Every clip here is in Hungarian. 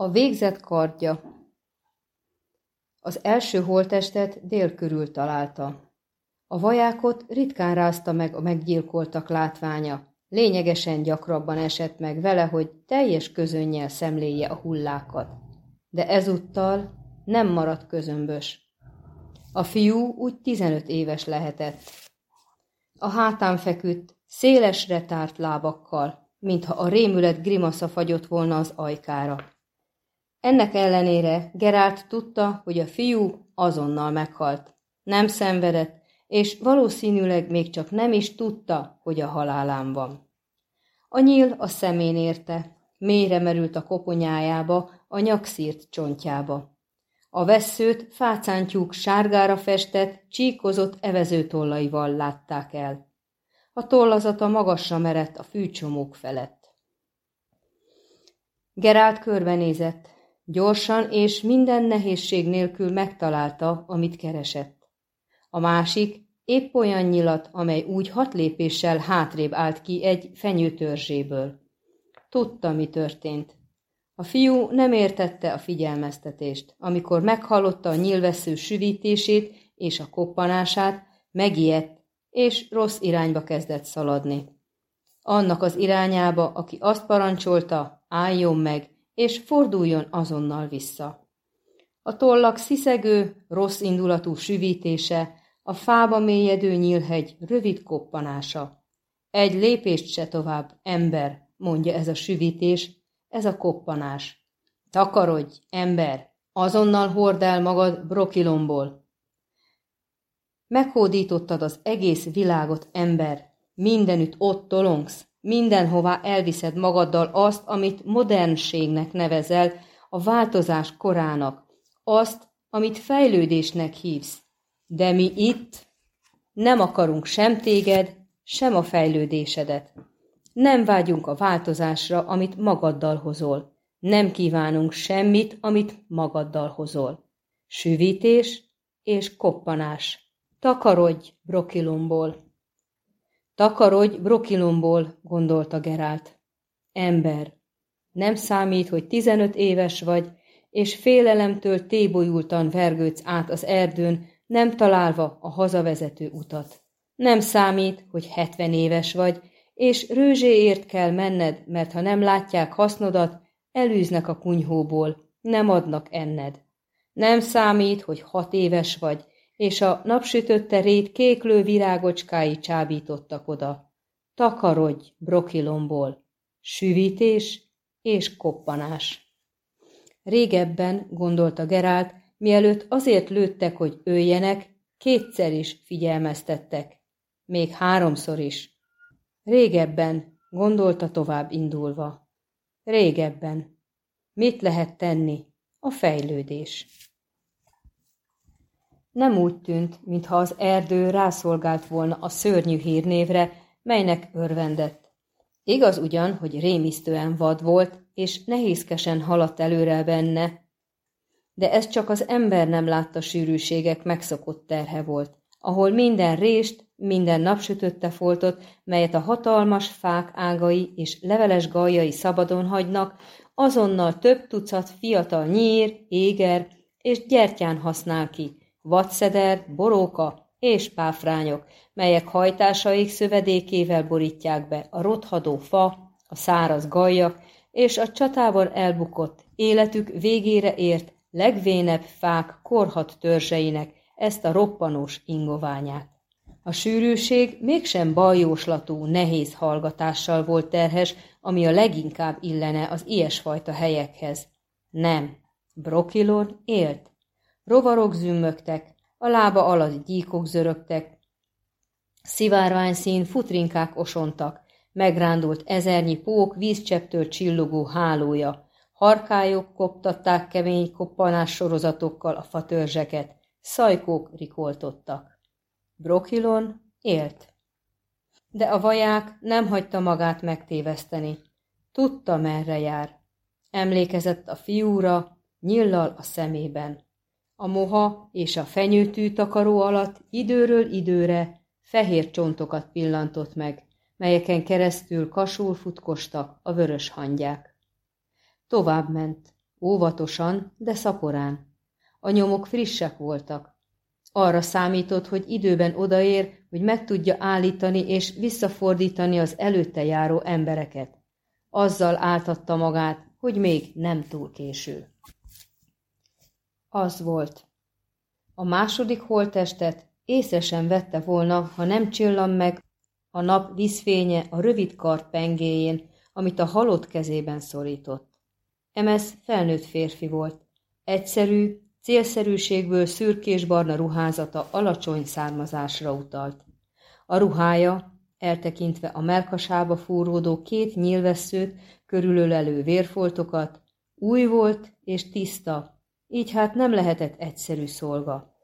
A végzett kardja Az első holtestet dél körül találta. A vajákot ritkán rázta meg a meggyilkoltak látványa. Lényegesen gyakrabban esett meg vele, hogy teljes közönnyel szemléje a hullákat. De ezúttal nem maradt közömbös. A fiú úgy tizenöt éves lehetett. A hátán feküdt, szélesre tárt lábakkal, mintha a rémület grimasza fagyott volna az ajkára. Ennek ellenére Gerált tudta, hogy a fiú azonnal meghalt. Nem szenvedett, és valószínűleg még csak nem is tudta, hogy a halálán van. A nyíl a szemén érte, mélyre merült a koponyájába, a nyakszírt csontjába. A vesszőt fácántyúk sárgára festett, csíkozott evezőtollaival látták el. A tollazata magasra merett a fűcsomók felett. Gerált körbenézett, Gyorsan és minden nehézség nélkül megtalálta, amit keresett. A másik épp olyan nyilat, amely úgy hat lépéssel hátrébb állt ki egy fenyőtörzséből. Tudta, mi történt. A fiú nem értette a figyelmeztetést. Amikor meghallotta a nyilvessző süvítését és a koppanását, megijedt, és rossz irányba kezdett szaladni. Annak az irányába, aki azt parancsolta, álljon meg, és forduljon azonnal vissza. A tollak sziszegő, rossz indulatú süvítése, a fába mélyedő nyílhegy rövid koppanása. Egy lépést se tovább, ember, mondja ez a süvítés, ez a koppanás. Takarodj, ember, azonnal hord el magad brokilomból. Meghódítottad az egész világot, ember, mindenütt ott tolongsz, Mindenhová elviszed magaddal azt, amit modernségnek nevezel, a változás korának, azt, amit fejlődésnek hívsz. De mi itt nem akarunk sem téged, sem a fejlődésedet. Nem vágyunk a változásra, amit magaddal hozol. Nem kívánunk semmit, amit magaddal hozol. Süvítés és koppanás. Takarodj brokilomból! Takarodj brokilomból, gondolta Gerált. Ember. Nem számít, hogy tizenöt éves vagy, és félelemtől tébolyultan vergődsz át az erdőn, nem találva a hazavezető utat. Nem számít, hogy hetven éves vagy, és rőzséért kell menned, mert ha nem látják hasznodat, elűznek a kunyhóból, nem adnak enned. Nem számít, hogy hat éves vagy, és a napsütötte rét kéklő virágocskái csábítottak oda. Takarodj brokilomból, süvítés és koppanás. Régebben, gondolta Gerált, mielőtt azért lőttek, hogy öljenek, kétszer is figyelmeztettek, még háromszor is. Régebben, gondolta tovább indulva. Régebben. Mit lehet tenni? A fejlődés. Nem úgy tűnt, mintha az erdő rászolgált volna a szörnyű hírnévre, melynek örvendett. Igaz ugyan, hogy rémisztően vad volt, és nehézkesen haladt előre benne, de ez csak az ember nem látta sűrűségek megszokott terhe volt, ahol minden rést, minden napsütötte foltot, melyet a hatalmas fák ágai és leveles gajai szabadon hagynak, azonnal több tucat fiatal nyír, éger és gyertyán használ ki, vadszeder, boróka és páfrányok, melyek hajtásaik szövedékével borítják be a rothadó fa, a száraz gajak és a csatában elbukott, életük végére ért legvénebb fák korhat törzseinek ezt a roppanós ingoványát. A sűrűség mégsem baljóslatú, nehéz hallgatással volt terhes, ami a leginkább illene az ilyesfajta helyekhez. Nem, Brokilon élt, Rovarok zümmögtek, a lába alatt gyíkok zörögtek, szivárványszín futrinkák osontak, megrándult ezernyi pók vízcseptől csillogó hálója, harkályok koptatták kemény koppanás sorozatokkal a fatörzseket, szajkók rikoltottak. Brokilon élt. De a vaják nem hagyta magát megtéveszteni. Tudta, merre jár. Emlékezett a fiúra, nyillal a szemében. A moha és a fenyőtű takaró alatt időről időre fehér csontokat pillantott meg, melyeken keresztül kasul futkostak a vörös hangyák. Tovább ment, Óvatosan, de szaporán. A nyomok frissek voltak. Arra számított, hogy időben odaér, hogy meg tudja állítani és visszafordítani az előtte járó embereket. Azzal áltatta magát, hogy még nem túl késő. Az volt. A második holttestet észre sem vette volna, ha nem csillan meg a nap vízfénye a rövid kart pengéjén, amit a halott kezében szorított. Emesz felnőtt férfi volt. Egyszerű, célszerűségből szürkés-barna ruházata alacsony származásra utalt. A ruhája, eltekintve a melkasába fúródó két nyílvesszőt, körülölelő vérfoltokat, új volt és tiszta, így hát nem lehetett egyszerű szolga.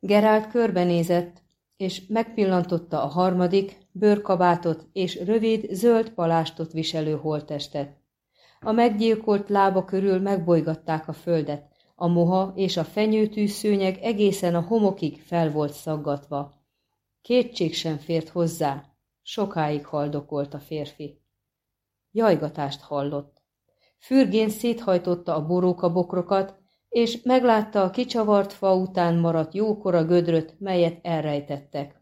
Gerált körbenézett, és megpillantotta a harmadik, bőrkabátot és rövid, zöld palástot viselő holttestet. A meggyilkolt lába körül megbolygatták a földet, a moha és a fenyőtű szőnyeg egészen a homokig fel volt szaggatva. Kétség sem fért hozzá, sokáig haldokolt a férfi. Jajgatást hallott. Fürgén széthajtotta a borókabokrokat, és meglátta a kicsavart fa után maradt jókora gödröt, melyet elrejtettek.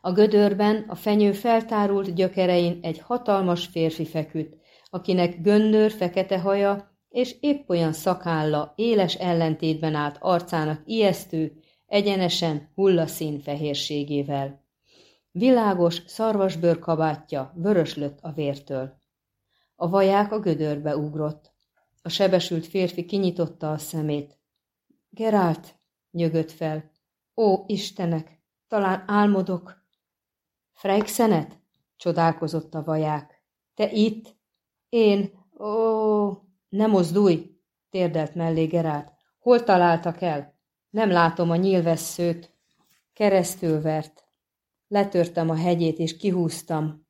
A gödörben a fenyő feltárult gyökerein egy hatalmas férfi feküdt, akinek gönnőr fekete haja és épp olyan szakálla éles ellentétben állt arcának ijesztő, egyenesen hullaszín fehérségével. Világos szarvasbőr kabátja vöröslött a vértől. A vaják a gödörbe ugrott. A sebesült férfi kinyitotta a szemét. Gerált, nyögött fel. Ó, Istenek, talán álmodok. Freixenet? csodálkozott a vaják. Te itt? Én, ó, ne mozdulj, térdelt mellé Gerált. Hol találtak el? Nem látom a nyílvesszőt. Keresztül vert. Letörtem a hegyét és kihúztam.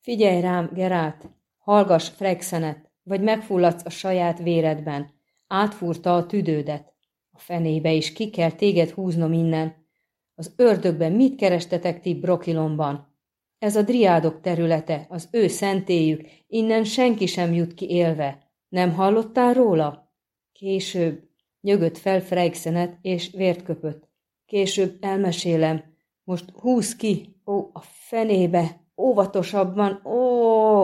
Figyelj rám, Gerált, hallgass Freixenet vagy megfulladsz a saját véredben. Átfúrta a tüdődet. A fenébe is ki kell téged húznom innen. Az ördögben mit kerestetek ti Brokilonban? Ez a driádok területe, az ő szentélyük, innen senki sem jut ki élve. Nem hallottál róla? Később nyögött fel Freixenet, és vért köpött. Később elmesélem. Most húz ki, ó, a fenébe, óvatosabban, ó!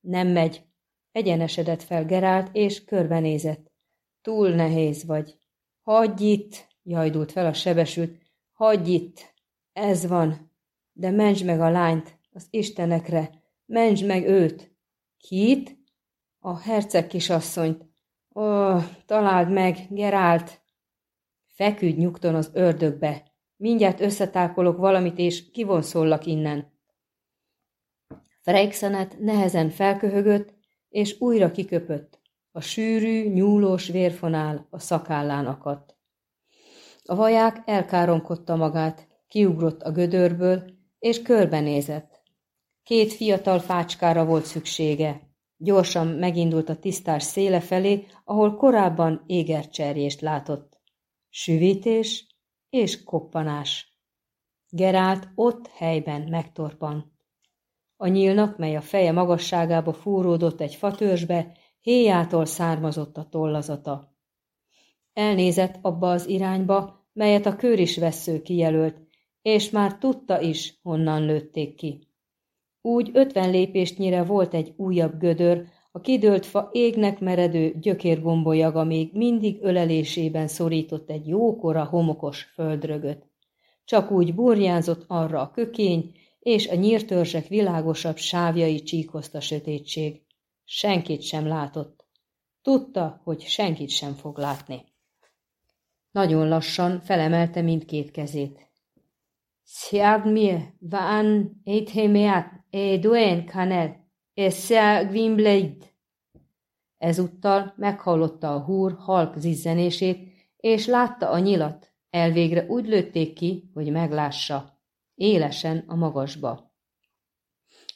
Nem megy, Egyenesedett fel Gerált, és körbenézett. Túl nehéz vagy. Hagyj itt, jajdult fel a sebesült. Hagyj itt, ez van. De mentsd meg a lányt, az istenekre, mentsd meg őt. Kit? A herceg kisasszonyt. Ó, találd meg, Gerált! Feküdj nyugton az ördögbe. Mindjárt összetákolok valamit, és kivonszóllak innen. Freixenet nehezen felköhögött, és újra kiköpött. A sűrű, nyúlós vérfonál a szakállán akadt. A vaják elkáromkodta magát, kiugrott a gödörből, és körbenézett. Két fiatal fácskára volt szüksége. Gyorsan megindult a tisztás széle felé, ahol korábban égercserjést látott. Süvítés és koppanás. Gerált ott helyben megtorpan. A nyílnak, mely a feje magasságába fúródott egy fatörzsbe, héjától származott a tollazata. Elnézett abba az irányba, melyet a is vesző kijelölt, és már tudta is, honnan lőtték ki. Úgy ötven lépésnyire volt egy újabb gödör, a kidőlt fa égnek meredő gyökérgombolyaga még mindig ölelésében szorított egy jókora homokos földrögöt. Csak úgy burjánzott arra a kökény, és a nyírtörzsek világosabb sávjai csíkozta sötétség. Senkit sem látott. Tudta, hogy senkit sem fog látni. Nagyon lassan felemelte mindkét kezét. Siad mir, van eithemeat, e duen kanel, e gwimbleid. Ezúttal meghallotta a húr halk zizzenését, és látta a nyilat. Elvégre úgy lőtték ki, hogy meglássa élesen a magasba.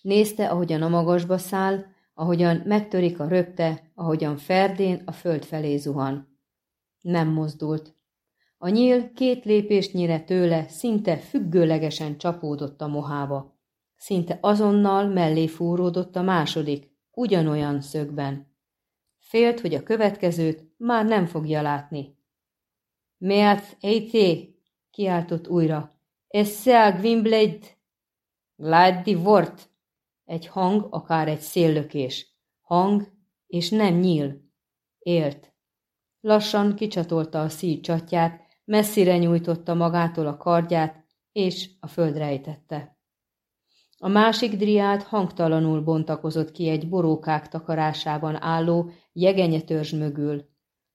Nézte, ahogyan a magasba száll, ahogyan megtörik a röpte, ahogyan ferdén a föld felé zuhan. Nem mozdult. A nyíl két lépésnyire tőle szinte függőlegesen csapódott a mohába. Szinte azonnal mellé fúródott a második, ugyanolyan szögben. Félt, hogy a következőt már nem fogja látni. Meath eité, kiáltott újra. Esse a Gwynblade! Gláddi vort! Egy hang, akár egy széllökés. Hang, és nem nyíl. Élt. Lassan kicsatolta a szíj csatját, messzire nyújtotta magától a kardját, és a földre ejtette. A másik driát hangtalanul bontakozott ki egy borókák takarásában álló jegenyetörzs mögül,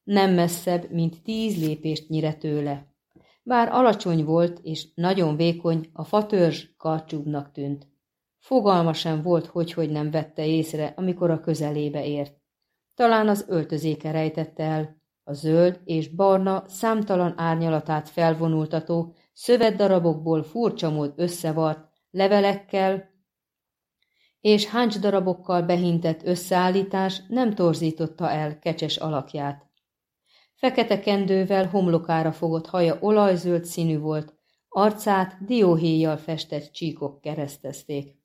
nem messzebb, mint tíz lépést nyire tőle. Bár alacsony volt és nagyon vékony, a fatörzs karcsúbbnak tűnt. Fogalma sem volt, hogy hogy nem vette észre, amikor a közelébe ért. Talán az öltözéke rejtette el, a zöld és barna számtalan árnyalatát felvonultató, szövetdarabokból furcsa mód összevart, levelekkel és darabokkal behintett összeállítás nem torzította el kecses alakját. Fekete kendővel homlokára fogott haja olajzöld színű volt, arcát dióhéjjal festett csíkok keresztezték.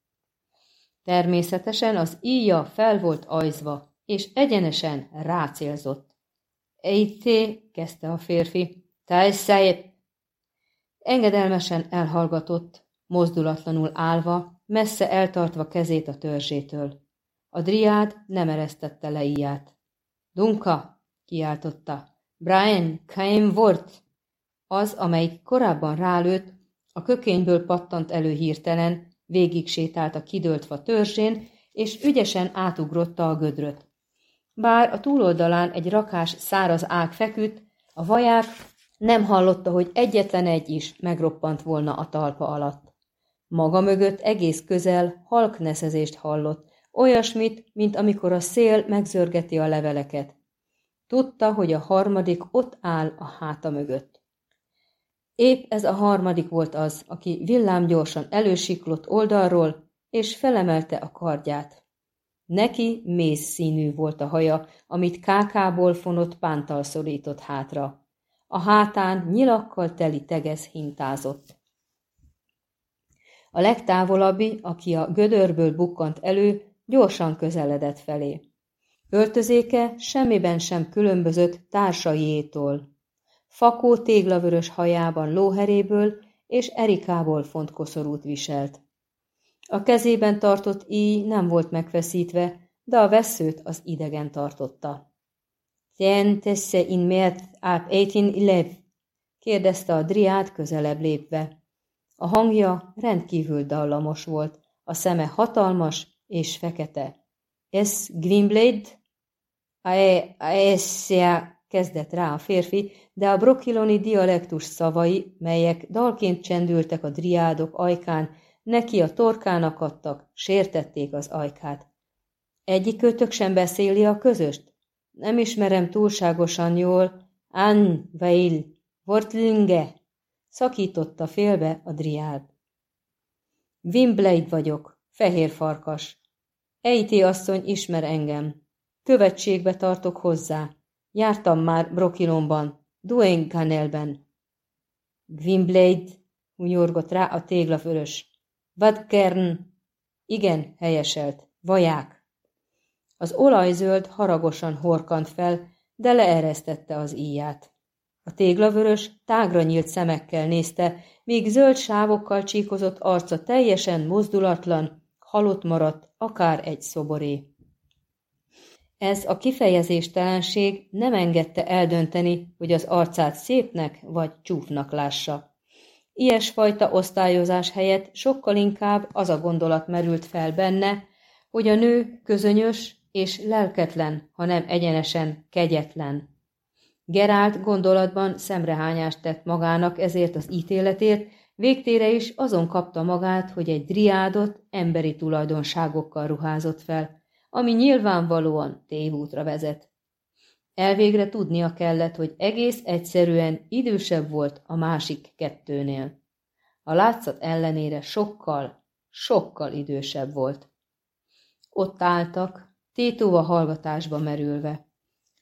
Természetesen az íja fel volt ajzva, és egyenesen rácélzott. Ejté, kezdte a férfi, táj szép! Engedelmesen elhallgatott, mozdulatlanul állva, messze eltartva kezét a törzsétől. A driád nem eresztette le íját. Dunka, kiáltotta. Brian, volt! Az, amelyik korábban rálőtt, a kökényből pattant elő hirtelen, végig sétált a kidőlt fa törzsén, és ügyesen átugrotta a gödröt. Bár a túloldalán egy rakás száraz ág feküdt, a vaják nem hallotta, hogy egyetlen egy is megroppant volna a talpa alatt. Maga mögött egész közel halk neszezést hallott, olyasmit, mint amikor a szél megzörgeti a leveleket. Tudta, hogy a harmadik ott áll a háta mögött. Épp ez a harmadik volt az, aki villámgyorsan elősiklott oldalról, és felemelte a kardját. Neki mész színű volt a haja, amit kákából fonott pántal szorított hátra. A hátán nyilakkal teli tegez hintázott. A legtávolabbi, aki a gödörből bukkant elő, gyorsan közeledett felé. Öltözéke semmiben sem különbözött társaiétól. Fakó téglavörös hajában lóheréből és Erikából koszorút viselt. A kezében tartott íj nem volt megfeszítve, de a veszőt az idegen tartotta. Tien tesse in mert áp eitin ilev? kérdezte a driát közelebb lépve. A hangja rendkívül dallamos volt, a szeme hatalmas és fekete. Ez Gwynblade? Ae, aessia, kezdett rá a férfi, de a brokiloni dialektus szavai, melyek dalként csendültek a driádok ajkán, neki a torkának adtak, sértették az ajkát. Egyik kötök sem beszéli a közöst? Nem ismerem túlságosan jól. Ann, Veil, Wortlinge, Szakította félbe a driád. Wimblade vagyok, fehér farkas. Eiti asszony ismer engem. Követségbe tartok hozzá. Jártam már Brokilonban, Duenganelben. Gwynblade, hunyorgott rá a téglaförös. Vadkern. Igen, helyeselt. Vaják. Az olajzöld haragosan horkant fel, de leeresztette az íját. A téglavörös, tágra nyílt szemekkel nézte, míg zöld sávokkal csíkozott arca teljesen mozdulatlan, halott maradt, akár egy szoboré. Ez a kifejezéstelenség nem engedte eldönteni, hogy az arcát szépnek vagy csúfnak lássa. Ilyesfajta osztályozás helyett sokkal inkább az a gondolat merült fel benne, hogy a nő közönyös és lelketlen, hanem egyenesen kegyetlen. Gerált gondolatban szemrehányást tett magának ezért az ítéletért, végtére is azon kapta magát, hogy egy driádot emberi tulajdonságokkal ruházott fel, ami nyilvánvalóan tévútra vezet. Elvégre tudnia kellett, hogy egész egyszerűen idősebb volt a másik kettőnél. A látszat ellenére sokkal, sokkal idősebb volt. Ott álltak, tétóva hallgatásba merülve.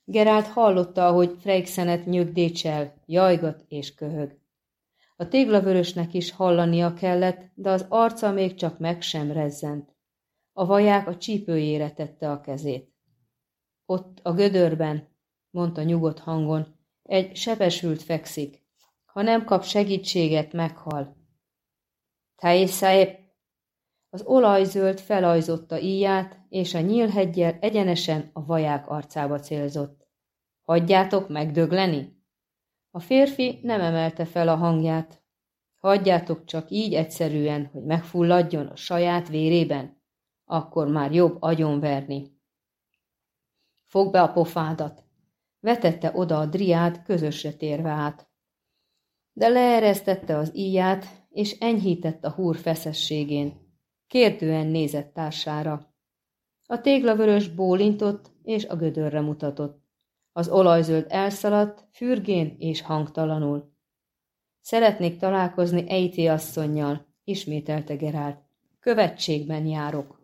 Gerált hallotta, ahogy Freixenet nyögdécsel, jajgat és köhög. A téglavörösnek is hallania kellett, de az arca még csak meg sem rezzent. A vaják a csípőjére tette a kezét. Ott a gödörben, mondta nyugodt hangon, egy sebesült fekszik. Ha nem kap segítséget, meghal. Tájészáép! Az olajzöld felajzotta íját, és a nyílhegyjel egyenesen a vaják arcába célzott. Hagyjátok megdögleni? A férfi nem emelte fel a hangját. Hagyjátok csak így egyszerűen, hogy megfulladjon a saját vérében. Akkor már jobb agyonverni. Fog be a pofádat! Vetette oda a driád közösre térve át. De leeresztette az íját, és enyhített a húr feszességén. Kérdően nézett társára. A téglavörös bólintott, és a gödörre mutatott. Az olajzöld elszaladt, fürgén és hangtalanul. Szeretnék találkozni Eiti asszonynal, ismételte Gerált. Követségben járok.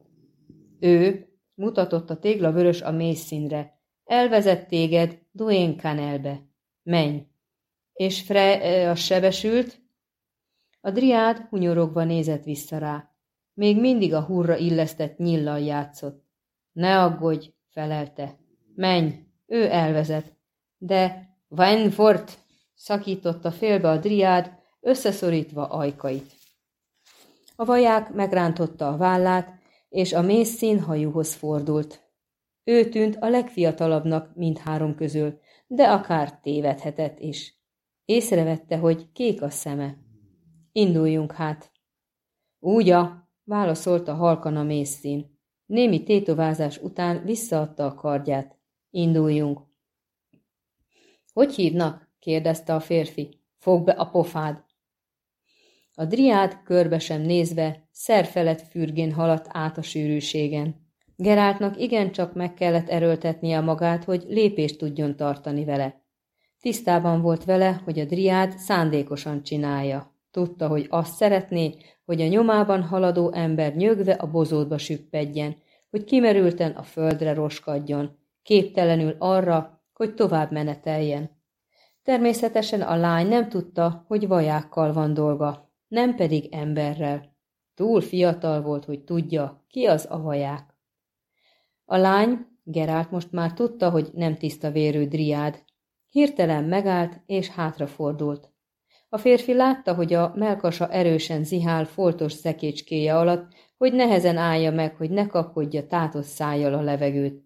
Ő mutatott a téglavörös a mély színre. Elvezett téged Duén Kanelbe. Menj! És Fre a sebesült? A driád hunyorogva nézett vissza rá. Még mindig a hurra illesztett nyillal játszott. Ne aggódj, felelte. Menj, ő elvezet. De Weinfort szakította félbe a driád, összeszorítva ajkait. A vaják megrántotta a vállát, és a mész színhajuhoz fordult. Ő tűnt a legfiatalabbnak mindhárom közül, de akár tévedhetett is. Észrevette, hogy kék a szeme. Induljunk hát. Úgya, válaszolta halkan a mészszín. Némi tétovázás után visszaadta a kardját. Induljunk. Hogy hívnak? kérdezte a férfi. Fog be a pofád. A driád körbe sem nézve, szerfelett fürgén haladt át a sűrűségen. Geráltnak igencsak meg kellett erőltetnie magát, hogy lépést tudjon tartani vele. Tisztában volt vele, hogy a driád szándékosan csinálja. Tudta, hogy azt szeretné, hogy a nyomában haladó ember nyögve a bozótba süppedjen, hogy kimerülten a földre roskadjon, képtelenül arra, hogy tovább meneteljen. Természetesen a lány nem tudta, hogy vajákkal van dolga, nem pedig emberrel. Túl fiatal volt, hogy tudja, ki az a vaják. A lány, Gerált most már tudta, hogy nem tiszta vérű driád. Hirtelen megállt és hátrafordult. A férfi látta, hogy a melkasa erősen zihál foltos szekécskéje alatt, hogy nehezen állja meg, hogy ne kapkodja tátott szájjal a levegőt.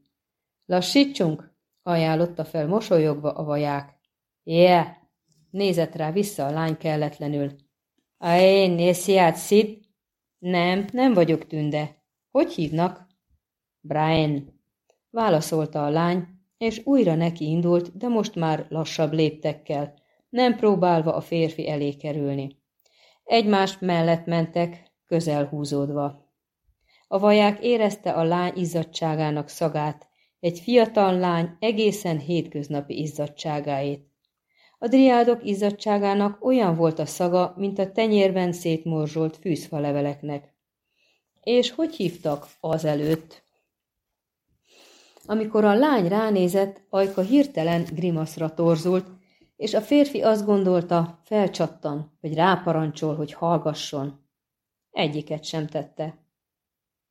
Lassítsunk, ajánlotta fel mosolyogva a vaják. Yeah, nézett rá vissza a lány kelletlenül. Én Nésziát Szid? Nem, nem vagyok tünde. Hogy hívnak? Brian, válaszolta a lány, és újra neki indult, de most már lassabb léptekkel, nem próbálva a férfi elé kerülni. Egymás mellett mentek, közel húzódva. A vaják érezte a lány izzadságának szagát, egy fiatal lány egészen hétköznapi izzadságáét. A driádok izzadságának olyan volt a szaga, mint a tenyérben szétmorzsolt fűszfaleveleknek. És hogy hívtak azelőtt? Amikor a lány ránézett, Ajka hirtelen grimaszra torzult, és a férfi azt gondolta, felcsattan, vagy ráparancsol, hogy hallgasson. Egyiket sem tette.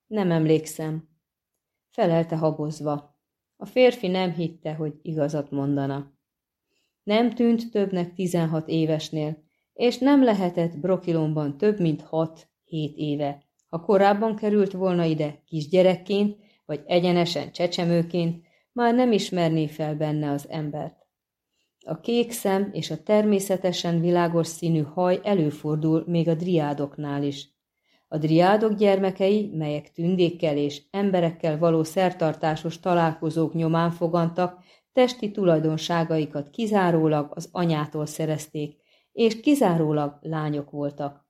Nem emlékszem. Felelte habozva. A férfi nem hitte, hogy igazat mondana. Nem tűnt többnek tizenhat évesnél, és nem lehetett Brokilonban több mint hat-hét éve. Ha korábban került volna ide kisgyerekként, vagy egyenesen csecsemőként, már nem ismerné fel benne az embert. A kék szem és a természetesen világos színű haj előfordul még a driádoknál is. A driádok gyermekei, melyek tündékkel és emberekkel való szertartásos találkozók nyomán fogantak, testi tulajdonságaikat kizárólag az anyától szerezték, és kizárólag lányok voltak.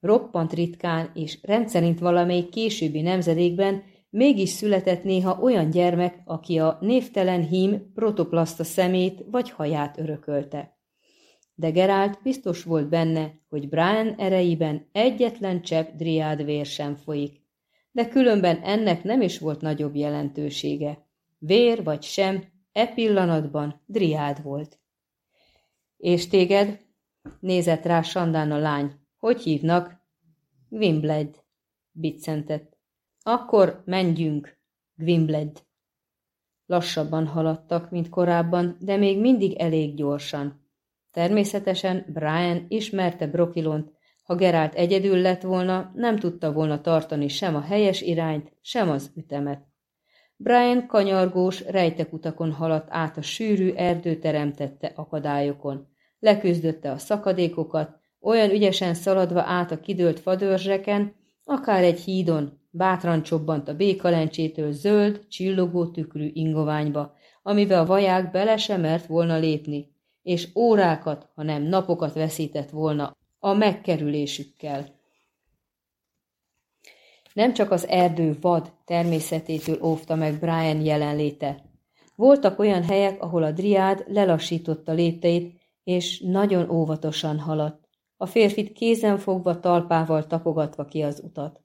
Roppant ritkán és rendszerint valamelyik későbbi nemzedékben Mégis született néha olyan gyermek, aki a névtelen hím protoplaszta szemét vagy haját örökölte. De Gerált biztos volt benne, hogy Brian ereiben egyetlen csepp driád vér sem folyik. De különben ennek nem is volt nagyobb jelentősége. Vér vagy sem, e pillanatban driád volt. És téged? Nézett rá Sandán a lány. Hogy hívnak? Wimbled, biccentett. Akkor menjünk, Gwimbled. Lassabban haladtak, mint korábban, de még mindig elég gyorsan. Természetesen Brian ismerte Brokilont, ha Gerált egyedül lett volna, nem tudta volna tartani sem a helyes irányt, sem az ütemet. Brian kanyargós, rejtekutakon haladt át a sűrű erdő teremtette akadályokon. Leküzdötte a szakadékokat, olyan ügyesen szaladva át a kidőlt fadörzseken, akár egy hídon, bátran csobbant a békalencsétől zöld, csillogó tükrű ingoványba, amivel a vaják bele sem mert volna lépni, és órákat, ha nem napokat veszített volna a megkerülésükkel. Nem csak az erdő vad természetétől óvta meg Brian jelenléte. Voltak olyan helyek, ahol a driád lelassította lépteit, és nagyon óvatosan haladt. A férfit kézen fogva talpával tapogatva ki az utat.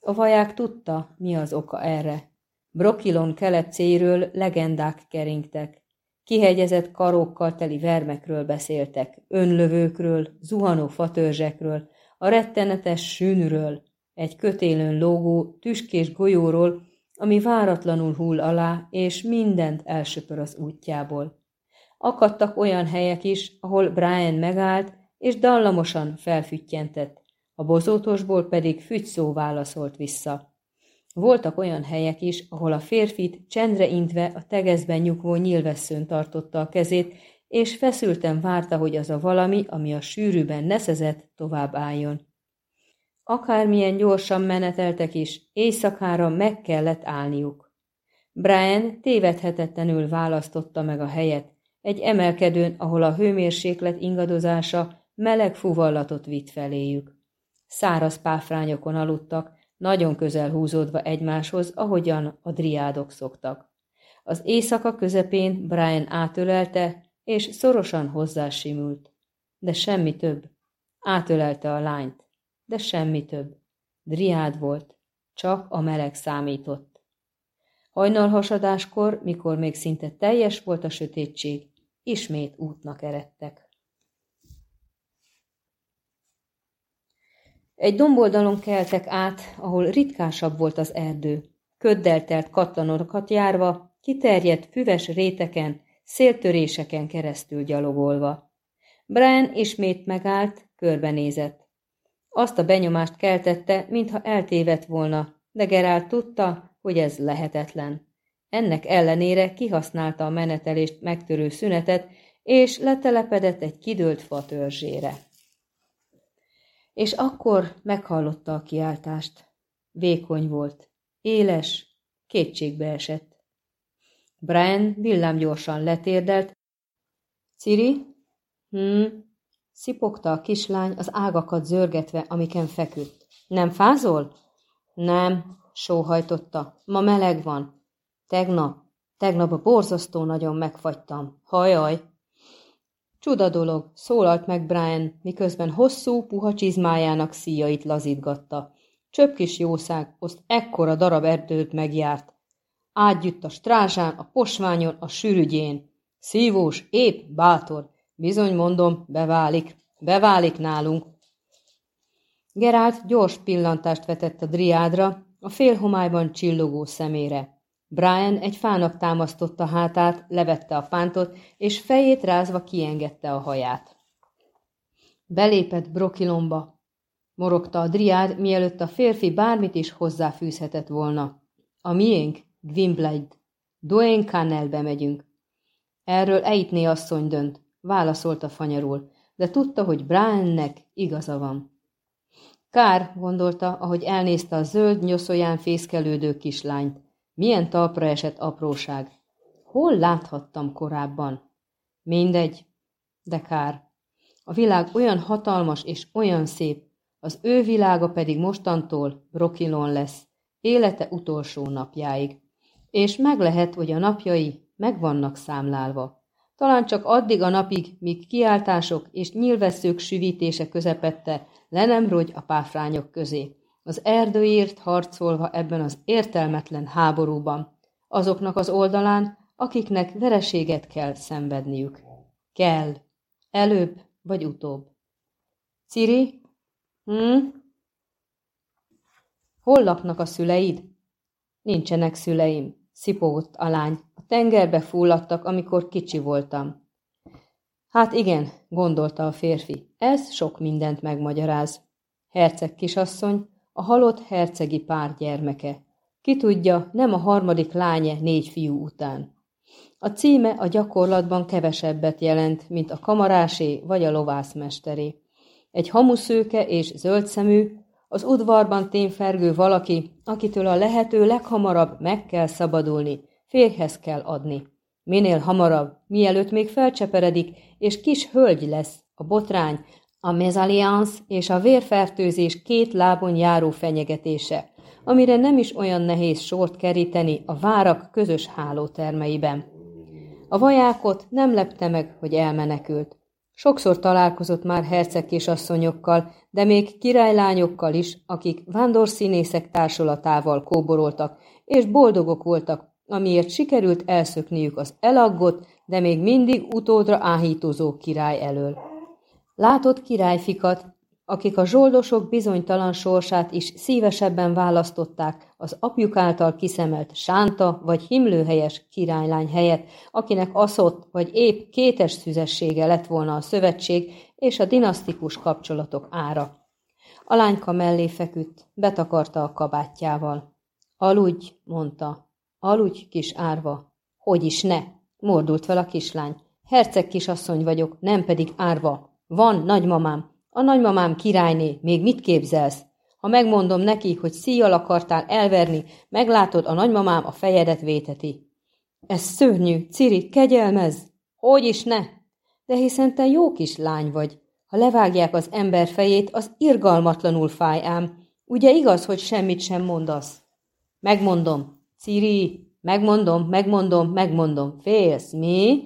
A vaják tudta, mi az oka erre. Brokilon keletcéről legendák keringtek. Kihegyezett karókkal teli vermekről beszéltek, önlövőkről, zuhanó fatörzsekről, a rettenetes sűnről, egy kötélön lógó, tüskés golyóról, ami váratlanul hull alá, és mindent elsöpör az útjából. Akadtak olyan helyek is, ahol Brian megállt, és dallamosan felfüttyentett, a bozótosból pedig fügyszó válaszolt vissza. Voltak olyan helyek is, ahol a férfit csendre intve a tegezben nyugvó nyilvesszőn tartotta a kezét, és feszülten várta, hogy az a valami, ami a sűrűben neszezett, tovább álljon. Akármilyen gyorsan meneteltek is, éjszakára meg kellett állniuk. Brian tévedhetetlenül választotta meg a helyet, egy emelkedőn, ahol a hőmérséklet ingadozása meleg fuvallatot vitt feléjük. Száraz páfrányokon aludtak, nagyon közel húzódva egymáshoz, ahogyan a driádok szoktak. Az éjszaka közepén Brian átölelte, és szorosan hozzásimult. De semmi több. Átölelte a lányt de semmi több. Driád volt, csak a meleg számított. Hajnalhasadáskor, mikor még szinte teljes volt a sötétség, ismét útnak eredtek. Egy domboldalon keltek át, ahol ritkásabb volt az erdő. Köddel telt katlanokat járva, kiterjedt füves réteken, széltöréseken keresztül gyalogolva. Brian ismét megállt, körbenézett. Azt a benyomást keltette, mintha eltévedt volna, de Gerált tudta, hogy ez lehetetlen. Ennek ellenére kihasználta a menetelést megtörő szünetet, és letelepedett egy kidőlt fatörzsére. És akkor meghallotta a kiáltást. Vékony volt, éles, kétségbe esett. Brian villámgyorsan letérdelt. Ciri? Hm, Szipogta a kislány az ágakat zörgetve, amiken feküdt. Nem fázol? Nem, sóhajtotta. Ma meleg van. Tegnap, tegnap a borzasztó nagyon megfagytam. Hajaj! Csuda dolog, szólalt meg Brian, miközben hosszú, puha csizmájának szíjait lazítgatta. Csöpp kis jószág, azt ekkora darab erdőt megjárt. Átgyütt a strázsán, a posványon, a sűrügyén. Szívós, épp, bátor, Bizony mondom, beválik, beválik nálunk. Gerált gyors pillantást vetett a driádra, a félhomályban csillogó szemére. Brian egy fának támasztotta hátát, levette a pántot, és fejét rázva kiengedte a haját. Belépett Brokilomba. Morogta a driád, mielőtt a férfi bármit is hozzáfűzhetett volna. A miénk, Gwynblade. Doen Cannelbe megyünk. Erről Eitné asszony dönt válaszolta fanyarul, de tudta, hogy Briannek igaza van. Kár, gondolta, ahogy elnézte a zöld nyoszóján fészkelődő kislányt. Milyen talpra esett apróság. Hol láthattam korábban? Mindegy, de kár. A világ olyan hatalmas és olyan szép, az ő világa pedig mostantól Brokilon lesz, élete utolsó napjáig. És meg lehet, hogy a napjai meg vannak számlálva. Talán csak addig a napig, míg kiáltások és nyilvesszők süvítése közepette le nem rogy a páfrányok közé. Az erdőért harcolva ebben az értelmetlen háborúban, azoknak az oldalán, akiknek vereséget kell szenvedniük. Kell. Előbb vagy utóbb. Ciri? Hm? Hol laknak a szüleid? Nincsenek szüleim, szipogott a lány, tengerbe fulladtak, amikor kicsi voltam. Hát igen, gondolta a férfi, ez sok mindent megmagyaráz. Herceg kisasszony, a halott hercegi pár gyermeke. Ki tudja, nem a harmadik lánye négy fiú után. A címe a gyakorlatban kevesebbet jelent, mint a kamarásé vagy a lovászmesteré. Egy hamuszőke és zöldszemű, az udvarban témfergő valaki, akitől a lehető leghamarabb meg kell szabadulni, férjhez kell adni. Minél hamarabb, mielőtt még felcseperedik, és kis hölgy lesz, a botrány, a mezaliansz és a vérfertőzés két lábon járó fenyegetése, amire nem is olyan nehéz sort keríteni a várak közös hálótermeiben. A vajákot nem lepte meg, hogy elmenekült. Sokszor találkozott már hercegkésasszonyokkal, de még királylányokkal is, akik vándorszínészek társulatával kóboroltak, és boldogok voltak, amiért sikerült elszökniük az elaggott, de még mindig utódra áhítozó király elől. Látott királyfikat, akik a zsoldosok bizonytalan sorsát is szívesebben választották az apjuk által kiszemelt sánta vagy himlőhelyes királylány helyett, akinek aszott vagy épp kétes szüzessége lett volna a szövetség és a dinasztikus kapcsolatok ára. A lányka mellé feküdt, betakarta a kabátjával. Aludj, mondta. Aludj, kis árva. Hogy is ne? Mordult fel a kislány. Herceg kisasszony vagyok, nem pedig árva. Van, nagymamám, a nagymamám királyné, még mit képzelsz? Ha megmondom neki, hogy szíjjal akartál elverni, meglátod, a nagymamám a fejedet véteti. Ez szörnyű, Ciri, kegyelmez! Hogy is ne? De hiszen te jó kis lány vagy. Ha levágják az ember fejét, az irgalmatlanul fáj ám. Ugye igaz, hogy semmit sem mondasz? Megmondom. Ciri, megmondom, megmondom, megmondom. Félsz, mi?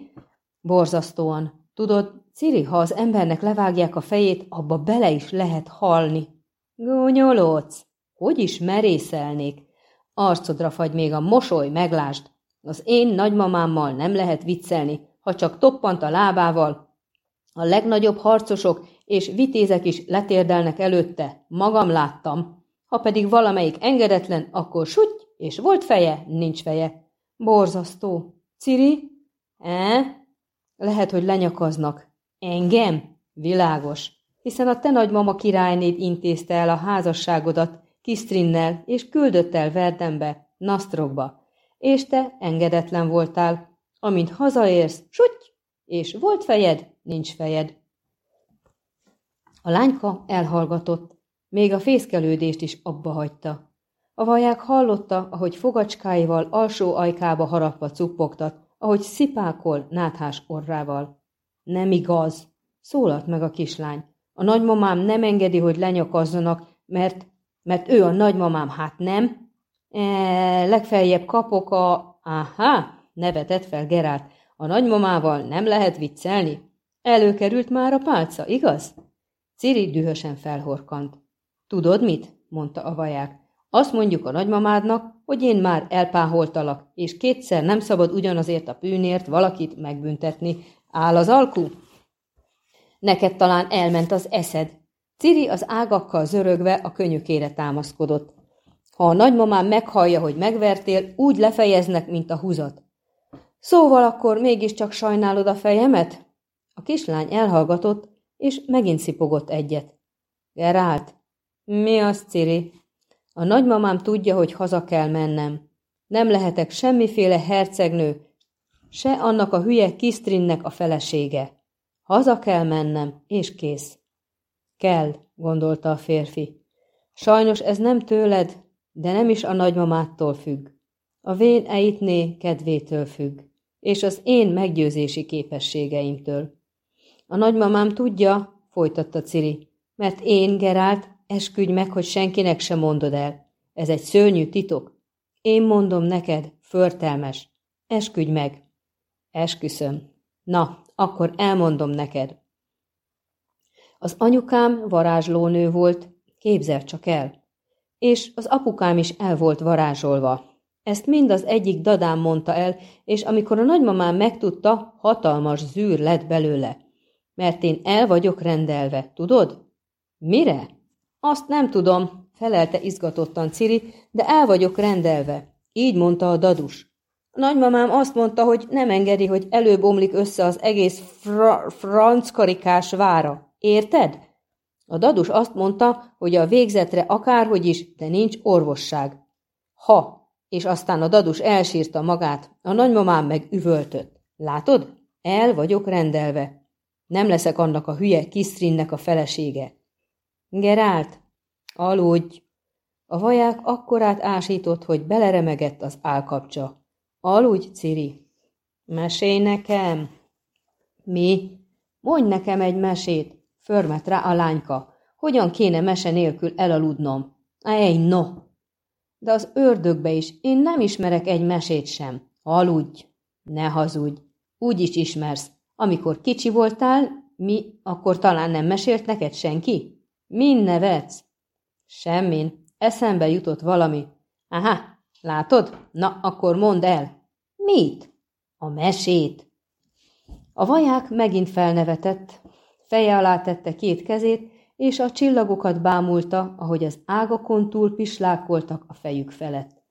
Borzasztóan. Tudod, Ciri, ha az embernek levágják a fejét, abba bele is lehet halni. Gúnyolódsz! Hogy is merészelnék? Arcodra fagy még a mosoly, meglásd. Az én nagymamámmal nem lehet viccelni, ha csak toppant a lábával. A legnagyobb harcosok és vitézek is letérdelnek előtte, magam láttam. Ha pedig valamelyik engedetlen, akkor suty, és volt feje, nincs feje. Borzasztó. Ciri? E? Lehet, hogy lenyakaznak. Engem? Világos. Hiszen a te nagymama királynéd intézte el a házasságodat Kisztrinnel, és küldött el Verdembe, Nasztrokba. És te engedetlen voltál. Amint hazaérsz, suty, és volt fejed, nincs fejed. A lányka elhallgatott, még a fészkelődést is abba hagyta. A vaják hallotta, ahogy fogacskáival alsó ajkába harapva cuppogtat, ahogy szipákol náthás orrával. Nem igaz, szólalt meg a kislány. A nagymamám nem engedi, hogy lenyakazzanak, mert, mert ő a nagymamám, hát nem? E, legfeljebb kapok a... Aha, nevetett fel Gerált. A nagymamával nem lehet viccelni. Előkerült már a pálca, igaz? Ciri dühösen felhorkant. Tudod mit? mondta a vaják. Azt mondjuk a nagymamádnak, hogy én már elpáholtalak, és kétszer nem szabad ugyanazért a bűnért valakit megbüntetni, Áll az alkú? Neked talán elment az eszed. Ciri az ágakkal zörögve a könyökére támaszkodott. Ha a nagymamám meghallja, hogy megvertél, úgy lefejeznek, mint a húzat. Szóval akkor mégiscsak sajnálod a fejemet? A kislány elhallgatott, és megint szipogott egyet. Gerált, mi az, Ciri? A nagymamám tudja, hogy haza kell mennem. Nem lehetek semmiféle hercegnő, se annak a hülye Kisztrinnek a felesége. Haza kell mennem, és kész. Kell, gondolta a férfi. Sajnos ez nem tőled, de nem is a nagymamától függ. A vén eitné kedvétől függ, és az én meggyőzési képességeimtől. A nagymamám tudja, folytatta Ciri, mert én, Gerált, esküdj meg, hogy senkinek sem mondod el. Ez egy szörnyű titok. Én mondom neked, förtelmes. Esküdj meg. Esküszöm. Na, akkor elmondom neked. Az anyukám varázslónő volt, képzel csak el. És az apukám is el volt varázsolva. Ezt mind az egyik dadám mondta el, és amikor a nagymamám megtudta, hatalmas zűr lett belőle. Mert én el vagyok rendelve, tudod? Mire? Azt nem tudom, felelte izgatottan Ciri, de el vagyok rendelve. Így mondta a dadus. Nagymamám azt mondta, hogy nem engedi, hogy előbb omlik össze az egész fra franckarikás vára. Érted? A dadus azt mondta, hogy a végzetre akárhogy is, de nincs orvosság. Ha, és aztán a dadus elsírta magát, a nagymamám meg üvöltött. Látod? El vagyok rendelve. Nem leszek annak a hülye Kisztrinnek a felesége. Gerált, aludj! A vaják akkorát ásított, hogy beleremegett az állkapcsa. Aludj, Ciri! Mesélj nekem! Mi? Mondj nekem egy mesét! Förmet rá a lányka. Hogyan kéne mese nélkül elaludnom? Ej, no! De az ördögbe is, én nem ismerek egy mesét sem. Aludj! Ne hazudj! Úgy is ismersz. Amikor kicsi voltál, mi, akkor talán nem mesélt neked senki? Min nevetsz? Semmin. Eszembe jutott valami. Aha, látod? Na, akkor mondd el. Mit? A mesét. A vaják megint felnevetett, feje alá tette két kezét, és a csillagokat bámulta, ahogy az ágakon túl pislákoltak a fejük felett.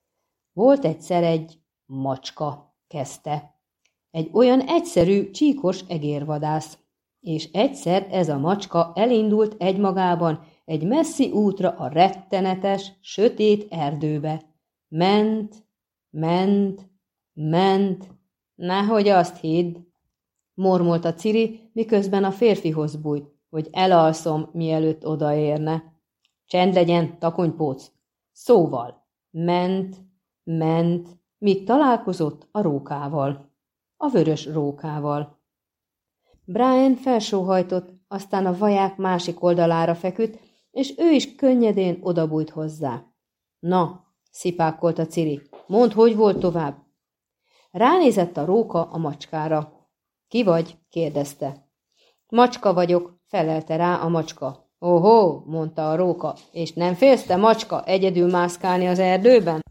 Volt egyszer egy macska, kezdte. Egy olyan egyszerű, csíkos egérvadász. És egyszer ez a macska elindult egymagában egy messzi útra a rettenetes, sötét erdőbe. Ment, ment, ment, nehogy azt hidd, mormolta Ciri, miközben a férfihoz bújt, hogy elalszom, mielőtt odaérne. Csend legyen, takonypóc. Szóval, ment, ment, míg találkozott a rókával, a vörös rókával. Brian felsóhajtott, aztán a vaják másik oldalára feküdt, és ő is könnyedén odabújt hozzá. Na, szipákolta Ciri, mondd, hogy volt tovább. Ránézett a róka a macskára. Ki vagy? kérdezte. Macska vagyok, felelte rá a macska. Ohó, mondta a róka, és nem félsz macska, egyedül mászkálni az erdőben?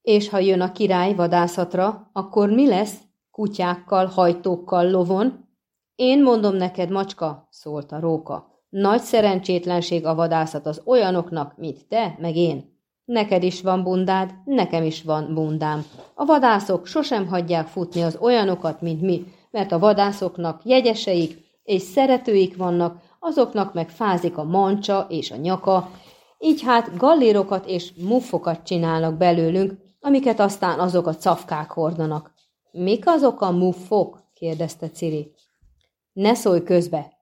És ha jön a király vadászatra, akkor mi lesz? Kutyákkal, hajtókkal, lovon? Én mondom neked, macska, szólt a róka. Nagy szerencsétlenség a vadászat az olyanoknak, mint te, meg én. Neked is van bundád, nekem is van bundám. A vadászok sosem hagyják futni az olyanokat, mint mi, mert a vadászoknak jegyeseik és szeretőik vannak, azoknak meg fázik a mancsa és a nyaka, így hát gallérokat és muffokat csinálnak belőlünk, amiket aztán azok a cafkák hordanak. Mik azok a muffok? kérdezte Ciri. Ne szólj közbe,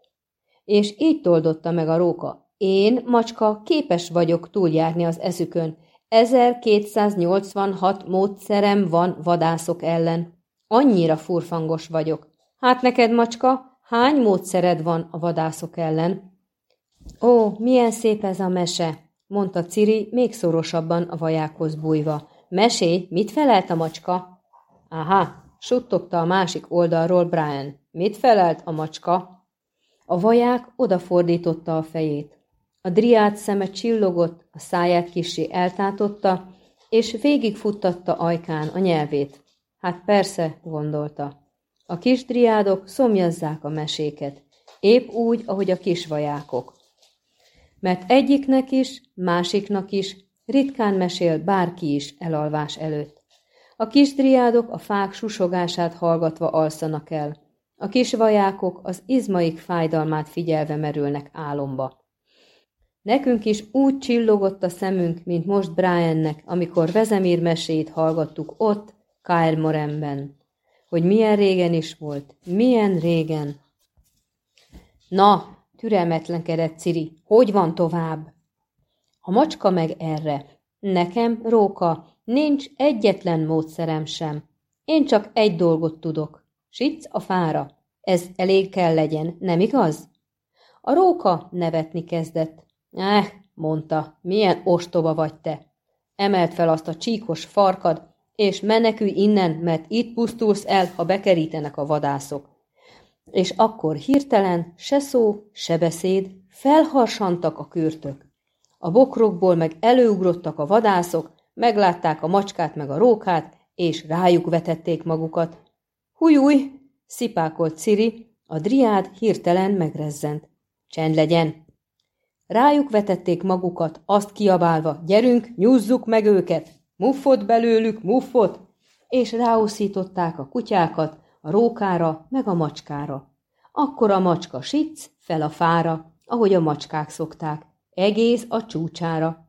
és így toldotta meg a róka. Én, macska, képes vagyok túljárni az eszükön. 1286 módszerem van vadászok ellen. Annyira furfangos vagyok. Hát neked, macska, hány módszered van a vadászok ellen? Ó, milyen szép ez a mese, mondta Ciri még szorosabban a vajákhoz bújva. Mesé, mit felelt a macska? Aha, suttogta a másik oldalról Brian. Mit felelt a macska? A vaják odafordította a fejét. A driát szeme csillogott, a száját kisé eltátotta, és végigfuttatta ajkán a nyelvét. Hát persze, gondolta. A kis driádok szomjazzák a meséket, épp úgy, ahogy a kis vajákok. Mert egyiknek is, másiknak is ritkán mesél bárki is elalvás előtt. A kis driádok a fák susogását hallgatva alszanak el, a kis vajákok az izmaik fájdalmát figyelve merülnek álomba. Nekünk is úgy csillogott a szemünk, mint most Briannek, amikor Vezemír mesét hallgattuk ott, Kyle. Hogy milyen régen is volt, milyen régen. Na, türelmetlenkedett Ciri, hogy van tovább? A macska meg erre. Nekem, Róka, nincs egyetlen módszerem sem. Én csak egy dolgot tudok. Sic a fára. Ez elég kell legyen, nem igaz? A róka nevetni kezdett. Eh, mondta, milyen ostoba vagy te. Emelt fel azt a csíkos farkad, és menekülj innen, mert itt pusztulsz el, ha bekerítenek a vadászok. És akkor hirtelen se szó, se beszéd, felharsantak a kürtök. A bokrokból meg előugrottak a vadászok, meglátták a macskát meg a rókát, és rájuk vetették magukat. Hujúj, Szipákolt Ciri, a driád hirtelen megrezzent. Csend legyen! Rájuk vetették magukat, azt kiabálva, gyerünk, nyúzzuk meg őket! Muffot belőlük, muffot! és ráuszították a kutyákat a rókára meg a macskára. Akkor a macska sic fel a fára, ahogy a macskák szokták, egész a csúcsára.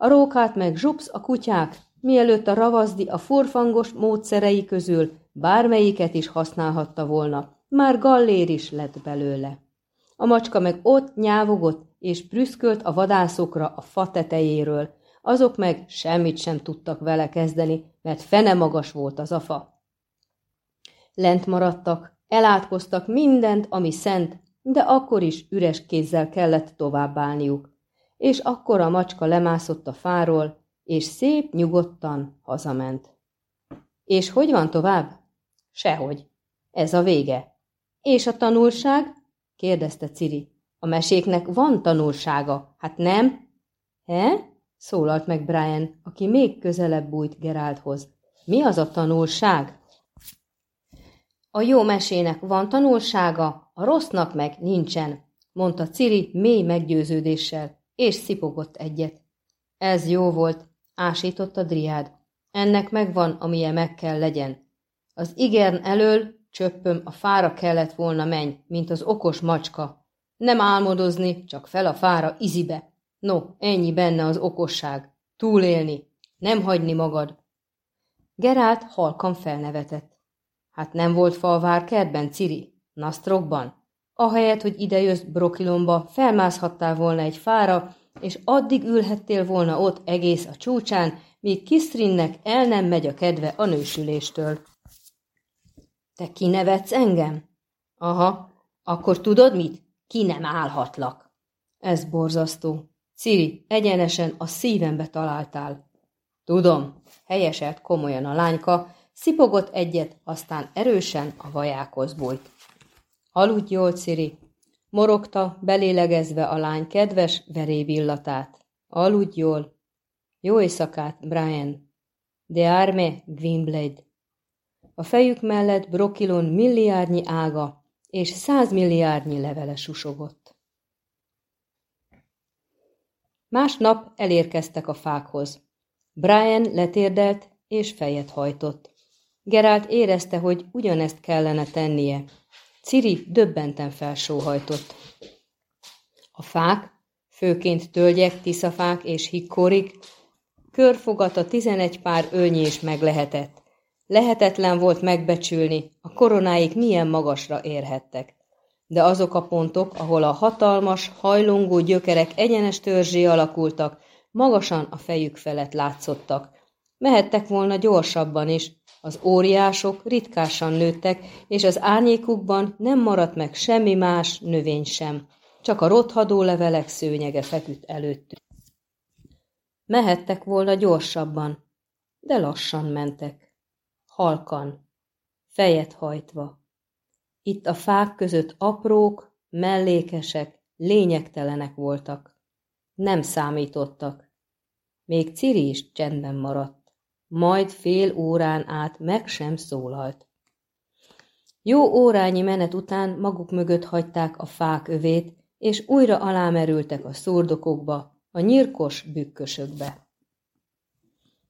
A rókát meg zsupsz a kutyák, mielőtt a ravazdi a furfangos módszerei közül bármelyiket is használhatta volna, már gallér is lett belőle. A macska meg ott nyávogott és prüszkölt a vadászokra a fa tetejéről, azok meg semmit sem tudtak vele kezdeni, mert fene magas volt az a fa. Lent maradtak, elátkoztak mindent, ami szent, de akkor is üres kézzel kellett továbbálniuk. És akkor a macska lemászott a fáról, és szép nyugodtan hazament. És hogy van tovább? Sehogy. Ez a vége. És a tanulság? kérdezte Ciri. A meséknek van tanulsága, hát nem? He? szólalt meg Brian, aki még közelebb bújt Gerálthoz. Mi az a tanulság? A jó mesének van tanulsága, a rossznak meg nincsen, mondta Ciri mély meggyőződéssel, és szipogott egyet. Ez jó volt, ásított a driád. Ennek megvan, amilyen meg kell legyen. Az igern elől, csöppöm, a fára kellett volna menj, mint az okos macska. Nem álmodozni, csak fel a fára izibe. No, ennyi benne az okosság. Túlélni, nem hagyni magad. Gerált halkan felnevetett. Hát nem volt fa a várkertben, Ciri? Nasztrokban? Ahelyett, hogy idejössz Brokilomba, felmászhattál volna egy fára, és addig ülhettél volna ott egész a csúcsán, míg Kisztrinnek el nem megy a kedve a nősüléstől. Te kinevetsz engem? Aha, akkor tudod mit? Ki nem állhatlak. Ez borzasztó. Ciri, egyenesen a szívembe találtál. Tudom, helyeselt komolyan a lányka, szipogott egyet, aztán erősen a vajákhoz bújt. Aludj jól, Ciri, morogta, belélegezve a lány kedves verébillatát. Aludj jól. Jó éjszakát, Brian. De arme, Gwynblade. A fejük mellett brokilon milliárdnyi ága és százmilliárdnyi levele susogott. Másnap elérkeztek a fákhoz. Brian letérdelt és fejet hajtott. Gerált érezte, hogy ugyanezt kellene tennie. Ciri döbbenten felsóhajtott. A fák, főként tölgyek, tiszafák és hikkorik, körfogata tizenegy pár ölnyi is meglehetett. Lehetetlen volt megbecsülni, a koronáik milyen magasra érhettek de azok a pontok, ahol a hatalmas, hajlongó gyökerek egyenes törzsé alakultak, magasan a fejük felett látszottak. Mehettek volna gyorsabban is, az óriások ritkásan nőttek, és az árnyékukban nem maradt meg semmi más növény sem, csak a rothadó levelek szőnyege feküdt előttük. Mehettek volna gyorsabban, de lassan mentek, halkan, fejet hajtva. Itt a fák között aprók, mellékesek, lényegtelenek voltak. Nem számítottak. Még Ciri is csendben maradt. Majd fél órán át meg sem szólalt. Jó órányi menet után maguk mögött hagyták a fák övét, és újra alámerültek a szurdokokba, a nyírkos bükkösökbe.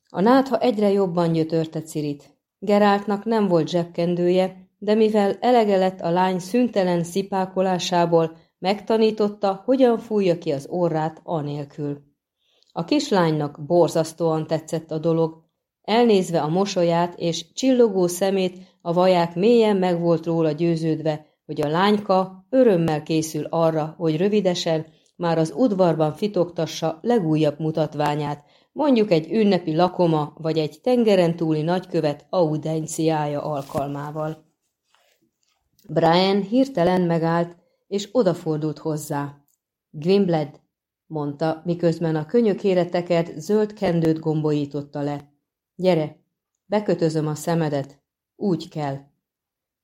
A nátha egyre jobban gyötörte Cirit. Geráltnak nem volt zsebkendője, de mivel elege lett a lány szüntelen szipákolásából, megtanította, hogyan fújja ki az orrát anélkül. A kislánynak borzasztóan tetszett a dolog, elnézve a mosolyát és csillogó szemét, a vaják mélyen meg volt róla győződve, hogy a lányka örömmel készül arra, hogy rövidesen már az udvarban fitogtassa legújabb mutatványát, mondjuk egy ünnepi lakoma vagy egy tengeren túli nagykövet audenciája alkalmával. Brian hirtelen megállt, és odafordult hozzá. Gwynblad, mondta, miközben a könyökére tekert zöld kendőt gombolította le. Gyere, bekötözöm a szemedet. Úgy kell.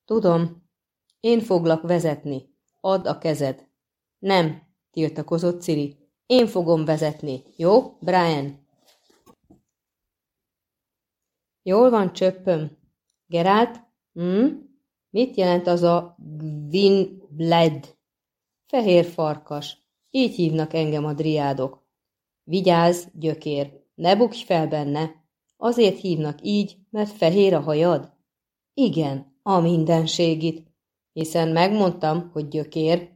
Tudom, én foglak vezetni. Add a kezed. Nem, tiltakozott Ciri. Én fogom vezetni. Jó, Brian? Jól van, csöppöm. Gerált? Hm? Mit jelent az a Gwynblad? Fehér farkas. Így hívnak engem a driádok. Vigyázz, gyökér, ne bukj fel benne. Azért hívnak így, mert fehér a hajad? Igen, a mindenségit, hiszen megmondtam, hogy gyökér.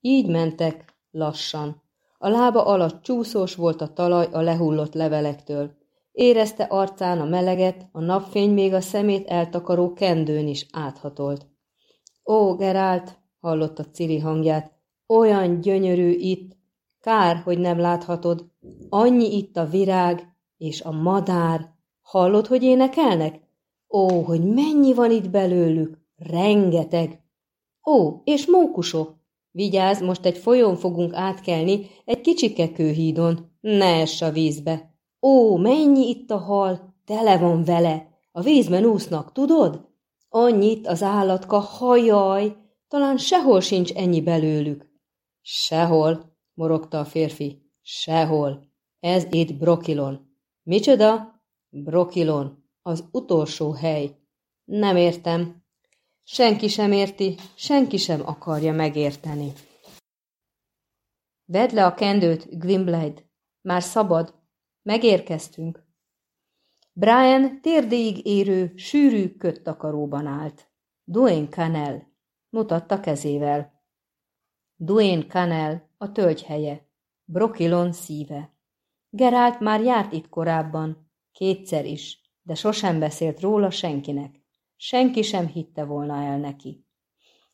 Így mentek, lassan. A lába alatt csúszós volt a talaj a lehullott levelektől. Érezte arcán a meleget, a napfény még a szemét eltakaró kendőn is áthatolt. Ó, Gerált, hallotta Ciri hangját, olyan gyönyörű itt, kár, hogy nem láthatod. Annyi itt a virág és a madár. Hallod, hogy énekelnek? Ó, hogy mennyi van itt belőlük, rengeteg. Ó, és mókusok. Vigyázz, most egy folyón fogunk átkelni, egy kicsike kőhídon. Ne ess a vízbe. Ó, mennyi itt a hal, tele van vele. A vízben úsznak, tudod? Annyit az állatka, hajaj, talán sehol sincs ennyi belőlük. Sehol, morogta a férfi. Sehol. Ez itt Brokilon. Micsoda? Brokilon. Az utolsó hely. Nem értem. Senki sem érti, senki sem akarja megérteni. Vedd le a kendőt, Gwynblade. Már szabad. Megérkeztünk. Brian térdéig érő, sűrű köttakaróban állt. Duane Canel mutatta kezével. Duane Canel a tölgy helye, Brokilon szíve. Gerált már járt itt korábban, kétszer is, de sosem beszélt róla senkinek. Senki sem hitte volna el neki.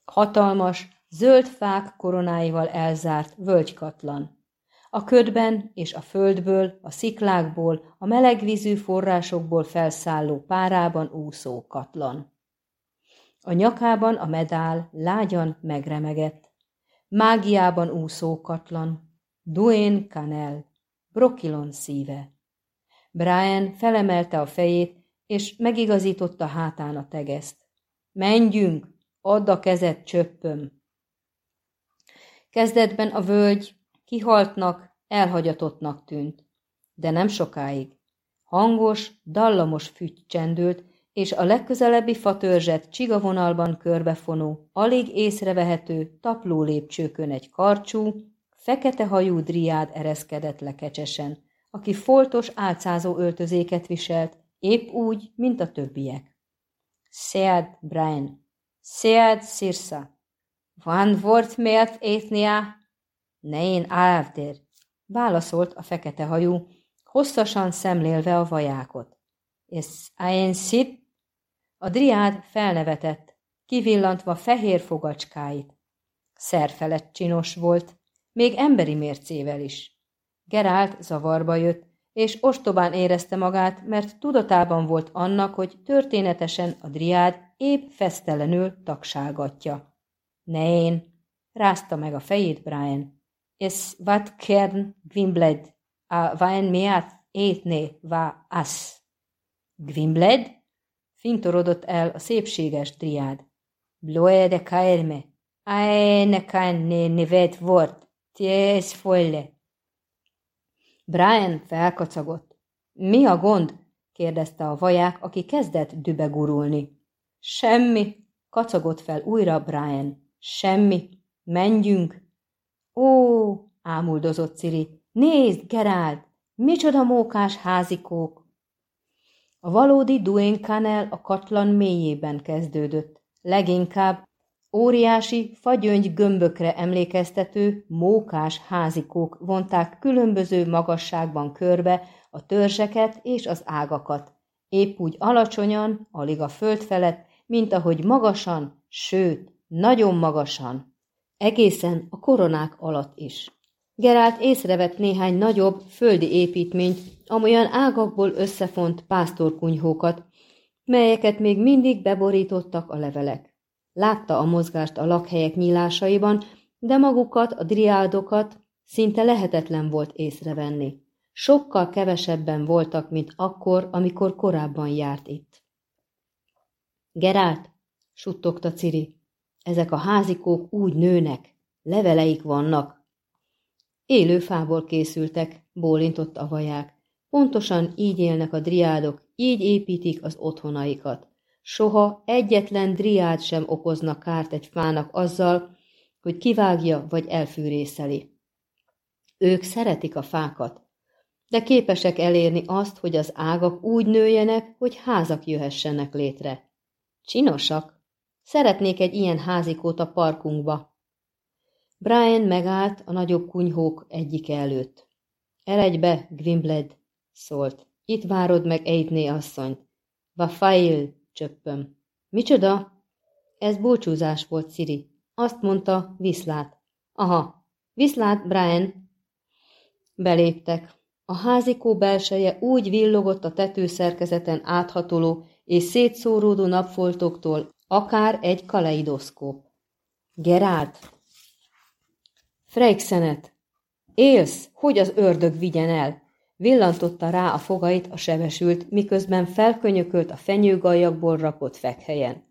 Hatalmas, zöld fák koronáival elzárt völgykatlan. A ködben és a földből, a sziklákból, a melegvízű forrásokból felszálló párában úszó katlan. A nyakában a medál lágyan megremegett. Mágiában úszó katlan, Duane Canel, Brokilon szíve. Brian felemelte a fejét, és megigazította hátán a tegeszt. Menjünk, add a kezed, csöppöm. Kezdetben a völgy kihaltnak, elhagyatottnak tűnt, de nem sokáig. Hangos, dallamos fügy csendült, és a legközelebbi fatörzset csigavonalban körbefonó, alig észrevehető, tapló lépcsőkön egy karcsú, fekete hajú driád ereszkedett le kecsesen, aki foltos álcázó öltözéket viselt, épp úgy, mint a többiek. Sead Brian, Sead Sirsa, van volt miért étnia? Ne én Ávder, válaszolt a fekete hajú, hosszasan szemlélve a vajákot. És én szip? A driád felnevetett, kivillantva fehér fogacskáit. Szerfelett csinos volt, még emberi mércével is. Gerált zavarba jött, és ostobán érezte magát, mert tudatában volt annak, hogy történetesen a driád épp fesztelenül tagságatja. Ne én, rázta meg a fejét Brian. Es wat kern Gwimbled, a vain meat étné va as. Gwimbled? Fintorodott el a szépséges driád. Bloe de kaerme, aene kan ne nevet vort, ties folle. Brian felkacagott. Mi a gond? kérdezte a vaják, aki kezdett dübegurulni. Semmi, kacagott fel újra Brian. Semmi, menjünk. Ó, ámuldozott Ciri, nézd, Gerált, micsoda mókás házikók. A valódi Duane Canel a katlan mélyében kezdődött. Leginkább Óriási, fagyöngy gömbökre emlékeztető, mókás házikók vonták különböző magasságban körbe a törzseket és az ágakat, épp úgy alacsonyan, alig a föld felett, mint ahogy magasan, sőt, nagyon magasan, egészen a koronák alatt is. Gerált észrevett néhány nagyobb, földi építményt, amolyan ágakból összefont pásztorkunyhókat, melyeket még mindig beborítottak a levelek. Látta a mozgást a lakhelyek nyílásaiban, de magukat, a driádokat szinte lehetetlen volt észrevenni. Sokkal kevesebben voltak, mint akkor, amikor korábban járt itt. Gerált, suttogta Ciri, ezek a házikók úgy nőnek, leveleik vannak. Élő fából készültek, bólintott a vaják. Pontosan így élnek a driádok, így építik az otthonaikat. Soha egyetlen driád sem okozna kárt egy fának azzal, hogy kivágja vagy elfűrészeli. Ők szeretik a fákat, de képesek elérni azt, hogy az ágak úgy nőjenek, hogy házak jöhessenek létre. Csinosak. Szeretnék egy ilyen házikót a parkunkba. Brian megállt a nagyobb kunyhók egyik előtt. Eredj be, Grimbled, szólt. Itt várod meg Eidné asszonyt. Vafail, csöppöm. Micsoda? Ez búcsúzás volt, Ciri. Azt mondta, viszlát. Aha, viszlát, Brian. Beléptek. A házikó belseje úgy villogott a tetőszerkezeten áthatoló és szétszóródó napfoltoktól, akár egy kaleidoszkóp. Gerált! Freixenet! Élsz, hogy az ördög vigyen el! Villantotta rá a fogait a sebesült, miközben felkönyökölt a fenyőgaljakból rakott fekhelyen.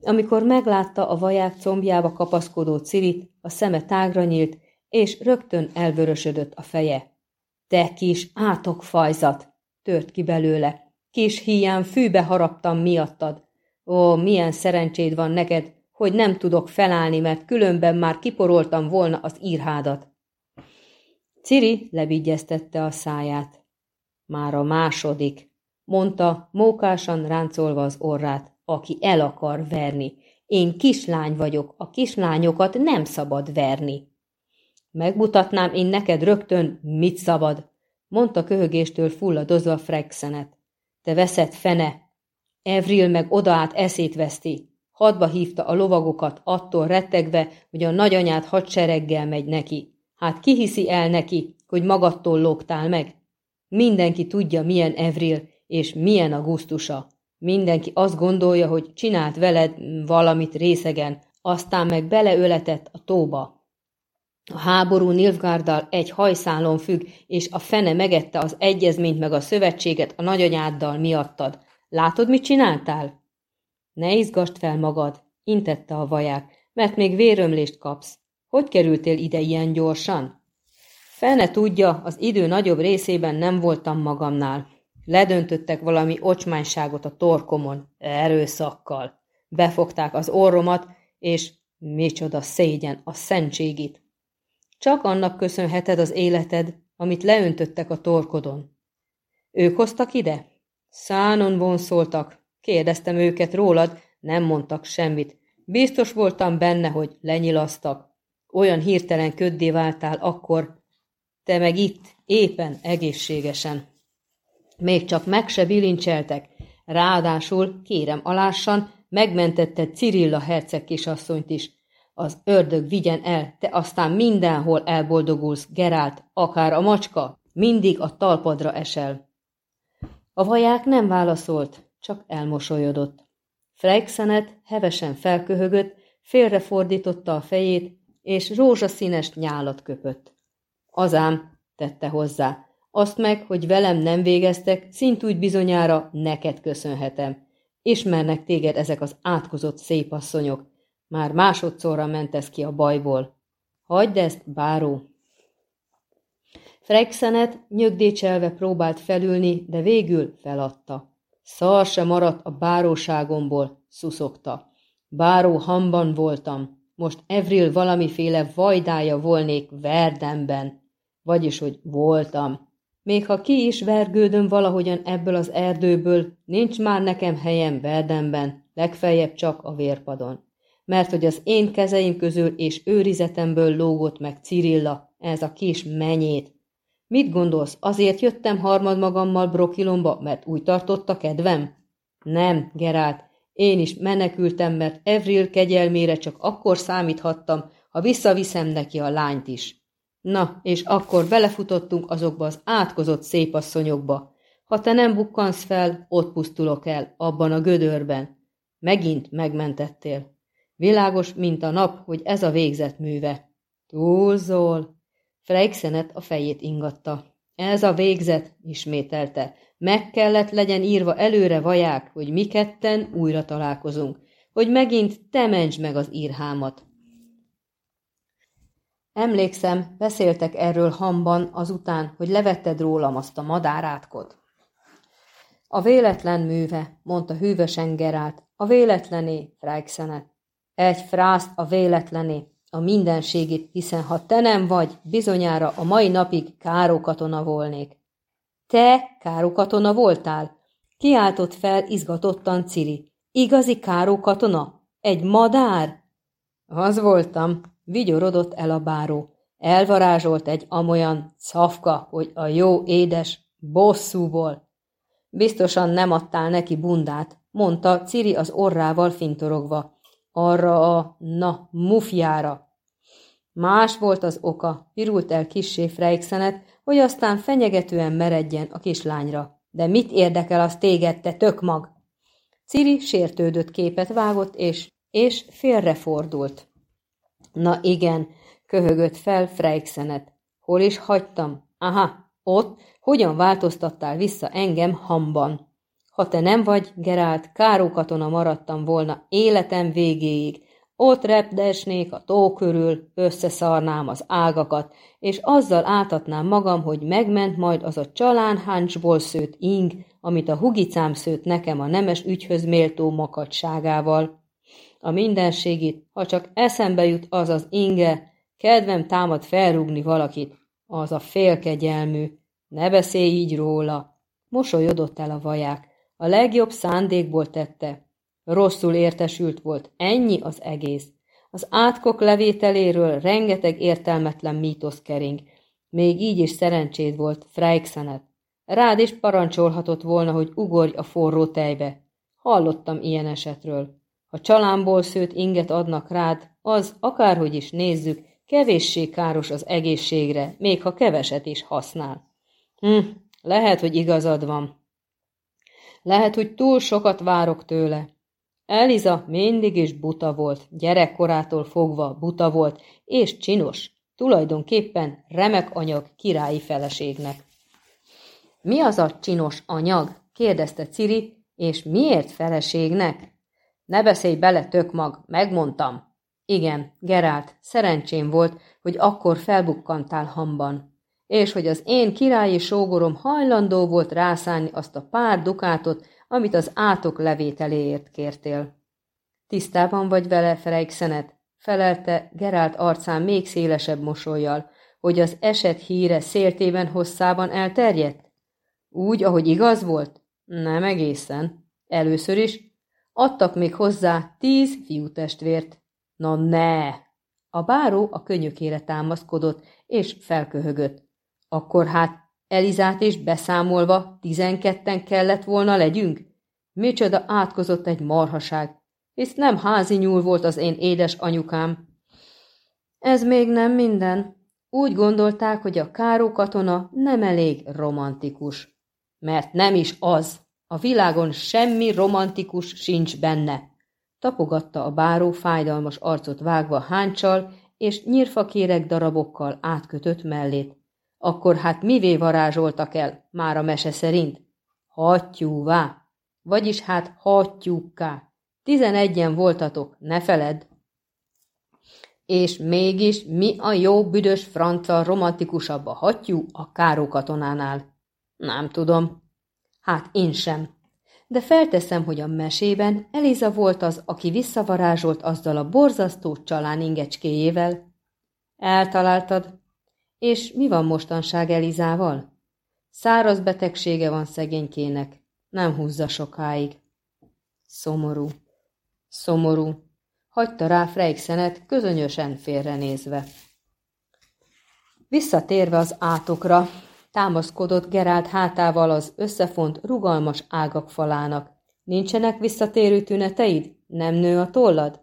Amikor meglátta a vaják combjába kapaszkodó Cirit, a szeme tágra nyílt, és rögtön elvörösödött a feje. Te kis átokfajzat! tört ki belőle. Kis híján fűbe haraptam miattad. Ó, milyen szerencséd van neked, hogy nem tudok felállni, mert különben már kiporoltam volna az írhádat. Ciri levigyeztette a száját. Már a második, mondta, mókásan ráncolva az orrát, aki el akar verni. Én kislány vagyok, a kislányokat nem szabad verni. Megmutatnám én neked rögtön, mit szabad, mondta köhögéstől fulladozva Frexenet. Te veszed fene! Evril meg odaát eszét veszti. Hadba hívta a lovagokat, attól rettegve, hogy a nagyanyát hadsereggel megy neki. Hát ki hiszi el neki, hogy magadtól lógtál meg? Mindenki tudja, milyen Evril, és milyen a gusztusa. Mindenki azt gondolja, hogy csinált veled valamit részegen, aztán meg beleöletett a tóba. A háború Nilfgárdal egy hajszálon függ, és a fene megette az egyezményt meg a szövetséget a nagyanyáddal miattad. Látod, mit csináltál? Ne izgast fel magad, intette a vaják, mert még vérömlést kapsz. Hogy kerültél ide ilyen gyorsan? Fene tudja, az idő nagyobb részében nem voltam magamnál. Ledöntöttek valami ocsmányságot a torkomon, erőszakkal. Befogták az orromat, és micsoda szégyen, a szentségit. Csak annak köszönheted az életed, amit leöntöttek a torkodon. Ők hoztak ide? Szánon vonszoltak. Kérdeztem őket rólad, nem mondtak semmit. Biztos voltam benne, hogy lenyilasztak. Olyan hirtelen köddé váltál akkor, te meg itt, éppen egészségesen. Még csak meg se bilincseltek, ráadásul, kérem alássan, megmentetted Cirilla herceg kisasszonyt is, az ördög vigyen el, te aztán mindenhol elboldogulsz, Gerált, akár a macska, mindig a talpadra esel. A vaják nem válaszolt, csak elmosolyodott. Freixenet hevesen felköhögött, félrefordította a fejét, és rózsaszínes nyálat köpött. Azám, tette hozzá, azt meg, hogy velem nem végeztek, szintúgy bizonyára neked köszönhetem. Ismernek téged ezek az átkozott szép asszonyok, már másodszorra mentesz ki a bajból. Hagyd ezt, báró! Freixenet nyögdécselve próbált felülni, de végül feladta. Szar se maradt a báróságomból, szuszogta. Báró hamban voltam, most Evril valamiféle vajdája volnék Verdemben, vagyis, hogy voltam. Még ha ki is vergődöm valahogyan ebből az erdőből, nincs már nekem helyem Verdemben, legfeljebb csak a vérpadon mert hogy az én kezeim közül és őrizetemből lógott meg Cirilla, ez a kis menyét. Mit gondolsz, azért jöttem harmad magammal Brokilomba, mert úgy tartotta kedvem? Nem, Gerált, én is menekültem, mert Evril kegyelmére csak akkor számíthattam, ha visszaviszem neki a lányt is. Na, és akkor belefutottunk azokba az átkozott szépasszonyokba. Ha te nem bukkansz fel, ott pusztulok el, abban a gödörben. Megint megmentettél. Világos, mint a nap, hogy ez a végzett műve. Túlzol! Freixenet a fejét ingatta. Ez a végzet, ismételte. Meg kellett legyen írva előre vaják, hogy mi ketten újra találkozunk, hogy megint te mentsd meg az írhámat. Emlékszem, beszéltek erről hamban azután, hogy levetted rólam azt a madárátkot. A véletlen műve, mondta hűvösen Gerált, a véletlené, Freixenet. Egy frászt a véletlené, a mindenségét, hiszen ha te nem vagy, bizonyára a mai napig Káró katona volnék. Te Káró katona voltál? Kiáltott fel izgatottan Ciri. Igazi Káró katona? Egy madár? Az voltam, vigyorodott el a báró. Elvarázsolt egy amolyan szafka, hogy a jó édes bosszúból. Biztosan nem adtál neki bundát, mondta Ciri az orrával fintorogva. Arra a, na, mufjára. Más volt az oka, pirult el kissé Freixenet, hogy aztán fenyegetően meredjen a kislányra. De mit érdekel az téged, te tökmag? Ciri sértődött képet vágott, és, és félrefordult. Na igen, köhögött fel Freixenet. Hol is hagytam? Aha, ott, hogyan változtattál vissza engem hamban? Ha te nem vagy, Gerált, káró katona maradtam volna életem végéig. Ott repdesnék a tó körül, összeszarnám az ágakat, és azzal áltatnám magam, hogy megment majd az a csalán háncsból szőtt ing, amit a hugicám szőtt nekem a nemes ügyhöz méltó makadságával. A mindenségit, ha csak eszembe jut az az inge, kedvem támad felrúgni valakit, az a félkegyelmű. Ne beszélj így róla. Mosolyodott el a vaják. A legjobb szándékból tette. Rosszul értesült volt, ennyi az egész. Az átkok levételéről rengeteg értelmetlen mítosz kering. Még így is szerencséd volt, Freixenet. Rád is parancsolhatott volna, hogy ugorj a forró tejbe. Hallottam ilyen esetről. Ha csalámból szőtt inget adnak rád, az, akárhogy is nézzük, kevéssé káros az egészségre, még ha keveset is használ. Hm, lehet, hogy igazad van. Lehet, hogy túl sokat várok tőle. Eliza mindig is buta volt, gyerekkorától fogva buta volt, és csinos, tulajdonképpen remek anyag királyi feleségnek. Mi az a csinos anyag? kérdezte Ciri, és miért feleségnek? Ne beszélj bele, tök mag, megmondtam. Igen, Gerált, szerencsém volt, hogy akkor felbukkantál hamban és hogy az én királyi sógorom hajlandó volt rászállni azt a pár dukátot, amit az átok levételéért kértél. Tisztában vagy vele, Freixenet? felelte Gerált arcán még szélesebb mosolyjal, hogy az eset híre széltében hosszában elterjedt? Úgy, ahogy igaz volt? Nem egészen. Először is adtak még hozzá tíz fiútestvért. Na ne! A báró a könyökére támaszkodott, és felköhögött. Akkor hát Elizát is beszámolva tizenketten kellett volna legyünk? Micsoda átkozott egy marhaság, hisz nem házi nyúl volt az én édes anyukám. Ez még nem minden. Úgy gondolták, hogy a káró katona nem elég romantikus. Mert nem is az. A világon semmi romantikus sincs benne. Tapogatta a báró fájdalmas arcot vágva háncsal és nyírfakérek darabokkal átkötött mellét. Akkor hát mivé varázsoltak el, már a mese szerint? Hattyúvá, vagyis hát hattyúkká. Tizenegyen voltatok, ne feled. És mégis mi a jó büdös franca romantikusabb a hattyú a Káró katonánál? Nem tudom. Hát én sem. De felteszem, hogy a mesében Eliza volt az, aki visszavarázsolt azzal a borzasztó csalán ingecskéjével. Eltaláltad, és mi van mostanság Elizával? Száraz betegsége van szegénykének, nem húzza sokáig. Szomorú, szomorú, hagyta rá Freixenet közönösen félrenézve. Visszatérve az átokra, támaszkodott Gerált hátával az összefont, rugalmas ágak falának. Nincsenek visszatérő tüneteid? Nem nő a tollad?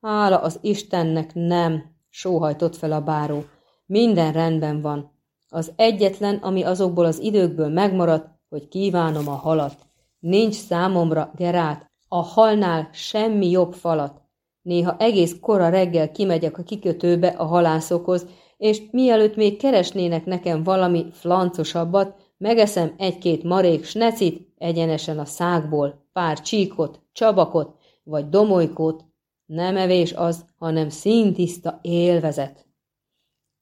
Hála az Istennek nem, sóhajtott fel a báró. Minden rendben van. Az egyetlen, ami azokból az időkből megmaradt, hogy kívánom a halat. Nincs számomra, Gerát, a halnál semmi jobb falat. Néha egész kora reggel kimegyek a kikötőbe a halászokhoz, és mielőtt még keresnének nekem valami flancosabbat, megeszem egy-két marék snecit egyenesen a szákból, pár csíkot, csabakot vagy domolykót. Nem evés az, hanem színtiszta élvezet.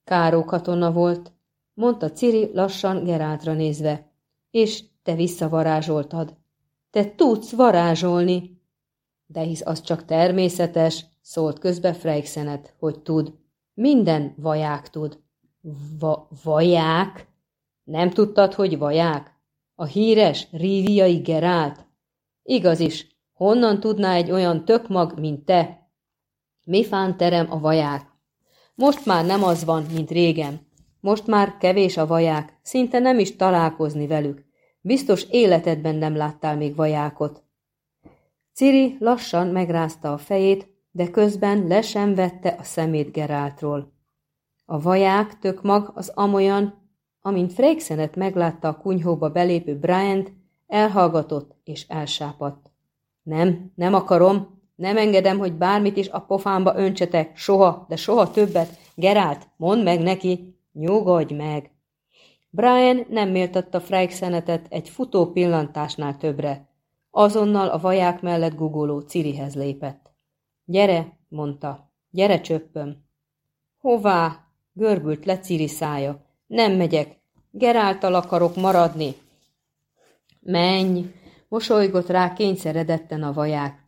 Káró katona volt, mondta Ciri lassan Geráltra nézve. És te visszavarázsoltad. Te tudsz varázsolni. De hisz az csak természetes, szólt közbe Freixenet, hogy tud. Minden vaják tud. Va vaják? Nem tudtad, hogy vaják? A híres ríviai Gerált? Igaz is, honnan tudná egy olyan tökmag, mint te? Mi fán terem a vaják? Most már nem az van, mint régen. Most már kevés a vaják, szinte nem is találkozni velük. Biztos életedben nem láttál még vajákot. Ciri lassan megrázta a fejét, de közben le sem vette a szemét Geráltról. A vaják tökmag az amolyan, amint Freikszenet meglátta a kunyhóba belépő Bryant, elhallgatott és elsápadt. Nem, nem akarom, nem engedem, hogy bármit is a pofámba öntsetek, soha, de soha többet. Gerált, mondd meg neki, nyugodj meg. Brian nem méltatta Freikszenetet egy futó pillantásnál többre. Azonnal a vaják mellett gugoló Cirihez lépett. Gyere, mondta, gyere csöppöm. Hová? Görbült le Ciri szája. Nem megyek, Geráltal akarok maradni. Menj, mosolygott rá kényszeredetten a vaják.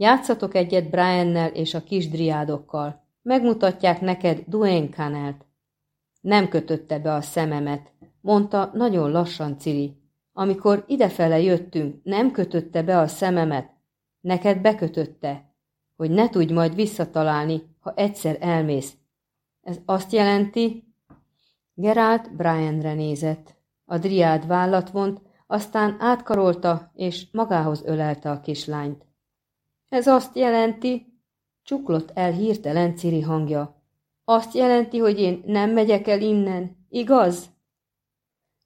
Játszatok egyet Briannel és a kis driádokkal. Megmutatják neked Duane Canelt. Nem kötötte be a szememet, mondta nagyon lassan Ciri. Amikor idefele jöttünk, nem kötötte be a szememet. Neked bekötötte, hogy ne tudj majd visszatalálni, ha egyszer elmész. Ez azt jelenti... Gerált Brianre nézett. A driád vállat vont, aztán átkarolta, és magához ölelte a kislányt. Ez azt jelenti, csuklott el hirtelen Ciri hangja. Azt jelenti, hogy én nem megyek el innen, igaz?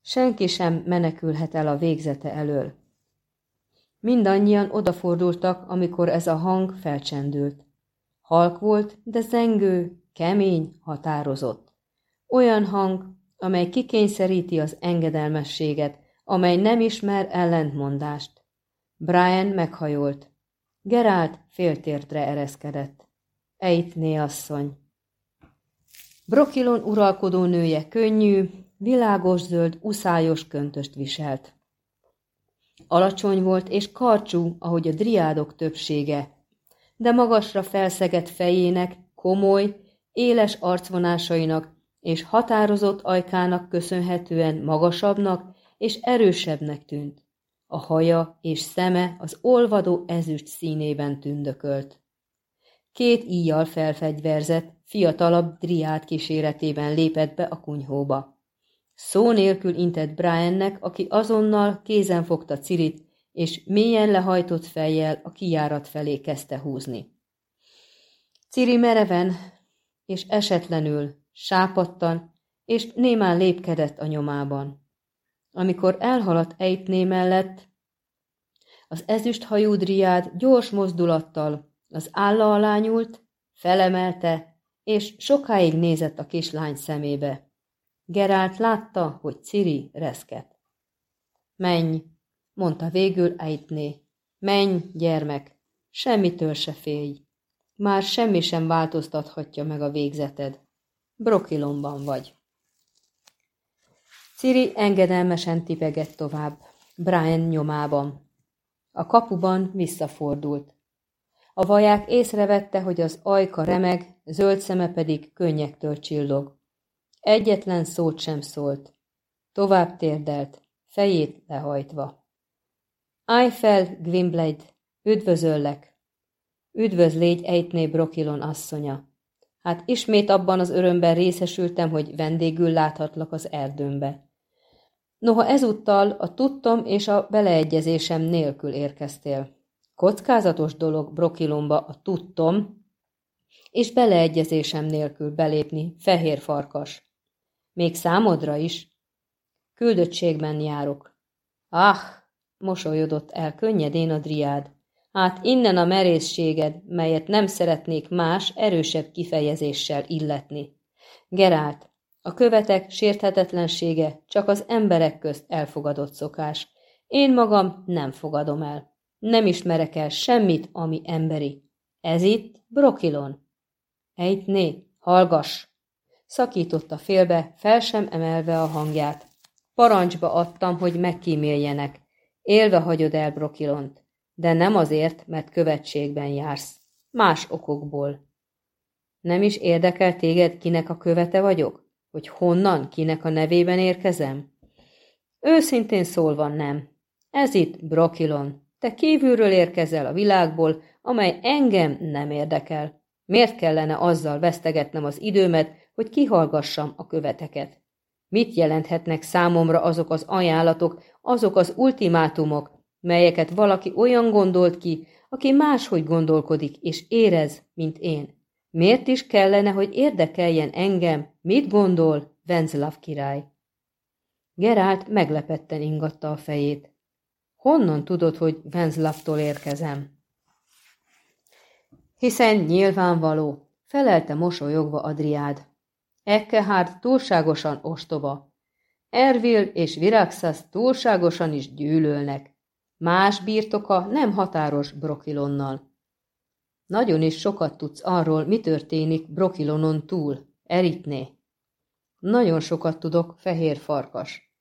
Senki sem menekülhet el a végzete elől. Mindannyian odafordultak, amikor ez a hang felcsendült. Halk volt, de zengő, kemény, határozott. Olyan hang, amely kikényszeríti az engedelmességet, amely nem ismer ellentmondást. Brian meghajolt. Gerált féltértre ereszkedett. Eitné asszony. Brokilon uralkodó nője könnyű, világos zöld, uszályos köntöst viselt. Alacsony volt és karcsú, ahogy a driádok többsége, de magasra felszegett fejének, komoly, éles arcvonásainak és határozott ajkának köszönhetően magasabbnak és erősebbnek tűnt. A haja és szeme az olvadó ezüst színében tündökölt. Két íjjal felfegyverzett, fiatalabb driát kíséretében lépett be a kunyhóba. Szó nélkül intett Briannek, aki azonnal kézen fogta Cirit, és mélyen lehajtott fejjel a kijárat felé kezdte húzni. Ciri mereven és esetlenül, sápadtan, és némán lépkedett a nyomában. Amikor elhaladt Eitné mellett, az ezüst hajú driád gyors mozdulattal az álla alá nyúlt, felemelte, és sokáig nézett a kislány szemébe. Gerált látta, hogy Ciri reszket. Menj, mondta végül Eitné. Menj, gyermek, semmitől se félj. Már semmi sem változtathatja meg a végzeted. Brokilomban vagy. Ciri engedelmesen tipegett tovább, Brian nyomában. A kapuban visszafordult. A vaják észrevette, hogy az ajka remeg, zöld szeme pedig könnyektől csillog. Egyetlen szót sem szólt. Tovább térdelt, fejét lehajtva. Állj fel, Gwynblade, üdvözöllek! Üdvöz légy Eitné Brokilon asszonya! Hát ismét abban az örömben részesültem, hogy vendégül láthatlak az erdőmbe. Noha ezúttal a tudtom és a beleegyezésem nélkül érkeztél. Kockázatos dolog Brokilomba a tudtom, és beleegyezésem nélkül belépni, fehér farkas. Még számodra is. Küldöttségben járok. Ah, mosolyodott el könnyedén a driád. Hát innen a merészséged, melyet nem szeretnék más, erősebb kifejezéssel illetni. Gerált, a követek sérthetetlensége csak az emberek közt elfogadott szokás. Én magam nem fogadom el. Nem ismerek el semmit, ami emberi. Ez itt Brokilon. Ejtné, hallgass! Szakította félbe, fel sem emelve a hangját. Parancsba adtam, hogy megkíméljenek. Élve hagyod el Brokilont. De nem azért, mert követségben jársz. Más okokból. Nem is érdekel téged, kinek a követe vagyok? Hogy honnan, kinek a nevében érkezem? Őszintén szólva nem. Ez itt Brokilon. Te kívülről érkezel a világból, amely engem nem érdekel. Miért kellene azzal vesztegetnem az időmet, hogy kihallgassam a követeket? Mit jelenthetnek számomra azok az ajánlatok, azok az ultimátumok, melyeket valaki olyan gondolt ki, aki máshogy gondolkodik és érez, mint én? Miért is kellene, hogy érdekeljen engem, mit gondol Venzlav király? Gerált meglepetten ingatta a fejét. Honnan tudod, hogy Venzlavtól érkezem? Hiszen nyilvánvaló, felelte mosolyogva Adriád. Ekkehárd túlságosan ostoba. Ervil és Viraxas túlságosan is gyűlölnek. Más birtoka nem határos Brokilonnal. Nagyon is sokat tudsz arról, mi történik Brokilonon túl, Eritné. Nagyon sokat tudok, fehér farkas.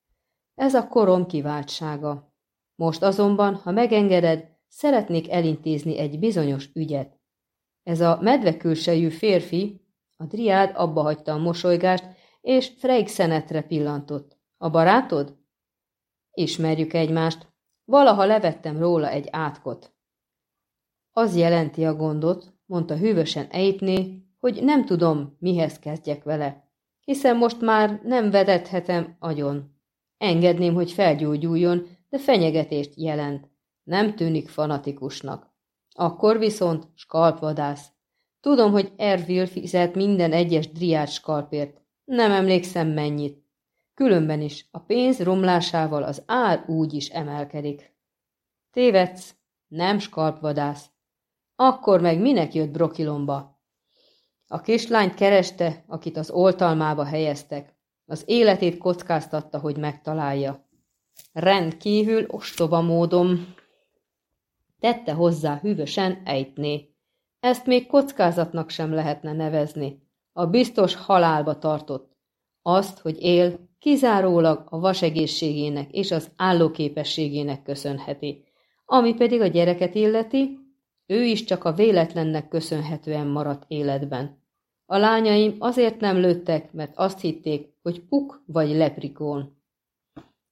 Ez a korom kiváltsága. Most azonban, ha megengeded, szeretnék elintézni egy bizonyos ügyet. Ez a medvekülsejű férfi, a driád abba hagyta a mosolygást, és szenetre pillantott. A barátod? Ismerjük egymást. Valaha levettem róla egy átkot. Az jelenti a gondot, mondta hűvösen Ejtné, hogy nem tudom, mihez kezdjek vele, hiszen most már nem vedethetem agyon. Engedném, hogy felgyógyuljon, de fenyegetést jelent. Nem tűnik fanatikusnak. Akkor viszont skalpvadász. Tudom, hogy Ervil fizet minden egyes driát skalpért. Nem emlékszem mennyit. Különben is a pénz romlásával az ár úgy is emelkedik. Tévedsz, nem skalpvadász. Akkor meg minek jött Brokilomba? A kislányt kereste, akit az oltalmába helyeztek. Az életét kockáztatta, hogy megtalálja. Rendkívül ostoba módom. Tette hozzá hűvösen ejtné. Ezt még kockázatnak sem lehetne nevezni. A biztos halálba tartott. Azt, hogy él, kizárólag a vasegészségének és az állóképességének köszönheti. Ami pedig a gyereket illeti, ő is csak a véletlennek köszönhetően maradt életben. A lányaim azért nem lőttek, mert azt hitték, hogy puk vagy leprikón.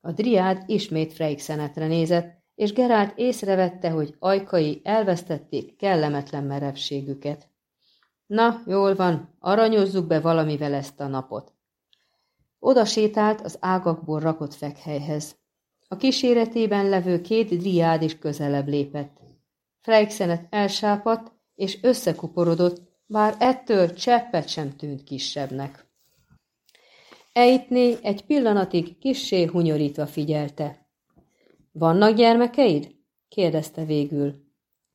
A driád ismét Freixenetre nézett, és Gerált észrevette, hogy ajkai elvesztették kellemetlen merevségüket. Na, jól van, aranyozzuk be valamivel ezt a napot. Oda sétált az ágakból rakott fekhelyhez. A kíséretében levő két driád is közelebb lépett. Freixenet elsápadt, és összekuporodott, bár ettől cseppet sem tűnt kisebbnek. Eitné egy pillanatig kissé hunyorítva figyelte. Vannak gyermekeid? kérdezte végül.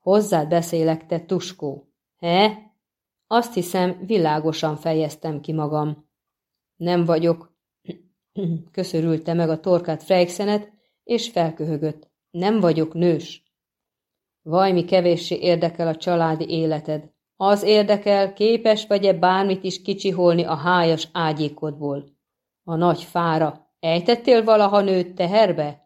Hozzád beszélek, te tuskó. He? Azt hiszem, világosan fejeztem ki magam. Nem vagyok. Köszörülte meg a torkát Freixenet, és felköhögött. Nem vagyok nős. Vaj, mi kevéssé érdekel a családi életed. Az érdekel, képes vagy-e bármit is kicsiholni a hájas ágyékodból. A nagy fára. Ejtettél valaha nőt teherbe?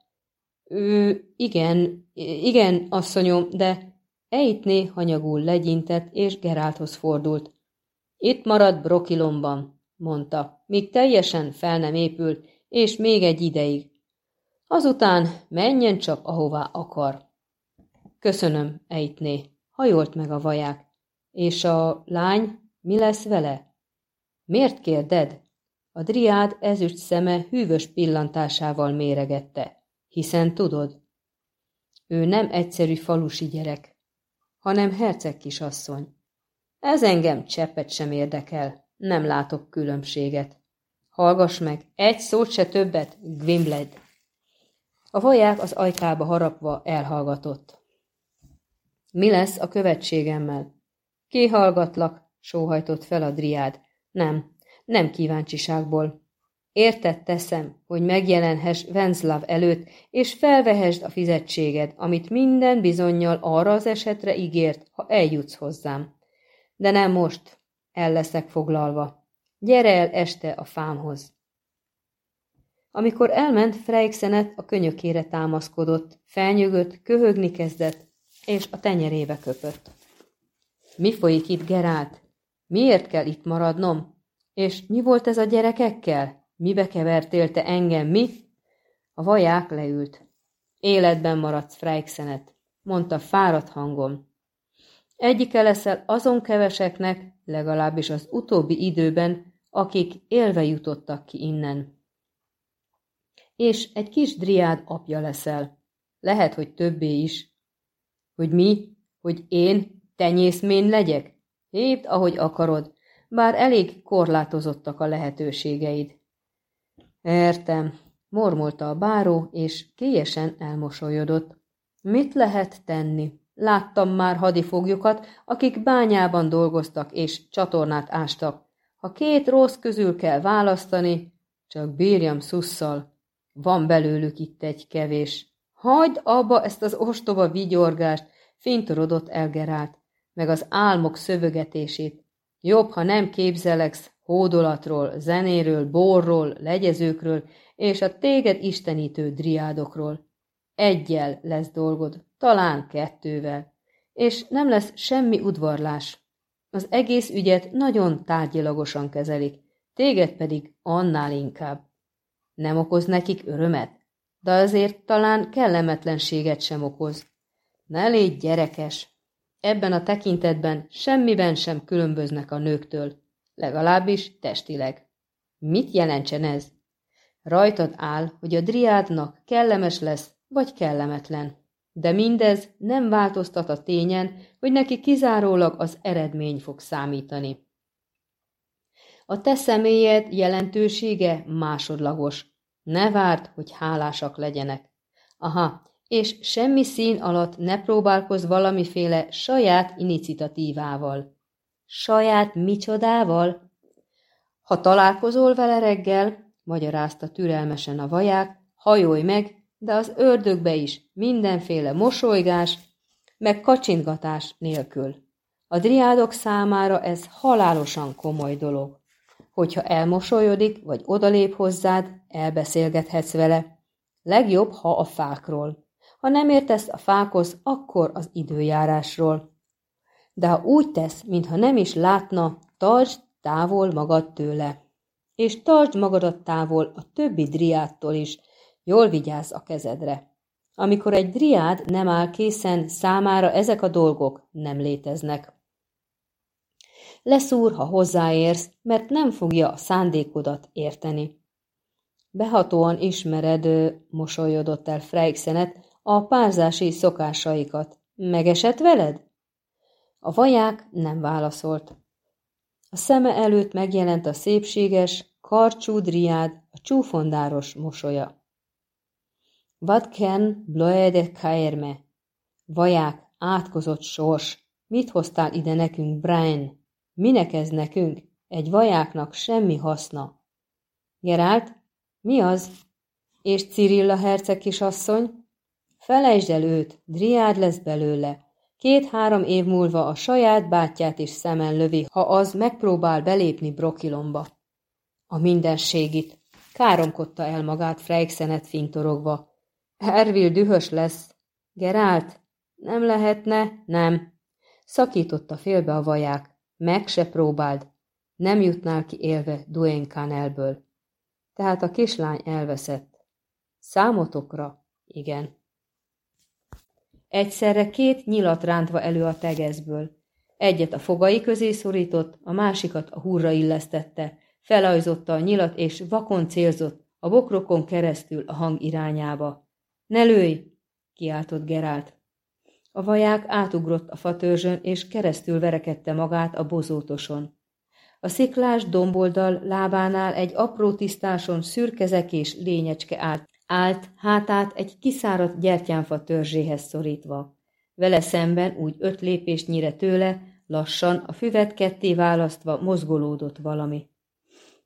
Ő, igen, igen, asszonyom, de Ejtné hanyagul legyintett, és Gerálthoz fordult. Itt marad Brokilomban, mondta, míg teljesen fel nem épült, és még egy ideig. Azután menjen csak, ahová akar. Köszönöm, Ejtné, hajolt meg a vaják. És a lány, mi lesz vele? Miért kérded? A driád ezüst szeme hűvös pillantásával méregette. Hiszen tudod, ő nem egyszerű falusi gyerek, hanem herceg kisasszony. Ez engem cseppet sem érdekel, nem látok különbséget. Hallgass meg, egy szót se többet, Gwimbled. A vaják az ajkába harapva elhallgatott. Mi lesz a követségemmel? Kihallgatlak, sóhajtott fel a driád. Nem, nem kíváncsiságból. Értett teszem, hogy megjelenhess Venzlav előtt, és felvehesd a fizetséged, amit minden bizonyal arra az esetre ígért, ha eljutsz hozzám. De nem most, el leszek foglalva. Gyere el este a fámhoz. Amikor elment, Freixenet a könyökére támaszkodott, felnyögött, köhögni kezdett, és a tenyerébe köpött. Mi folyik itt, Gerált? Miért kell itt maradnom? És mi volt ez a gyerekekkel? Mibe kevertél te engem, mi? A vaják leült. Életben maradsz, Freixenet, mondta fáradt hangon. Egyike leszel azon keveseknek, legalábbis az utóbbi időben, akik élve jutottak ki innen. És egy kis driád apja leszel. Lehet, hogy többé is. Hogy mi? Hogy én tenyészmén legyek? Hívd, ahogy akarod, bár elég korlátozottak a lehetőségeid. Értem, mormolta a báró, és kélyesen elmosolyodott. Mit lehet tenni? Láttam már hadifoglyokat, akik bányában dolgoztak és csatornát ástak. Ha két rossz közül kell választani, csak bírjam szusszal. Van belőlük itt egy kevés. Hagyd abba ezt az ostoba vigyorgást, fintorodott elgerált, meg az álmok szövögetését. Jobb, ha nem képzeleksz hódolatról, zenéről, borról, legyezőkről és a téged istenítő driádokról. Egyel lesz dolgod, talán kettővel, és nem lesz semmi udvarlás. Az egész ügyet nagyon tárgyilagosan kezelik, téged pedig annál inkább. Nem okoz nekik örömet, de azért talán kellemetlenséget sem okoz. Ne légy gyerekes! Ebben a tekintetben semmiben sem különböznek a nőktől, legalábbis testileg. Mit jelentsen ez? Rajtad áll, hogy a driádnak kellemes lesz, vagy kellemetlen. De mindez nem változtat a tényen, hogy neki kizárólag az eredmény fog számítani. A te személyed jelentősége másodlagos. Ne várd, hogy hálásak legyenek. Aha, és semmi szín alatt ne próbálkozz valamiféle saját iniciatívával. Saját micsodával? Ha találkozol vele reggel, magyarázta türelmesen a vaják, hajolj meg, de az ördögbe is mindenféle mosolygás, meg kacsintgatás nélkül. A driádok számára ez halálosan komoly dolog. Hogyha elmosolyodik, vagy odalép hozzád, elbeszélgethetsz vele. Legjobb, ha a fákról. Ha nem értesz a fákhoz, akkor az időjárásról. De ha úgy tesz, mintha nem is látna, tartsd távol magad tőle. És tartsd magadat távol a többi driádtól is, Jól vigyázz a kezedre. Amikor egy driád nem áll készen, számára ezek a dolgok nem léteznek. Leszúr, ha hozzáérsz, mert nem fogja a szándékodat érteni. Behatóan ismered, mosolyodott el Freixenet, a párzási szokásaikat. Megesett veled? A vaják nem válaszolt. A szeme előtt megjelent a szépséges, karcsú driád, a csúfondáros mosolya. Vadken bloede kaerme. Vaják, átkozott sors. Mit hoztál ide nekünk, Brian? Minek ez nekünk? Egy vajáknak semmi haszna. Gerált, mi az? És Cirilla herceg kisasszony? Felejtsd el őt, driád lesz belőle. Két-három év múlva a saját bátyját is szemen lövi, ha az megpróbál belépni Brokilomba. A mindenségit. Káromkodta el magát Freixenet fintorogva. Ervil dühös lesz. Gerált? Nem lehetne? Nem. Szakította félbe a vaják. Meg se próbáld. Nem jutnál ki élve Duane Canelből. Tehát a kislány elveszett. Számotokra? Igen. Egyszerre két nyilat rántva elő a tegezből. Egyet a fogai közé szorított, a másikat a hurra illesztette, felajzotta a nyilat és vakon célzott, a bokrokon keresztül a hang irányába. Ne lőj! kiáltott Gerált. A vaják átugrott a fatörzsön, és keresztül verekedte magát a bozótoson. A sziklás domboldal lábánál egy apró tisztáson szürkezek és lényecske állt, állt hátát egy kiszáradt gyertyánfa törzséhez szorítva. Vele szemben úgy öt lépésnyire tőle, lassan, a füvet ketté választva mozgolódott valami.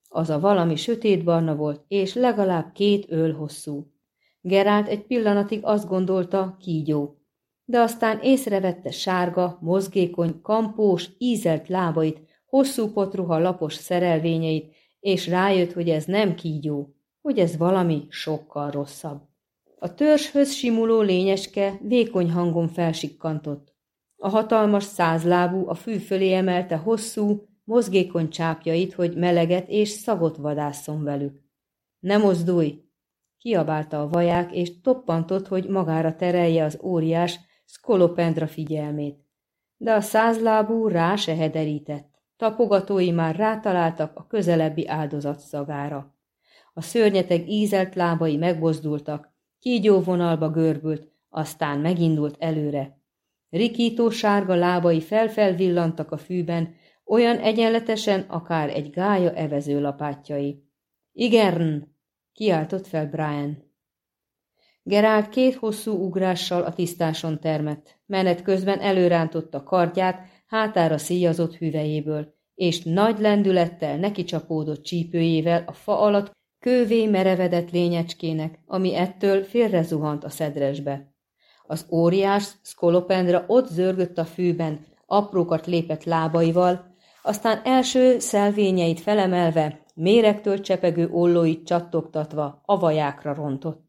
Az a valami sötétbarna volt, és legalább két öl hosszú. Gerált egy pillanatig azt gondolta, kígyó. De aztán észrevette sárga, mozgékony, kampós, ízelt lábait, hosszú potruha lapos szerelvényeit, és rájött, hogy ez nem kígyó, hogy ez valami sokkal rosszabb. A törzshöz simuló lényeske vékony hangon felsikkantott. A hatalmas százlábú a fű fölé emelte hosszú, mozgékony csápjait, hogy meleget és szagot vadásszon velük. Ne mozdulj! kiabálta a vaják, és toppantott, hogy magára terelje az óriás Skolopendra figyelmét. De a százlábú rá se hederített. Tapogatói már rátaláltak a közelebbi áldozat szagára. A szörnyeteg ízelt lábai megbozdultak, kígyó vonalba görbült, aztán megindult előre. Rikító sárga lábai felfelvillantak a fűben, olyan egyenletesen, akár egy gája evező lapátjai. Igen, kiáltott fel Brian. Gerált két hosszú ugrással a tisztáson termett. Menet közben előrántotta kardját, hátára szíjazott hüvejéből, és nagy lendülettel neki csapódott csípőjével a fa alatt kővé merevedett lényecskének, ami ettől félrezuhant a szedresbe. Az óriás szkolopendra ott zörgött a fűben, aprókat lépett lábaival, aztán első szelvényeit felemelve, méregtől csepegő ollóit csattogtatva a vajákra rontott.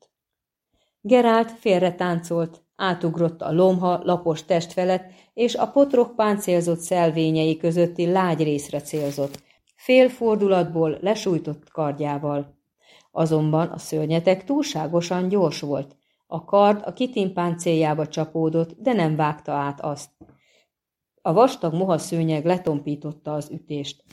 Gerált félre táncolt, átugrott a lomha lapos test felett, és a potrok páncélzott szelvényei közötti lágy részre célzott, fél fordulatból lesújtott kardjával. Azonban a szörnyetek túlságosan gyors volt. A kard a kitimpán céljába csapódott, de nem vágta át azt. A vastag moha szőnyeg letompította az ütést.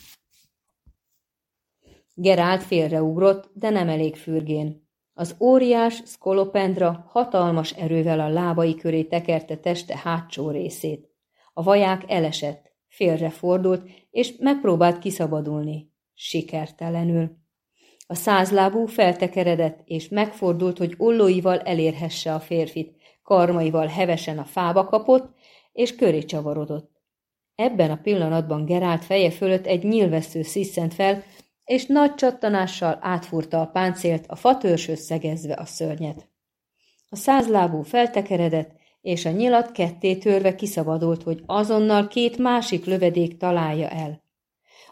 Gerált félreugrott, de nem elég fürgén. Az óriás szkolopendra hatalmas erővel a lábai köré tekerte teste hátsó részét. A vaják elesett, félrefordult, és megpróbált kiszabadulni. Sikertelenül. A százlábú feltekeredett, és megfordult, hogy ollóival elérhesse a férfit, karmaival hevesen a fába kapott, és köré csavarodott. Ebben a pillanatban Gerált feje fölött egy nyílvesző sziszent fel, és nagy csattanással átfúrta a páncélt, a fatörsös szegezve a szörnyet. A százlábú feltekeredett, és a nyilat ketté törve kiszabadult, hogy azonnal két másik lövedék találja el.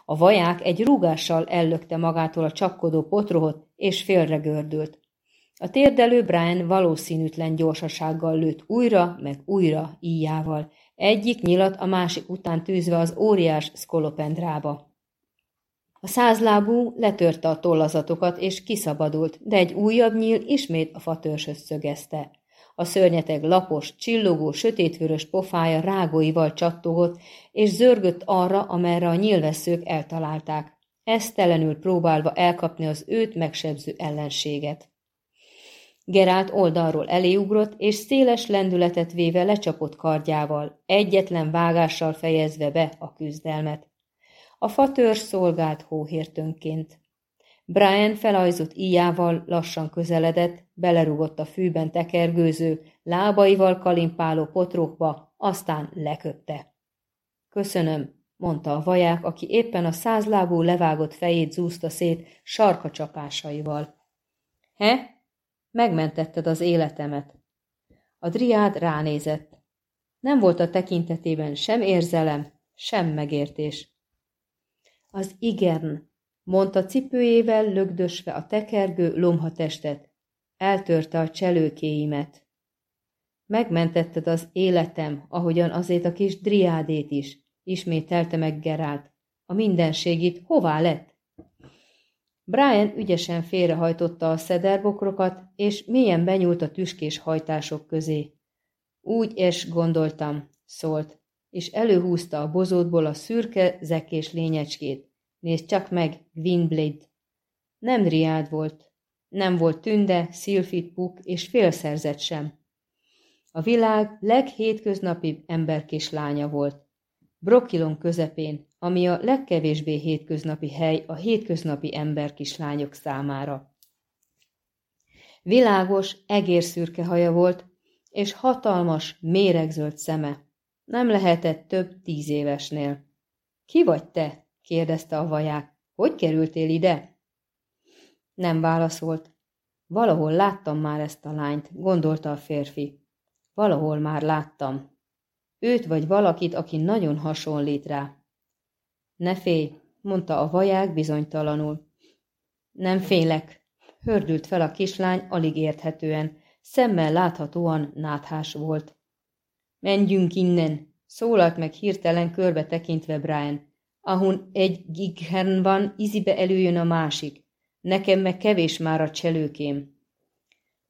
A vaják egy rúgással ellökte magától a csapkodó potrohot, és félre gördült. A térdelő Brian valószínűtlen gyorsasággal lőtt újra, meg újra íjával, egyik nyilat a másik után tűzve az óriás szkolopendrába. A százlábú letörte a tollazatokat és kiszabadult, de egy újabb nyíl ismét a fatörsöt szögezte. A szörnyeteg lapos, csillogó, sötétvörös pofája rágóival csattogott, és zörgött arra, amerre a nyílveszők eltalálták, esztelenül próbálva elkapni az őt megsebző ellenséget. Gerált oldalról eléugrott, és széles lendületet véve lecsapott kardjával, egyetlen vágással fejezve be a küzdelmet. A fatörs szolgált hóhértönként. Brian felajzott íjával lassan közeledett, belerugott a fűben tekergőző, lábaival kalimpáló potrokba, aztán leköpte. Köszönöm, mondta a vaják, aki éppen a százlábú levágott fejét zúzta szét sarka csapásaival. He? Megmentetted az életemet. A driád ránézett. Nem volt a tekintetében sem érzelem, sem megértés. Az igen, mondta cipőjével lögdösve a tekergő lomhatestet. Eltörte a cselőkéimet. Megmentetted az életem, ahogyan azért a kis driádét is, ismételte meg Gerált. A mindenségit hová lett? Brian ügyesen félrehajtotta a szederbokrokat, és mélyen benyúlt a tüskés hajtások közé. Úgy es gondoltam, szólt, és előhúzta a bozótból a szürke, zekés lényecskét. Nézd csak meg, Gwynblade. Nem riád volt. Nem volt tünde, szilfit puk és félszerzet sem. A világ leghétköznapibb emberkislánya volt. Brokilon közepén, ami a legkevésbé hétköznapi hely a hétköznapi emberkislányok számára. Világos, egérszürke haja volt, és hatalmas, méregzöld szeme. Nem lehetett több tíz évesnél. Ki vagy te? kérdezte a vaják. Hogy kerültél ide? Nem válaszolt. Valahol láttam már ezt a lányt, gondolta a férfi. Valahol már láttam. Őt vagy valakit, aki nagyon hasonlít rá. Ne félj, mondta a vaják bizonytalanul. Nem félek, hördült fel a kislány alig érthetően, szemmel láthatóan náthás volt. Menjünk innen, szólalt meg hirtelen körbe tekintve Brian. Ahun egy gighern van, izibe előjön a másik. Nekem meg kevés már a cselőkém.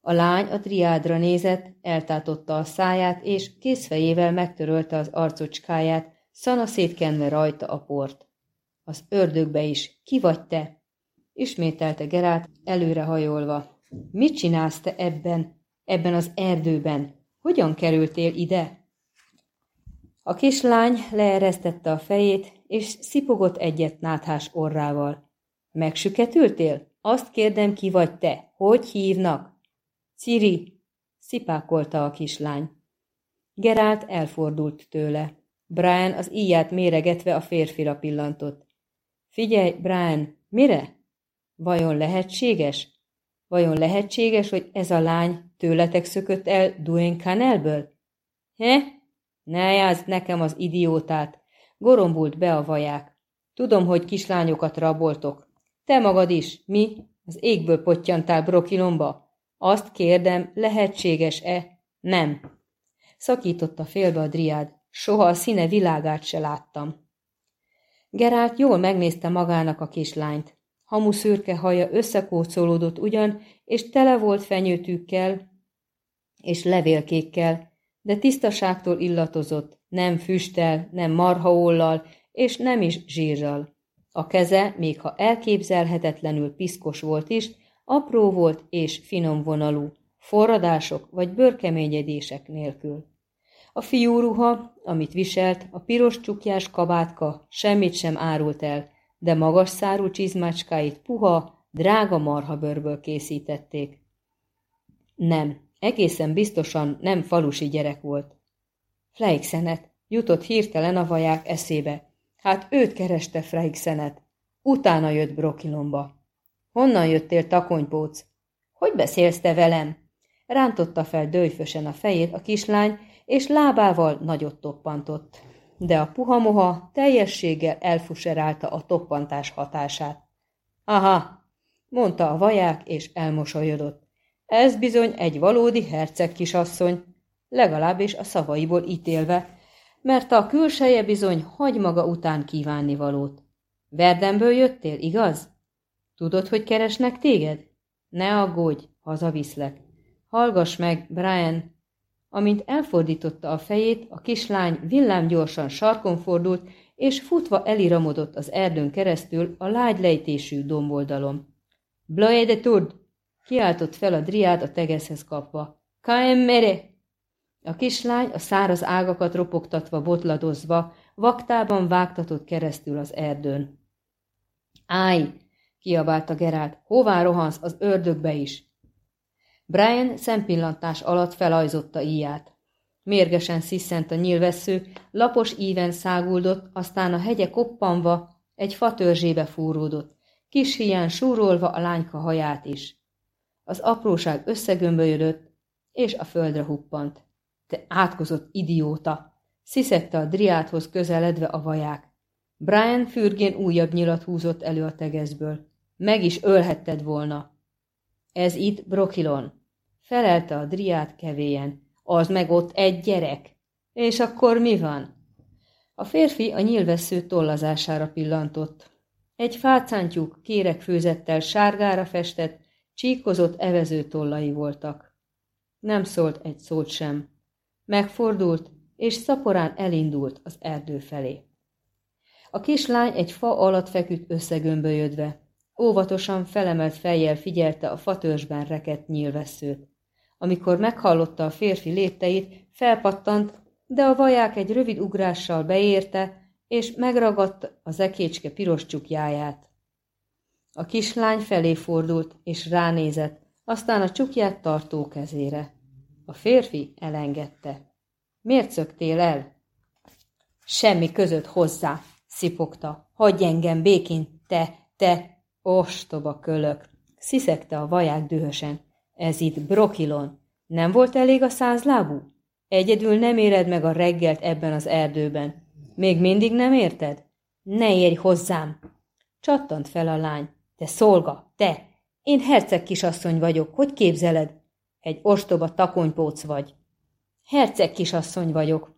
A lány a triádra nézett, eltátotta a száját, és készfejével megtörölte az arcocskáját, szana szétkenve rajta a port. Az ördögbe is, ki vagy te? Ismételte Gerált, előrehajolva. Mit csinálsz te ebben, ebben az erdőben? Hogyan kerültél ide? A kislány leeresztette a fejét, és szipogott egyet náthás orrával. Megsüketültél? Azt kérdem, ki vagy te? Hogy hívnak? Ciri, szipákolta a kislány. Gerált elfordult tőle. Brian az íját méregetve a férfira pillantott. Figyelj, Brian, mire? Vajon lehetséges? Vajon lehetséges, hogy ez a lány tőletek szökött el Dwayne Canelből? He? Ne jázd nekem az idiótát! Gorombult be a vaják. Tudom, hogy kislányokat raboltok. Te magad is, mi? Az égből pottyantál brokilomba? Azt kérdem, lehetséges-e? Nem. Szakította félbe a driád. Soha a színe világát se láttam. Gerált jól megnézte magának a kislányt. Hamu szürke haja összekócolódott ugyan, és tele volt fenyőtűkkel és levélkékkel, de tisztaságtól illatozott, nem füsttel, nem marhaollal, és nem is zsírral. A keze, még ha elképzelhetetlenül piszkos volt is, apró volt és finom vonalú, forradások vagy bőrkeményedések nélkül. A fiú ruha, amit viselt, a piros csukjás kabátka semmit sem árult el, de magas szárú csizmácskáit puha, drága marhabőrből készítették. Nem, egészen biztosan nem falusi gyerek volt. Fleixenet, jutott hirtelen a vaják eszébe. Hát őt kereste Freixenet. Utána jött Brokilomba. Honnan jöttél, takonypóc? Hogy beszélsz te velem? Rántotta fel dőjfösen a fejét a kislány, és lábával nagyot toppantott. De a puha moha teljességgel elfuserálta a toppantás hatását. Aha, mondta a vaják, és elmosolyodott. Ez bizony egy valódi herceg kisasszony, legalábbis a szavaiból ítélve, mert a külseje bizony hagy maga után kívánni valót. Verdenből jöttél, igaz? Tudod, hogy keresnek téged? Ne aggódj, hazaviszlek. Hallgass meg, Brian. Amint elfordította a fejét, a kislány villámgyorsan sarkon fordult, és futva eliramodott az erdőn keresztül a lágy lejtésű domboldalon. Blaye de turd! Kiáltott fel a driád a tegeszhez kapva. Kaem mere! A kislány a száraz ágakat ropogtatva botladozva, vaktában vágtatott keresztül az erdőn. Állj! kiabálta Gerált. Hová rohansz az ördögbe is? Brian szempillantás alatt felajzotta íját. Mérgesen sziszent a nyílvessző, lapos íven száguldott, aztán a hegye koppanva egy fatörzsébe fúródott, kis hián súrolva a lányka haját is. Az apróság összegömbölyödött, és a földre huppant. Te átkozott idióta! Sziszegte a driáthoz közeledve a vaják. Brian fürgén újabb nyilat húzott elő a tegezből. Meg is ölhetted volna. Ez itt Brokilon. Felelte a driát kevélyen. Az meg ott egy gyerek. És akkor mi van? A férfi a nyílvessző tollazására pillantott. Egy fácántjuk kérek sárgára festett, csíkozott evező tollai voltak. Nem szólt egy szót sem. Megfordult, és szaporán elindult az erdő felé. A kislány egy fa alatt feküdt összegömbölyödve. Óvatosan felemelt fejjel figyelte a fatörzsben rekett nyílvesszőt. Amikor meghallotta a férfi lépteit, felpattant, de a vaják egy rövid ugrással beérte, és megragadt a zekécske piros csukjáját. A kislány felé fordult, és ránézett, aztán a csukját tartó kezére. A férfi elengedte. Miért szöktél el? Semmi között hozzá, szipogta. Hagyj engem békén, te, te, ostoba kölök. Sziszegte a vaják dühösen. Ez itt Brokilon. Nem volt elég a százlábú? Egyedül nem éred meg a reggelt ebben az erdőben. Még mindig nem érted? Ne érj hozzám! Csattant fel a lány. Te szolga, te! Én herceg kisasszony vagyok, hogy képzeled? Egy ostoba takonypóc vagy. Herceg kisasszony vagyok.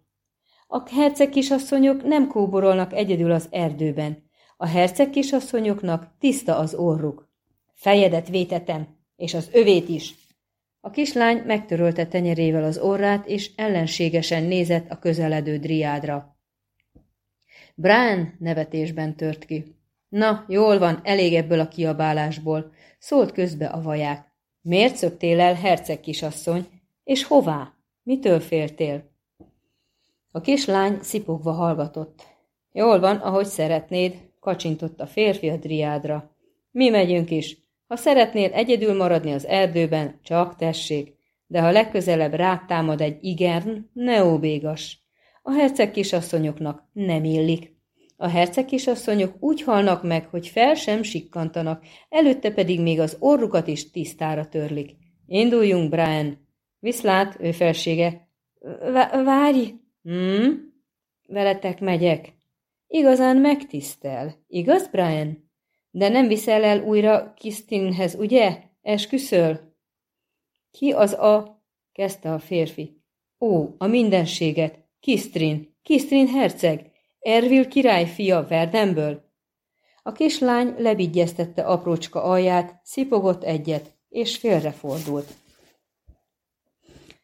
A herceg kisasszonyok nem kóborolnak egyedül az erdőben. A herceg kisasszonyoknak tiszta az orruk. Fejedet vétetem, és az övét is. A kislány megtörölte tenyerével az orrát, és ellenségesen nézett a közeledő driádra. Brian nevetésben tört ki. Na, jól van, elég ebből a kiabálásból, szólt közbe a vaják. Miért szöktél el, herceg kisasszony? És hová? Mitől féltél? A kislány szipogva hallgatott. Jól van, ahogy szeretnéd, kacsintott a férfi a driádra. Mi megyünk is. Ha szeretnél egyedül maradni az erdőben, csak tessék, de ha legközelebb rátámad egy igern, ne óbégas. A herceg kisasszonyoknak nem illik. A herceg kisasszonyok úgy halnak meg, hogy fel sem sikkantanak, előtte pedig még az orrukat is tisztára törlik. Induljunk, Brian! Viszlát, ő felsége. Várj! Hm? Veletek megyek. Igazán megtisztel. Igaz, Brian? De nem viszel el újra Kistinhez, ugye? Esküszöl? Ki az a... kezdte a férfi. Ó, a mindenséget. Kistrin. Kistrin herceg. Ervil király fia Verdemből. A kislány lebigyeztette aprócska alját, szipogott egyet, és félrefordult.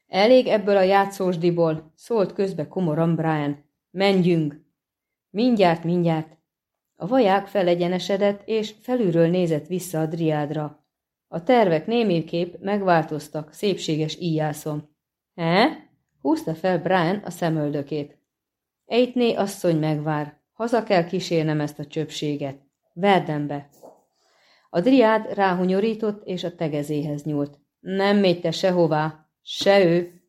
Elég ebből a játszósdiból, szólt közbe komoran Brian. Menjünk! Mindjárt, mindjárt! A vaják felegyenesedett, és felülről nézett vissza a driádra. A tervek némiképp megváltoztak, szépséges íjászom. He? Húzta fel Brian a szemöldökét. Ejtné asszony megvár. Haza kell kísérnem ezt a csöpséget. Verdembe. A driád ráhunyorított, és a tegezéhez nyúlt. Nem mégy te sehová, se ő.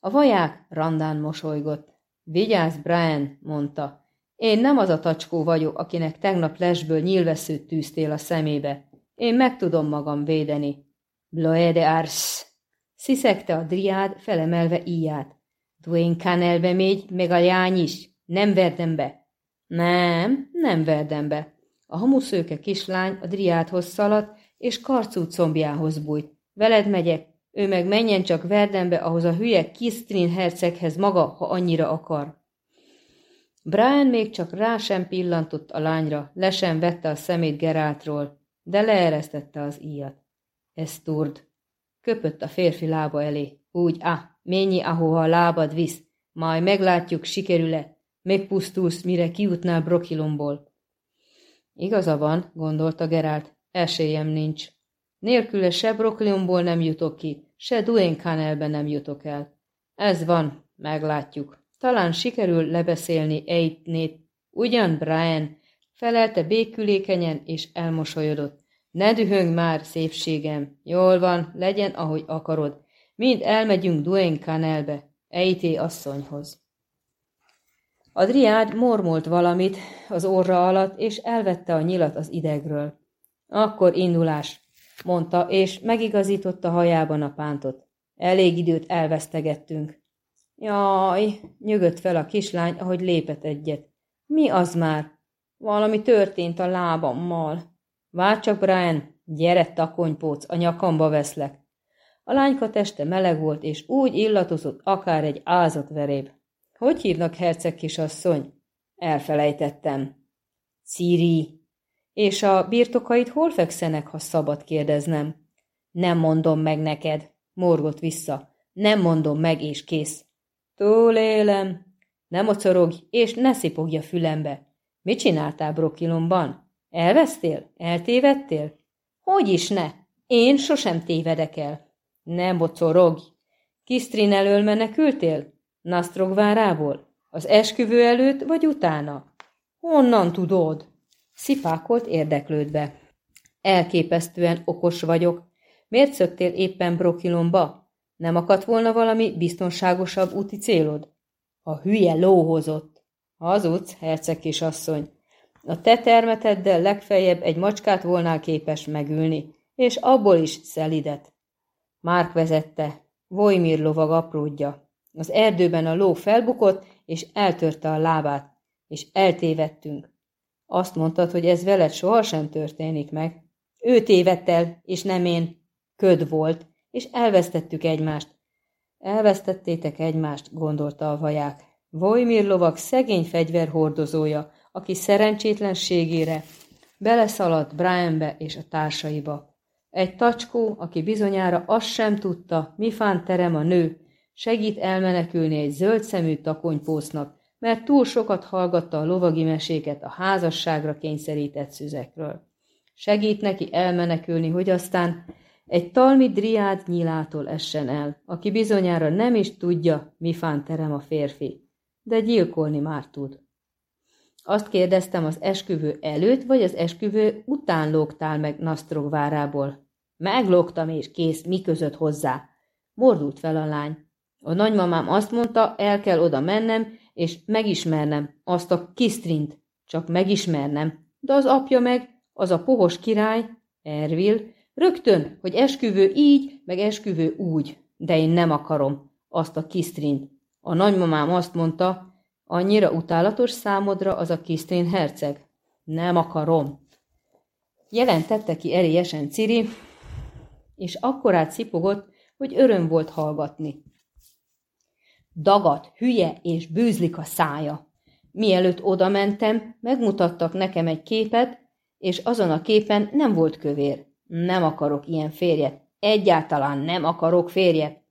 A vaják randán mosolygott. Vigyázz, Brian, mondta. Én nem az a tacskó vagyok, akinek tegnap lesből nyílveszőt tűztél a szemébe. Én meg tudom magam védeni. Bloede ars! Sziszegte a driád, felemelve íját. Dwayne Canelbe mégy, meg a lány is. Nem verdem be. Nem, nem verdem be. A hamuszőke kislány a driádhoz szaladt, és karcú combjához bújt. Veled megyek, ő meg menjen csak Verdembe ahhoz a hülye Kistrin herceghez maga, ha annyira akar. Brian még csak rá sem pillantott a lányra, le sem vette a szemét Geráltról, de leeresztette az íjat. Ez turd. Köpött a férfi lába elé. Úgy, ah, mennyi, ahova a lábad visz. Majd meglátjuk, sikerül-e. Megpusztulsz, mire kijutnál Brokilomból. Igaza van, gondolta Gerált, esélyem nincs. Nélküle se Brokilomból nem jutok ki, se Duane Canelbe nem jutok el. Ez van, meglátjuk. Talán sikerül lebeszélni Eitnét. Ugyan, Brian? Felelte békülékenyen, és elmosolyodott. Ne dühöng már, szépségem. Jól van, legyen, ahogy akarod. Mind elmegyünk Duane Canelbe, Eité asszonyhoz. A driád mormolt valamit az orra alatt, és elvette a nyilat az idegről. Akkor indulás, mondta, és megigazította hajában a pántot. Elég időt elvesztegettünk. Jaj, nyögött fel a kislány, ahogy lépett egyet. Mi az már? Valami történt a lábammal. Várj csak, Brian, gyere, takonypóc, a nyakamba veszlek. A lányka teste meleg volt, és úgy illatozott akár egy ázott veréb. Hogy hívnak herceg kisasszony? Elfelejtettem. Ciri. És a birtokait hol fekszenek, ha szabad kérdeznem? Nem mondom meg neked, morgott vissza. Nem mondom meg, és kész. Túlélem. Nem mocorogj, és ne szipogja fülembe. Mit csináltál Brokilomban? Elvesztél? Eltévedtél? Hogy is ne? Én sosem tévedek el. Nem mocorogj. Kisztrin elől menekültél? Nasztrog várából? Az esküvő előtt vagy utána? Honnan tudod? Szipákolt érdeklődve. Elképesztően okos vagyok. Miért szöktél éppen Brokilomba? Nem akadt volna valami biztonságosabb úti célod? A hülye lóhozott. Hazudsz, herceg kisasszony. A te termeteddel legfeljebb egy macskát volnál képes megülni, és abból is szelidet. Márk vezette, Vojmir lovag apródja. Az erdőben a ló felbukott, és eltörte a lábát, és eltévedtünk. Azt mondtad, hogy ez veled sohasem történik meg. Ő tévedt el, és nem én. Köd volt, és elvesztettük egymást. Elvesztettétek egymást, gondolta a vaják. Vojmir lovak szegény fegyverhordozója, aki szerencsétlenségére beleszaladt Brianbe és a társaiba. Egy tacskó, aki bizonyára azt sem tudta, mi fán terem a nő, segít elmenekülni egy zöld szemű takonypósznak, mert túl sokat hallgatta a lovagi meséket a házasságra kényszerített szüzekről. Segít neki elmenekülni, hogy aztán egy talmi driád nyilától essen el, aki bizonyára nem is tudja, mi fán terem a férfi, de gyilkolni már tud. Azt kérdeztem, az esküvő előtt, vagy az esküvő után lógtál meg Nasztrog várából. Meglógtam, és kész, mi között hozzá. Mordult fel a lány. A nagymamám azt mondta, el kell oda mennem, és megismernem azt a kisztrint, csak megismernem. De az apja meg, az a pohos király, Ervil, rögtön, hogy esküvő így, meg esküvő úgy, de én nem akarom azt a kisztrint. A nagymamám azt mondta, annyira utálatos számodra az a kisztrin herceg. Nem akarom. Jelentette ki erélyesen Ciri, és akkorát szipogott, hogy öröm volt hallgatni. Dagat, hülye és bűzlik a szája. Mielőtt oda mentem, megmutattak nekem egy képet, és azon a képen nem volt kövér. Nem akarok ilyen férjet. Egyáltalán nem akarok férjet.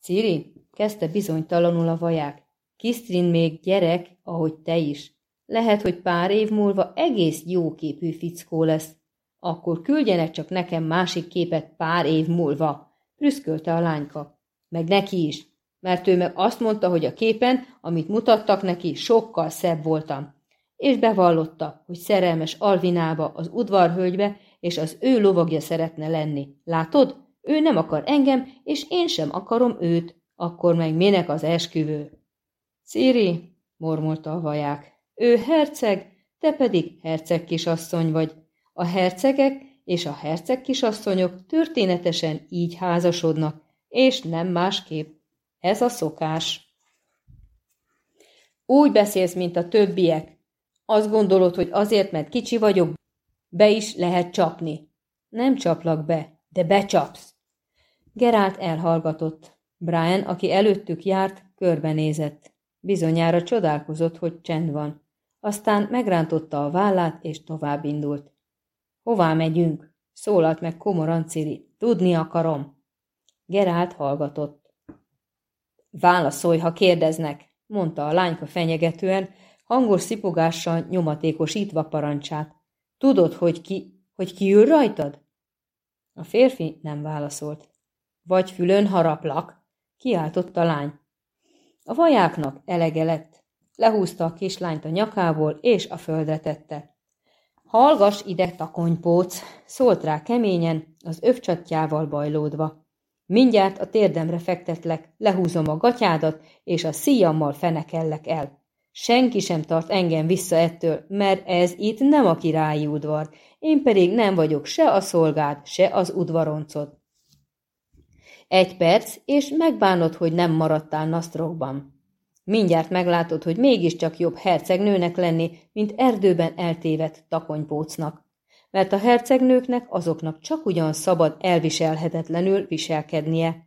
Ciri, kezdte bizonytalanul a vaják. Kisztrin még gyerek, ahogy te is. Lehet, hogy pár év múlva egész jóképű fickó lesz. Akkor küldjenek csak nekem másik képet pár év múlva, prüszkölte a lányka. Meg neki is, mert ő meg azt mondta, hogy a képen, amit mutattak neki, sokkal szebb voltam. És bevallotta, hogy szerelmes Alvinába, az udvarhölgybe, és az ő lovagja szeretne lenni. Látod? Ő nem akar engem, és én sem akarom őt. Akkor meg minek az esküvő? Ciri, mormolta a vaják, ő herceg, te pedig herceg kisasszony vagy. A hercegek és a herceg kisasszonyok történetesen így házasodnak, és nem másképp. Ez a szokás. Úgy beszélsz, mint a többiek. Azt gondolod, hogy azért, mert kicsi vagyok, be is lehet csapni. Nem csaplak be, de becsapsz. Gerált elhallgatott. Brian, aki előttük járt, körbenézett. Bizonyára csodálkozott, hogy csend van. Aztán megrántotta a vállát, és tovább indult. Hová megyünk? Szólalt meg komoran Ciri. Tudni akarom. Gerált hallgatott. Válaszolj, ha kérdeznek, mondta a lányka fenyegetően, hangos szipogással nyomatékosítva parancsát. Tudod, hogy ki, hogy ki ül rajtad? A férfi nem válaszolt. Vagy fülön haraplak, kiáltott a lány. A vajáknak elege lett. Lehúzta a kislányt a nyakából, és a földre tette. Hallgas ide, takonypóc, szólt rá keményen, az övcsatjával bajlódva. Mindjárt a térdemre fektetlek, lehúzom a gatyádat, és a szíjammal fenekellek el. Senki sem tart engem vissza ettől, mert ez itt nem a királyi udvar, én pedig nem vagyok se a szolgád, se az udvaroncod. Egy perc, és megbánod, hogy nem maradtál Nasztrokban. Mindjárt meglátod, hogy mégiscsak jobb hercegnőnek lenni, mint erdőben eltévedt takonypócnak mert a hercegnőknek azoknak csak ugyan szabad elviselhetetlenül viselkednie.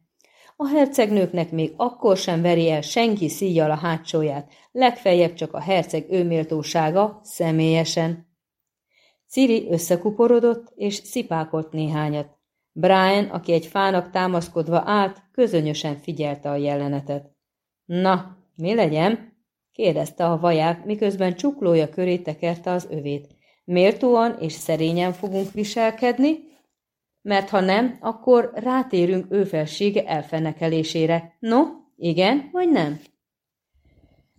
A hercegnőknek még akkor sem veri el senki szíjjal a hátsóját, legfeljebb csak a herceg őméltósága személyesen. Ciri összekuporodott és szipákolt néhányat. Brian, aki egy fának támaszkodva állt, közönösen figyelte a jelenetet. Na, mi legyen? kérdezte a vaják, miközben csuklója köré tekerte az övét. Méltóan és szerényen fogunk viselkedni, mert ha nem, akkor rátérünk ő felsége elfenekelésére. No, igen vagy nem?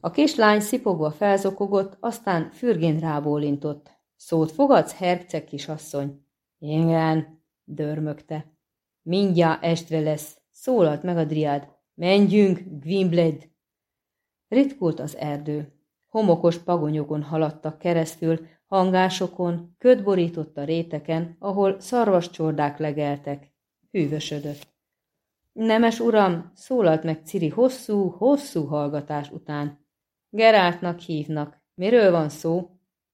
A kislány szipogva felzokogott, aztán fürgén rábólintott. Szót fogadsz, herceg kisasszony? Igen, dörmögte. Mindjárt estre lesz, szólalt meg a driád. Menjünk, Gwynblade! Ritkult az erdő. Homokos pagonyokon haladtak keresztül, hangásokon, ködborított a réteken, ahol szarvascsordák legeltek. Hűvösödött. Nemes uram, szólalt meg Ciri hosszú, hosszú hallgatás után. Geráltnak hívnak. Miről van szó?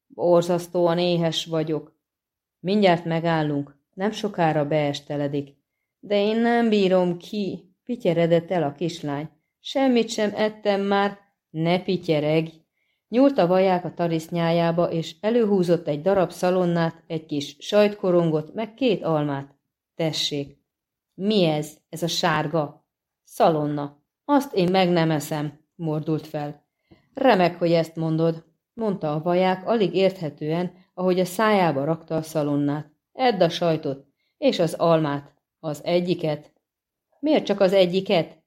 Borzasztóan éhes vagyok. Mindjárt megállunk, nem sokára beesteledik. De én nem bírom ki, pityeredett el a kislány. Semmit sem ettem már, ne pityeregj, Nyúlt a vaják a tarisznyájába, és előhúzott egy darab szalonnát, egy kis sajtkorongot, meg két almát. Tessék. Mi ez, ez a sárga? Szalonna. Azt én meg nem eszem, mordult fel. Remek, hogy ezt mondod, mondta a vaják alig érthetően, ahogy a szájába rakta a szalonnát. Edd a sajtot, és az almát, az egyiket. Miért csak az egyiket?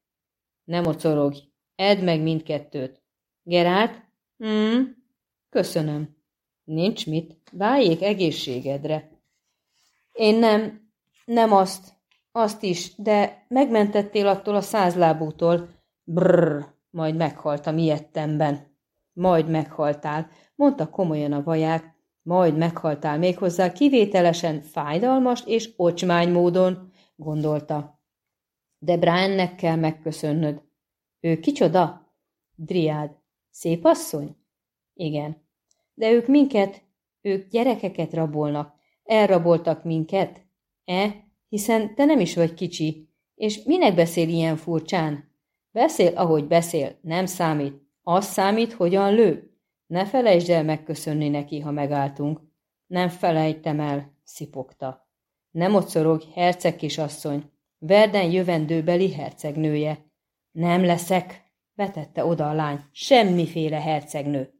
Nem mocorogj, edd meg mindkettőt. Gerált? Hmm, köszönöm. Nincs mit, váljék egészségedre. Én nem, nem azt, azt is, de megmentettél attól a százlábútól. Brrr, majd meghaltam ilyettemben. Majd meghaltál, mondta komolyan a vaják, majd meghaltál méghozzá kivételesen, fájdalmas és ocsmány módon, gondolta. De Briannek kell megköszönnöd. Ő kicsoda? Driád. Szép asszony? Igen. De ők minket, ők gyerekeket rabolnak. Elraboltak minket? E? Hiszen te nem is vagy kicsi. És minek beszél ilyen furcsán? Beszél, ahogy beszél, nem számít. Az számít, hogyan lő. Ne felejtsd el megköszönni neki, ha megálltunk. Nem felejtem el, szipogta. Nem otszorog, herceg kisasszony. Verden jövendőbeli hercegnője. Nem leszek, vetette oda a lány. Semmiféle hercegnő.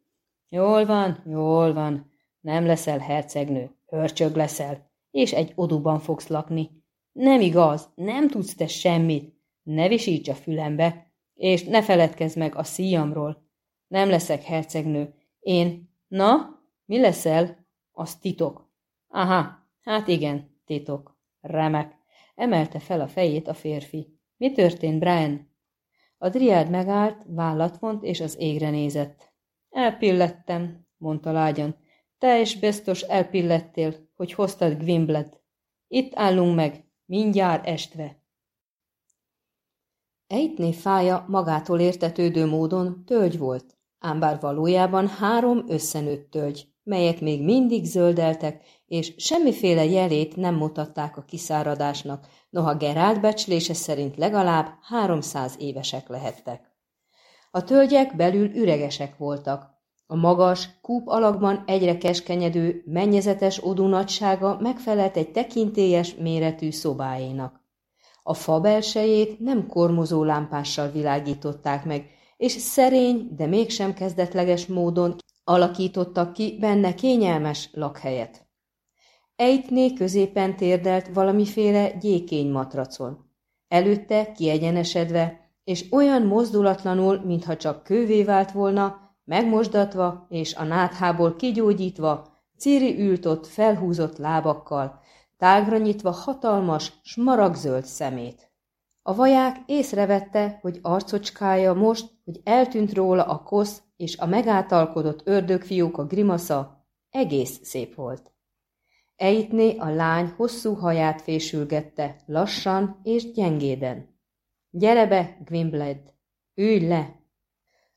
Jól van, jól van. Nem leszel hercegnő. Hörcsög leszel. És egy oduban fogsz lakni. Nem igaz, nem tudsz te semmit. Ne visíts a fülembe, és ne feledkezz meg a szíjamról. Nem leszek hercegnő. Én, na, mi leszel? Az titok. Aha, hát igen, titok. Remek. Emelte fel a fejét a férfi. Mi történt, Brian? A driád megállt, vállat vont, és az égre nézett. Elpillettem, mondta lágyan. Te is biztos elpillettél, hogy hoztad Gwimblet. Itt állunk meg, mindjárt estve. Ejtné fája magától értetődő módon tölgy volt, ám bár valójában három összenőtt tölgy, melyek még mindig zöldeltek, és semmiféle jelét nem mutatták a kiszáradásnak, noha Gerált becslése szerint legalább háromszáz évesek lehettek. A tölgyek belül üregesek voltak. A magas, kúp alakban egyre keskenyedő, mennyezetes odú nagysága megfelelt egy tekintélyes méretű szobáénak. A fa belsejét nem kormozó lámpással világították meg, és szerény, de mégsem kezdetleges módon alakítottak ki benne kényelmes lakhelyet. Ejtné középen térdelt valamiféle gyékény matracon. Előtte kiegyenesedve, és olyan mozdulatlanul, mintha csak kővé vált volna, megmosdatva és a náthából kigyógyítva, Ciri ült ott felhúzott lábakkal, tágra nyitva hatalmas, smaragzöld szemét. A vaják észrevette, hogy arcocskája most, hogy eltűnt róla a kosz és a megátalkodott ördögfiúk a grimasza, egész szép volt. Ejtné a lány hosszú haját fésülgette, lassan és gyengéden. Gyere be, Gwynbled, ülj le!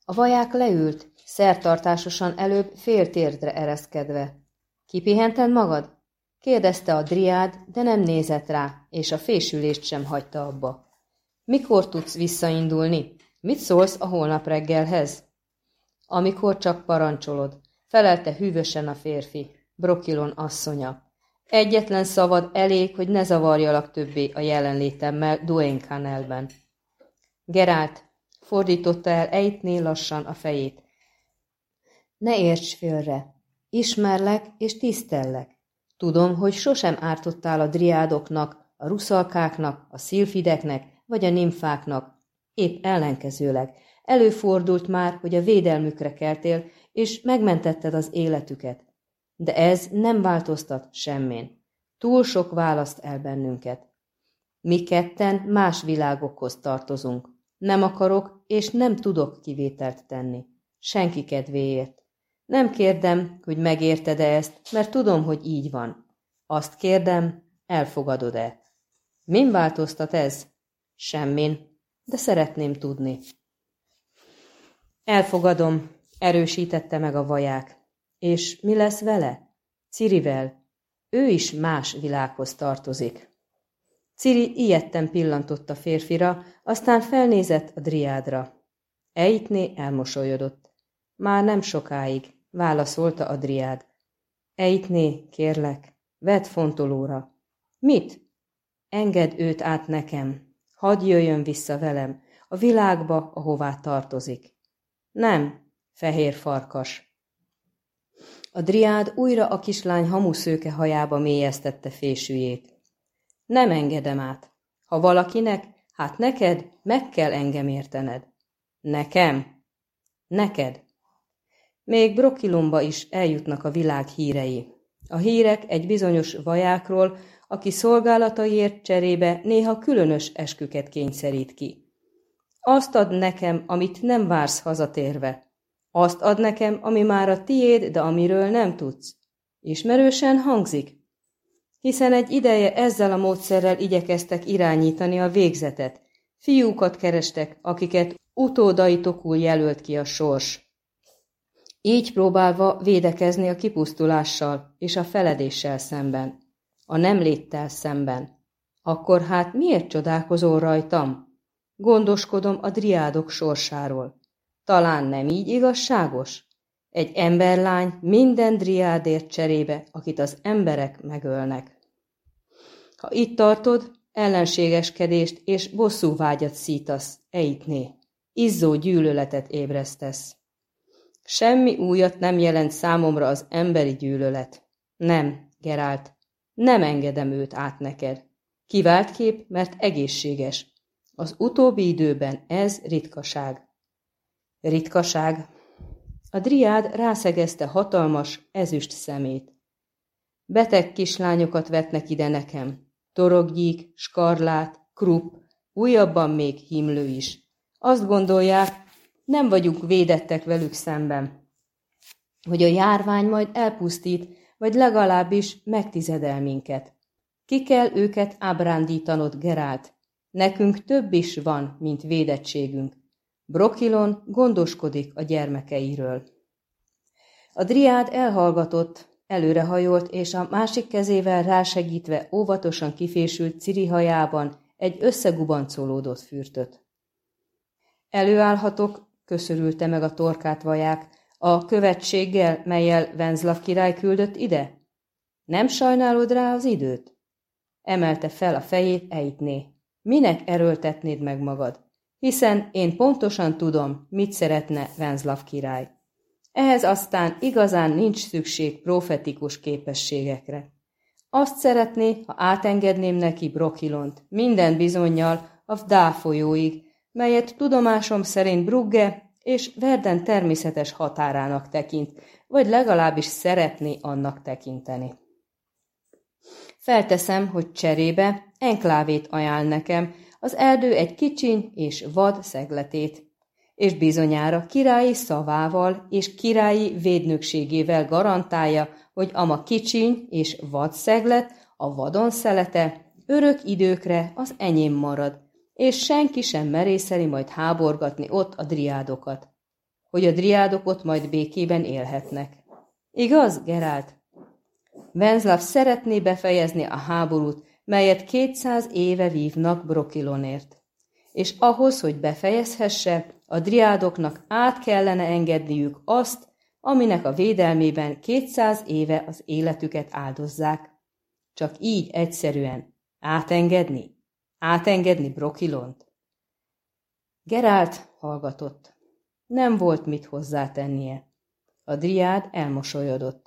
A vaják leült, szertartásosan előbb fél térdre ereszkedve. Kipihented magad? kérdezte a driád, de nem nézett rá, és a fésülést sem hagyta abba. Mikor tudsz visszaindulni? Mit szólsz a holnap reggelhez? Amikor csak parancsolod, felelte hűvösen a férfi, Brokilon asszonya. Egyetlen szavad elég, hogy ne zavarjalak többé a jelenlétemmel Duane Canelben. Gerált, fordította el Ejtné lassan a fejét. Ne érts félre. Ismerlek és tisztellek. Tudom, hogy sosem ártottál a driádoknak, a ruszalkáknak, a szilfideknek vagy a nimfáknak. Épp ellenkezőleg. Előfordult már, hogy a védelmükre keltél, és megmentetted az életüket. De ez nem változtat semmin. Túl sok választ el bennünket. Mi ketten más világokhoz tartozunk. Nem akarok és nem tudok kivételt tenni. Senki kedvéért. Nem kérdem, hogy megérted-e ezt, mert tudom, hogy így van. Azt kérdem, elfogadod-e? Min változtat ez? Semmin, de szeretném tudni. Elfogadom, erősítette meg a vaják. És mi lesz vele? Cirivel. Ő is más világhoz tartozik. Ciri ilyetten pillantott a férfira, aztán felnézett a driádra. Ejtné elmosolyodott. Már nem sokáig, válaszolta Adriád. Ejtné, kérlek, vedd fontolóra. Mit? engedd őt át nekem, hadd jöjjön vissza velem, a világba, ahová tartozik. Nem, fehér farkas. A driád újra a kislány hamuszőke hajába mélyeztette fésűjét. Nem engedem át. Ha valakinek, hát neked meg kell engem értened. Nekem? Neked. Még Brokilomba is eljutnak a világ hírei. A hírek egy bizonyos vajákról, aki szolgálataiért cserébe néha különös esküket kényszerít ki. Azt ad nekem, amit nem vársz hazatérve. Azt ad nekem, ami már a tiéd, de amiről nem tudsz. Ismerősen hangzik? Hiszen egy ideje ezzel a módszerrel igyekeztek irányítani a végzetet. Fiúkat kerestek, akiket utódaitokul jelölt ki a sors. Így próbálva védekezni a kipusztulással és a feledéssel szemben, a nem léttel szemben. Akkor hát miért csodálkozol rajtam? Gondoskodom a driádok sorsáról. Talán nem így igazságos? Egy emberlány minden driádért cserébe, akit az emberek megölnek. Ha itt tartod, ellenségeskedést és bosszúvágyat szítasz, Eitné. Izzó gyűlöletet ébresztesz. Semmi újat nem jelent számomra az emberi gyűlölet. Nem, Gerált, nem engedem őt át neked. Kivált kép, mert egészséges. Az utóbbi időben ez ritkaság. Ritkaság. A driád rászegezte hatalmas, ezüst szemét. Beteg kislányokat vetnek ide nekem. Toroggyík, skarlát, krupp, újabban még himlő is. Azt gondolják, nem vagyunk védettek velük szemben. Hogy a járvány majd elpusztít, vagy legalábbis megtizedel minket. Ki kell őket ábrándítanod, Gerált. Nekünk több is van, mint védettségünk. Brokilon gondoskodik a gyermekeiről. A driád elhallgatott, előrehajolt, és a másik kezével rásegítve óvatosan kifésült Ciri hajában egy összegubancolódott fürtöt. Előállhatok, köszörülte meg a torkát vaják, a követséggel, melyel Venzlav király küldött ide? Nem sajnálod rá az időt? Emelte fel a fejét Eitné. Minek erőltetnéd meg magad? Hiszen én pontosan tudom, mit szeretne Venzlav király. Ehhez aztán igazán nincs szükség profetikus képességekre. Azt szeretné, ha átengedném neki Brokilont, minden bizonyal a Vdá folyóig, melyet tudomásom szerint Brugge és Verden természetes határának tekint, vagy legalábbis szeretné annak tekinteni. Felteszem, hogy cserébe enklávét ajánl nekem, az erdő egy kicsiny és vad szegletét, és bizonyára királyi szavával és királyi védnökségével garantálja, hogy ama kicsiny és vad szeglet, a vadon szelete, örök időkre az enyém marad, és senki sem merészeli majd háborgatni ott a driádokat, hogy a driádok ott majd békében élhetnek. Igaz, Gerált? Venzlav szeretné befejezni a háborút, melyet kétszáz éve vívnak Brokilonért. És ahhoz, hogy befejezhesse, a driádoknak át kellene engedniük azt, aminek a védelmében kétszáz éve az életüket áldozzák. Csak így egyszerűen átengedni? Átengedni Brokilont? Gerált hallgatott. Nem volt mit hozzátennie. A driád elmosolyodott.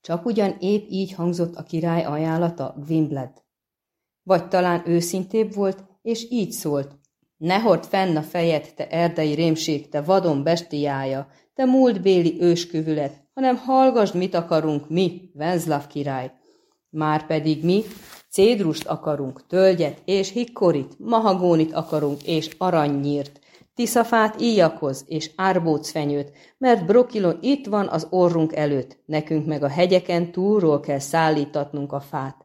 Csak ugyan épp így hangzott a király ajánlata Gwynblad. Vagy talán őszintébb volt, és így szólt. Ne hord fenn a fejed, te erdei rémség, te vadon bestiája, te múltbéli őskövület, hanem hallgasd, mit akarunk mi, Venzlav király. Márpedig mi cédrust akarunk, tölgyet és hikkorit, mahagónit akarunk és aranynyírt, tiszafát íjakoz és árbócfenyőt, mert Brokilon itt van az orrunk előtt, nekünk meg a hegyeken túlról kell szállítatnunk a fát.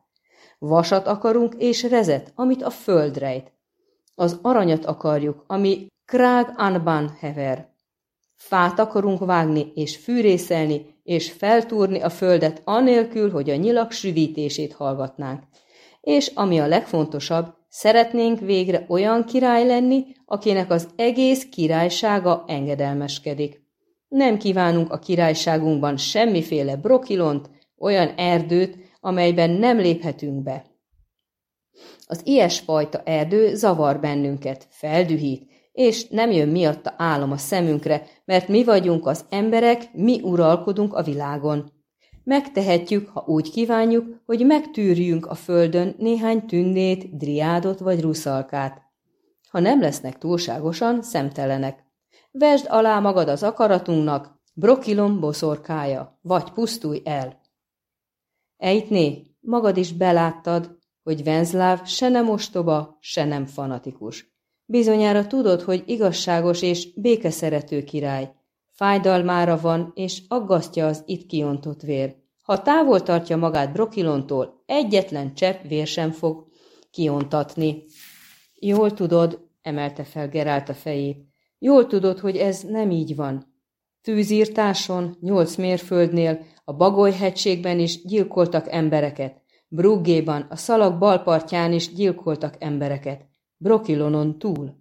Vasat akarunk és rezet, amit a föld rejt. Az aranyat akarjuk, ami Krág Anban hever. Fát akarunk vágni és fűrészelni, és feltúrni a földet anélkül, hogy a nyilak süvítését hallgatnánk. És ami a legfontosabb, szeretnénk végre olyan király lenni, akinek az egész királysága engedelmeskedik. Nem kívánunk a királyságunkban semmiféle brokilont, olyan erdőt, amelyben nem léphetünk be. Az ilyesfajta erdő zavar bennünket, feldühít, és nem jön miatta álom a szemünkre, mert mi vagyunk az emberek, mi uralkodunk a világon. Megtehetjük, ha úgy kívánjuk, hogy megtűrjünk a földön néhány tündét, driádot vagy ruszalkát. Ha nem lesznek túlságosan szemtelenek. Vesd alá magad az akaratunknak, brokilom boszorkája, vagy pusztulj el. Ejtné, magad is beláttad, hogy Venzláv se nem ostoba, se nem fanatikus. Bizonyára tudod, hogy igazságos és békeszerető király. Fájdalmára van, és aggasztja az itt kiontott vér. Ha távol tartja magát Brokilontól, egyetlen csepp vér sem fog kiontatni. Jól tudod, emelte fel Gerált a fejét, jól tudod, hogy ez nem így van. Tűzírtáson, nyolc mérföldnél, a Bagoly-hegységben is gyilkoltak embereket. Bruggéban, a szalag balpartján is gyilkoltak embereket. Brokilonon túl.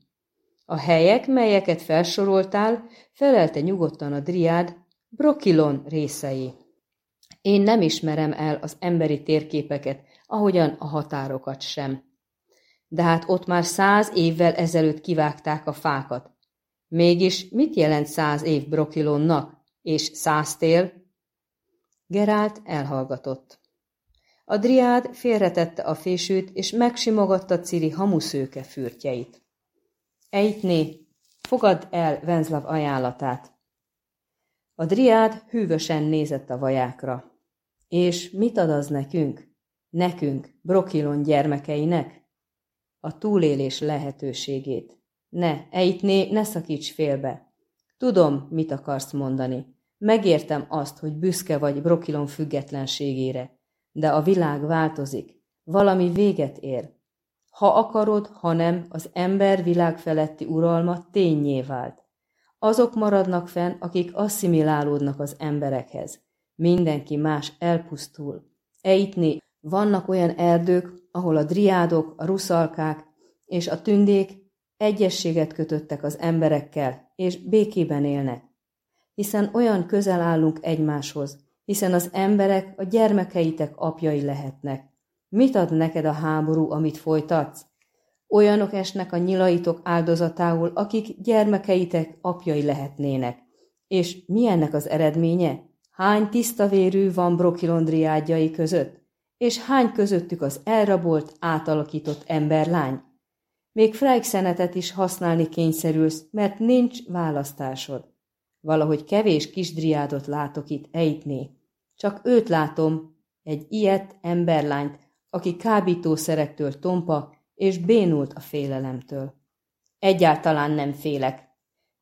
A helyek, melyeket felsoroltál, felelte nyugodtan a driád, Brokilon részei. Én nem ismerem el az emberi térképeket, ahogyan a határokat sem. De hát ott már száz évvel ezelőtt kivágták a fákat. Mégis mit jelent száz év Brokilonnak, és száz tél? Gerált elhallgatott. A driád félretette a fésűt, és megsimogatta Ciri hamuszőke fürtjeit. Ejtné, fogadd el Venzlav ajánlatát. A driád hűvösen nézett a vajákra. És mit ad az nekünk? Nekünk, Brokilon gyermekeinek? A túlélés lehetőségét. Ne, Ejtné, ne szakíts félbe. Tudom, mit akarsz mondani. Megértem azt, hogy büszke vagy Brokilon függetlenségére, de a világ változik. Valami véget ér. Ha akarod, ha nem, az ember világ feletti uralma tényé vált. Azok maradnak fenn, akik asszimilálódnak az emberekhez. Mindenki más elpusztul. Eitni vannak olyan erdők, ahol a driádok, a ruszalkák és a tündék egyességet kötöttek az emberekkel, és békében élnek. Hiszen olyan közel állunk egymáshoz, hiszen az emberek a gyermekeitek apjai lehetnek. Mit ad neked a háború, amit folytatsz? Olyanok esnek a nyilaitok áldozatául, akik gyermekeitek apjai lehetnének. És mi ennek az eredménye? Hány tisztavérű van brokilondriádjai között? És hány közöttük az elrabolt, átalakított emberlány? Még Freikszenetet is használni kényszerülsz, mert nincs választásod. Valahogy kevés kisdriádot látok itt ejtné. Csak őt látom, egy ilyet emberlányt, aki kábítószerektől tompa, és bénult a félelemtől. Egyáltalán nem félek.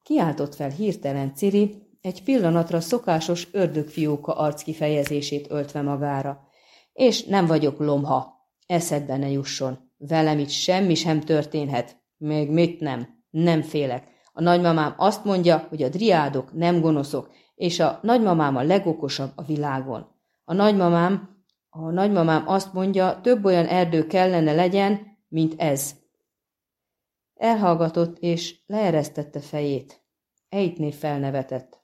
Kiáltott fel hirtelen Ciri, egy pillanatra szokásos ördögfióka arckifejezését öltve magára. És nem vagyok lomha. Eszedbe ne jusson. Velem itt semmi sem történhet. Még mit nem. Nem félek. A nagymamám azt mondja, hogy a driádok nem gonoszok, és a nagymamám a legokosabb a világon. A nagymamám, a nagymamám azt mondja, több olyan erdő kellene legyen, mint ez. Elhallgatott, és leeresztette fejét. Ejtné felnevetett.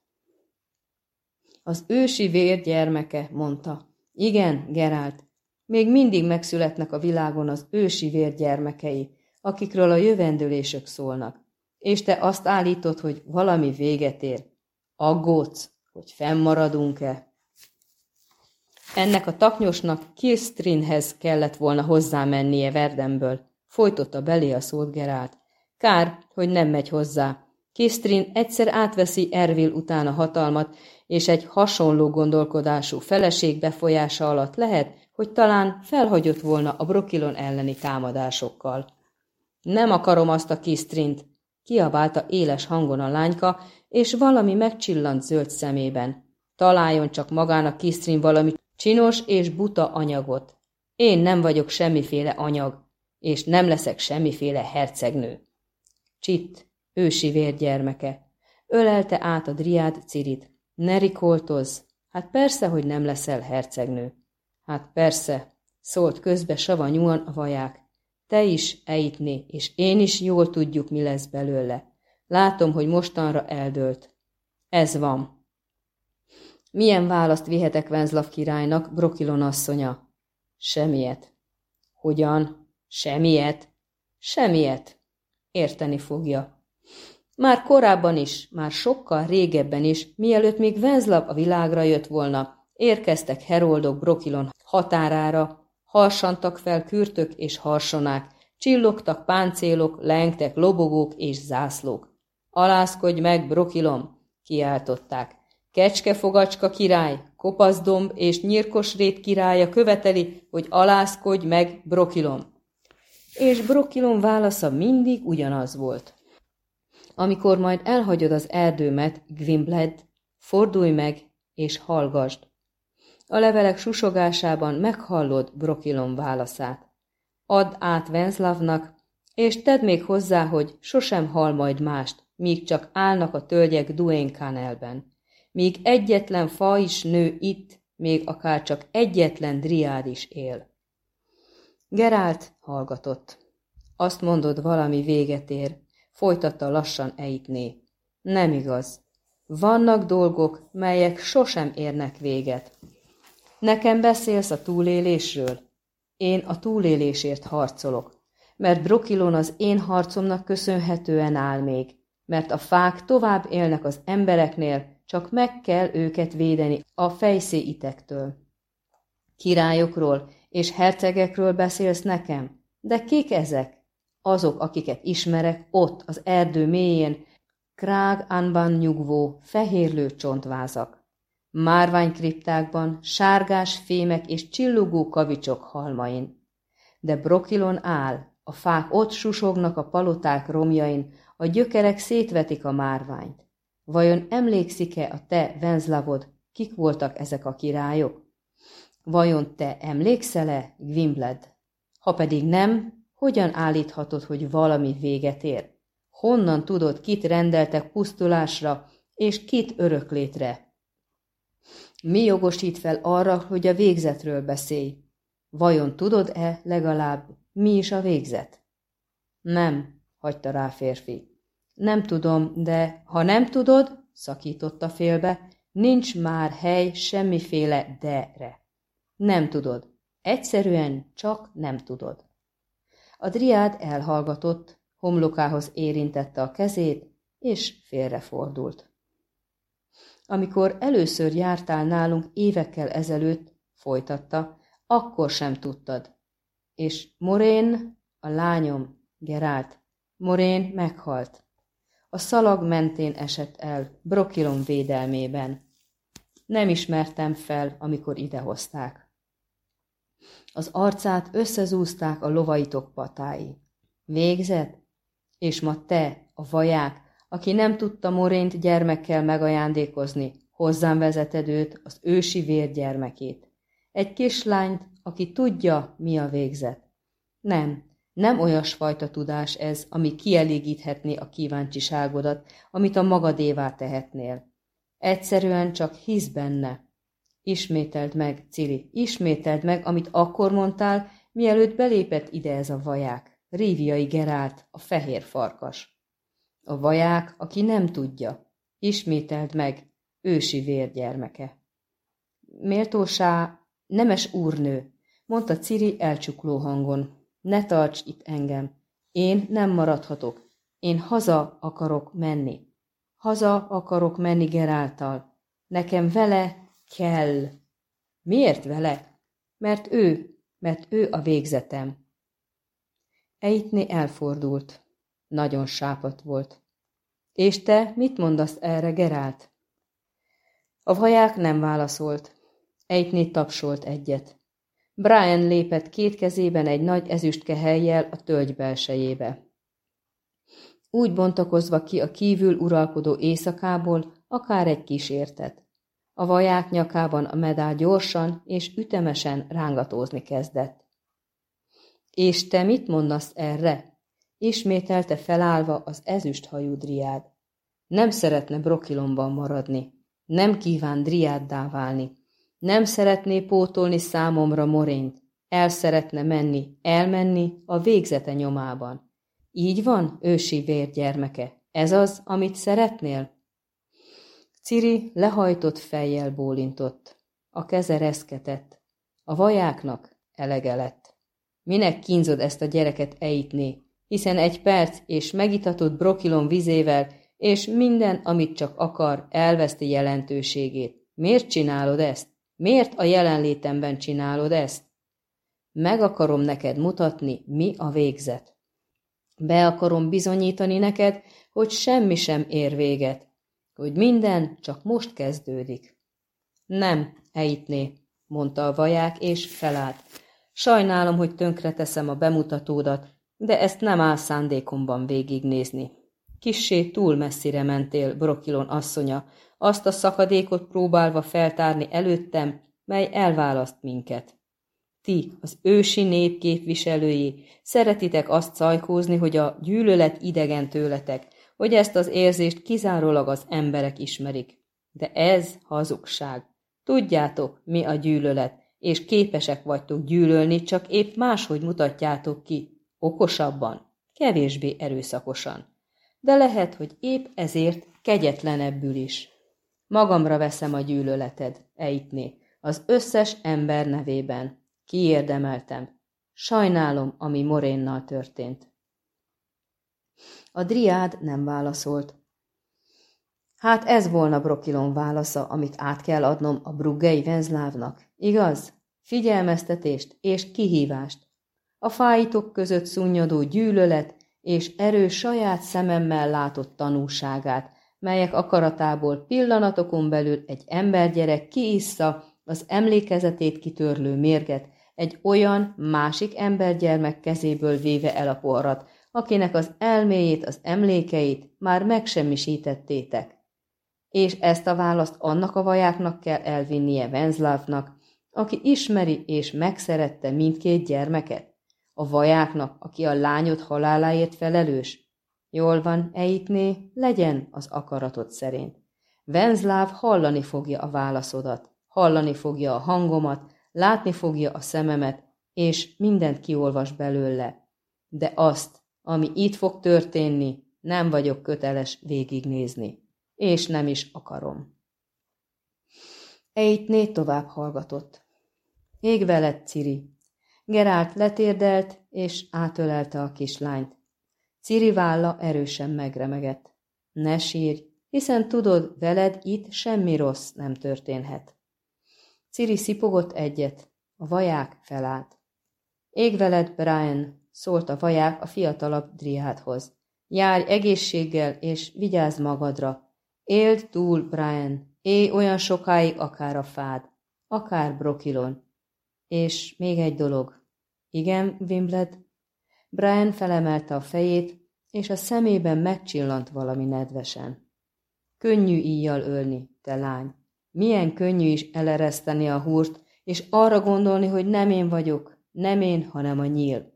Az ősi vér gyermeke, mondta. Igen, Gerált, még mindig megszületnek a világon az ősi vér gyermekei, akikről a jövendőlésök szólnak. És te azt állítod, hogy valami véget ér. Aggódsz, hogy fennmaradunk-e? Ennek a taknyosnak Kirstrinhez kellett volna hozzámennie Verdemből, folytotta belé a szót Gerált. Kár, hogy nem megy hozzá. Kirstrin egyszer átveszi Ervil után a hatalmat, és egy hasonló gondolkodású feleség befolyása alatt lehet, hogy talán felhagyott volna a Brokilon elleni támadásokkal. Nem akarom azt a Kistrint, kiabálta éles hangon a lányka, és valami megcsillant zöld szemében. Találjon csak magának Kisztrin valami csinos és buta anyagot. Én nem vagyok semmiféle anyag, és nem leszek semmiféle hercegnő. Csitt, ősi vérgyermeke, ölelte át a driád Cirit. Ne rikoltozz, hát persze, hogy nem leszel hercegnő. Hát persze, szólt közbe savanyúan a vaják. Te is, Eitné, és én is jól tudjuk, mi lesz belőle. Látom, hogy mostanra eldőlt. Ez van. Milyen választ vihetek Venzlav királynak, Brokilon asszonya? Semmiet. Hogyan? Semmiet? Semmiet. Érteni fogja. Már korábban is, már sokkal régebben is, mielőtt még Venzlav a világra jött volna, érkeztek heroldok Brokilon határára, harsantak fel kürtök és harsonák, csillogtak páncélok, lengtek lobogók és zászlók. Alászkodj meg, Brokilom! kiáltották. Kecskefogacska király, kopaszdomb és nyírkosrét királya követeli, hogy alászkodj meg, Brokilom. És Brokilom válasza mindig ugyanaz volt. Amikor majd elhagyod az erdőmet, Gwynblad, fordulj meg és hallgasd. A levelek susogásában meghallod Brokilom válaszát. Add át Venzlavnak, és tedd még hozzá, hogy sosem hal majd mást, míg csak állnak a tölgyek Duane Canelben. Míg egyetlen fa is nő itt, még akár csak egyetlen driád is él. Gerált hallgatott. Azt mondod, valami véget ér, folytatta lassan Eitné. Nem igaz. Vannak dolgok, melyek sosem érnek véget. Nekem beszélsz a túlélésről? Én a túlélésért harcolok, mert Brokilon az én harcomnak köszönhetően áll még, mert a fák tovább élnek az embereknél, csak meg kell őket védeni a fejszéitektől. Királyokról és hercegekről beszélsz nekem, de kik ezek? Azok, akiket ismerek, ott, az erdő mélyén, Krág Anban nyugvó, fehérlő csontvázak. Márványkriptákban, sárgás fémek és csillogó kavicsok halmain. De Brokilon áll, a fák ott susognak a paloták romjain, a gyökerek szétvetik a márványt. Vajon emlékszik-e a te Venzlavod, kik voltak ezek a királyok? Vajon te emlékszel-e, Gwimbled? Ha pedig nem, hogyan állíthatod, hogy valami véget ér? Honnan tudod, kit rendeltek pusztulásra, és kit öröklétre? Mi jogosít fel arra, hogy a végzetről beszélj? Vajon tudod-e legalább, mi is a végzet? Nem, hagyta rá férfi. Nem tudom, de ha nem tudod, szakította félbe, nincs már hely semmiféle de-re. Nem tudod. Egyszerűen csak nem tudod. A driád elhallgatott, homlokához érintette a kezét, és félrefordult. Amikor először jártál nálunk évekkel ezelőtt, folytatta, akkor sem tudtad. És Morén, a lányom, Gerált, Morén meghalt. A szalag mentén esett el, Brokilon védelmében. Nem ismertem fel, amikor idehozták. Az arcát összezúzták a lovaitok patái. Végzett? És ma te, a vaják, aki nem tudta Morént gyermekkel megajándékozni, hozzám vezeted őt, az ősi vérgyermekét. Egy kislányt, aki tudja, mi a végzet. Nem, nem olyasfajta tudás ez, ami kielégíthetné a kíváncsiságodat, amit a magadévá tehetnél. Egyszerűen csak hisz benne. Ismételd meg, Cili, ismételd meg, amit akkor mondtál, mielőtt belépett ide ez a vaják. Ríviai Gerált, a fehér farkas. A vaják, aki nem tudja. Ismételd meg, ősi vérgyermeke. Méltósá, nemes úrnő, mondta Ciri elcsukló hangon, ne tarts itt engem. Én nem maradhatok. Én haza akarok menni. Haza akarok menni Geráltal. Nekem vele kell. Miért vele? Mert ő, mert ő a végzetem. Eitné elfordult. Nagyon sápat volt. És te mit mondasz erre, Gerált? A vaják nem válaszolt. Eitné tapsolt egyet. Brian lépett két kezében egy nagy ezüstkehelyjel a tölgy belsejébe. Úgy bontakozva ki a kívül uralkodó éjszakából, akár egy kísértet. A vaják nyakában a medál gyorsan és ütemesen rángatózni kezdett. És te mit mondasz erre? Ismételte felállva az ezüsthajú driád. Nem szeretne Brokilomban maradni. Nem kíván driáddá válni. Nem szeretné pótolni számomra Morént. El szeretne menni, elmenni a végzete nyomában. Így van, ősi vérgyermeke? Ez az, amit szeretnél? Ciri lehajtott fejjel bólintott. A keze reszketett. A vajáknak elege lett. Minek kínzod ezt a gyereket ejtné, hiszen egy perc és megitatott brokilon vizével, és minden, amit csak akar, elveszti jelentőségét. Miért csinálod ezt? Miért a jelenlétemben csinálod ezt? Meg akarom neked mutatni, mi a végzet. Be akarom bizonyítani neked, hogy semmi sem ér véget, hogy minden csak most kezdődik. Nem, Eitné, mondta a vaják, és felállt. Sajnálom, hogy tönkreteszem a bemutatódat, de ezt nem áll szándékomban végignézni. Kissé túl messzire mentél, Brokilon asszonya, azt a szakadékot próbálva feltárni előttem, mely elválaszt minket. Ti, az ősi nép képviselői, szeretitek azt szajkózni, hogy a gyűlölet idegen tőletek, hogy ezt az érzést kizárólag az emberek ismerik. De ez hazugság. Tudjátok, mi a gyűlölet, és képesek vagytok gyűlölni, csak épp máshogy mutatjátok ki, okosabban, kevésbé erőszakosan. De lehet, hogy épp ezért kegyetlenebbül is. Magamra veszem a gyűlöleted, Eitné, az összes ember nevében. Kiérdemeltem. Sajnálom, ami Morénnal történt. A driád nem válaszolt. Hát ez volna Brokilon válasza, amit át kell adnom a bruggei Venzlávnak, igaz? Figyelmeztetést és kihívást. A fájtok között szunnyadó gyűlölet és erő saját szememmel látott tanúságát, melyek akaratából pillanatokon belül egy embergyerek kiissza az emlékezetét kitörlő mérget, egy olyan másik embergyermek kezéből véve el a poharat, akinek az elméjét, az emlékeit már megsemmisítettétek. És ezt a választ annak a vajáknak kell elvinnie Venzlavnak, aki ismeri és megszerette mindkét gyermeket? A vajáknak, aki a lányod haláláért felelős? Jól van, Eitné, legyen az akaratod szerint. Venzláv hallani fogja a válaszodat, hallani fogja a hangomat, látni fogja a szememet, és mindent kiolvas belőle. De azt, ami itt fog történni, nem vagyok köteles végignézni, és nem is akarom. Eitné tovább hallgatott. Ég veled, Ciri. Gerált letérdelt, és átölelte a kislányt. Ciri válla erősen megremegett. Ne sírj, hiszen tudod, veled itt semmi rossz nem történhet. Ciri szipogott egyet, a vaják felállt. Ég veled, Brian, szólt a vaják a fiatalabb driádhoz. Járj egészséggel, és vigyázz magadra. Éld túl, Brian, élj olyan sokáig akár a fád, akár brokilon. És még egy dolog. Igen, Wimbledon? Brian felemelte a fejét, és a szemében megcsillant valami nedvesen. Könnyű íjjal ölni, te lány. Milyen könnyű is elereszteni a húrt, és arra gondolni, hogy nem én vagyok, nem én, hanem a nyíl.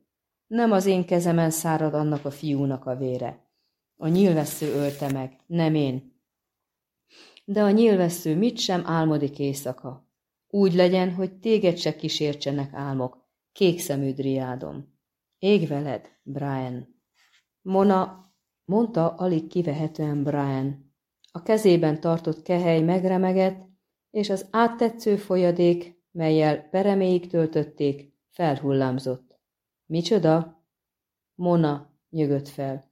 Nem az én kezemen szárad annak a fiúnak a vére. A nyílvesző ölte meg, nem én. De a nyílvesző mit sem álmodik éjszaka. Úgy legyen, hogy téged se kísértsenek álmok, kék szemű driádom. Ég veled, Brian. Mona, mondta alig kivehetően Brian. A kezében tartott kehely megremegett, és az áttetsző folyadék, melyel pereméig töltötték, felhullámzott. Micsoda? Mona, nyögött fel.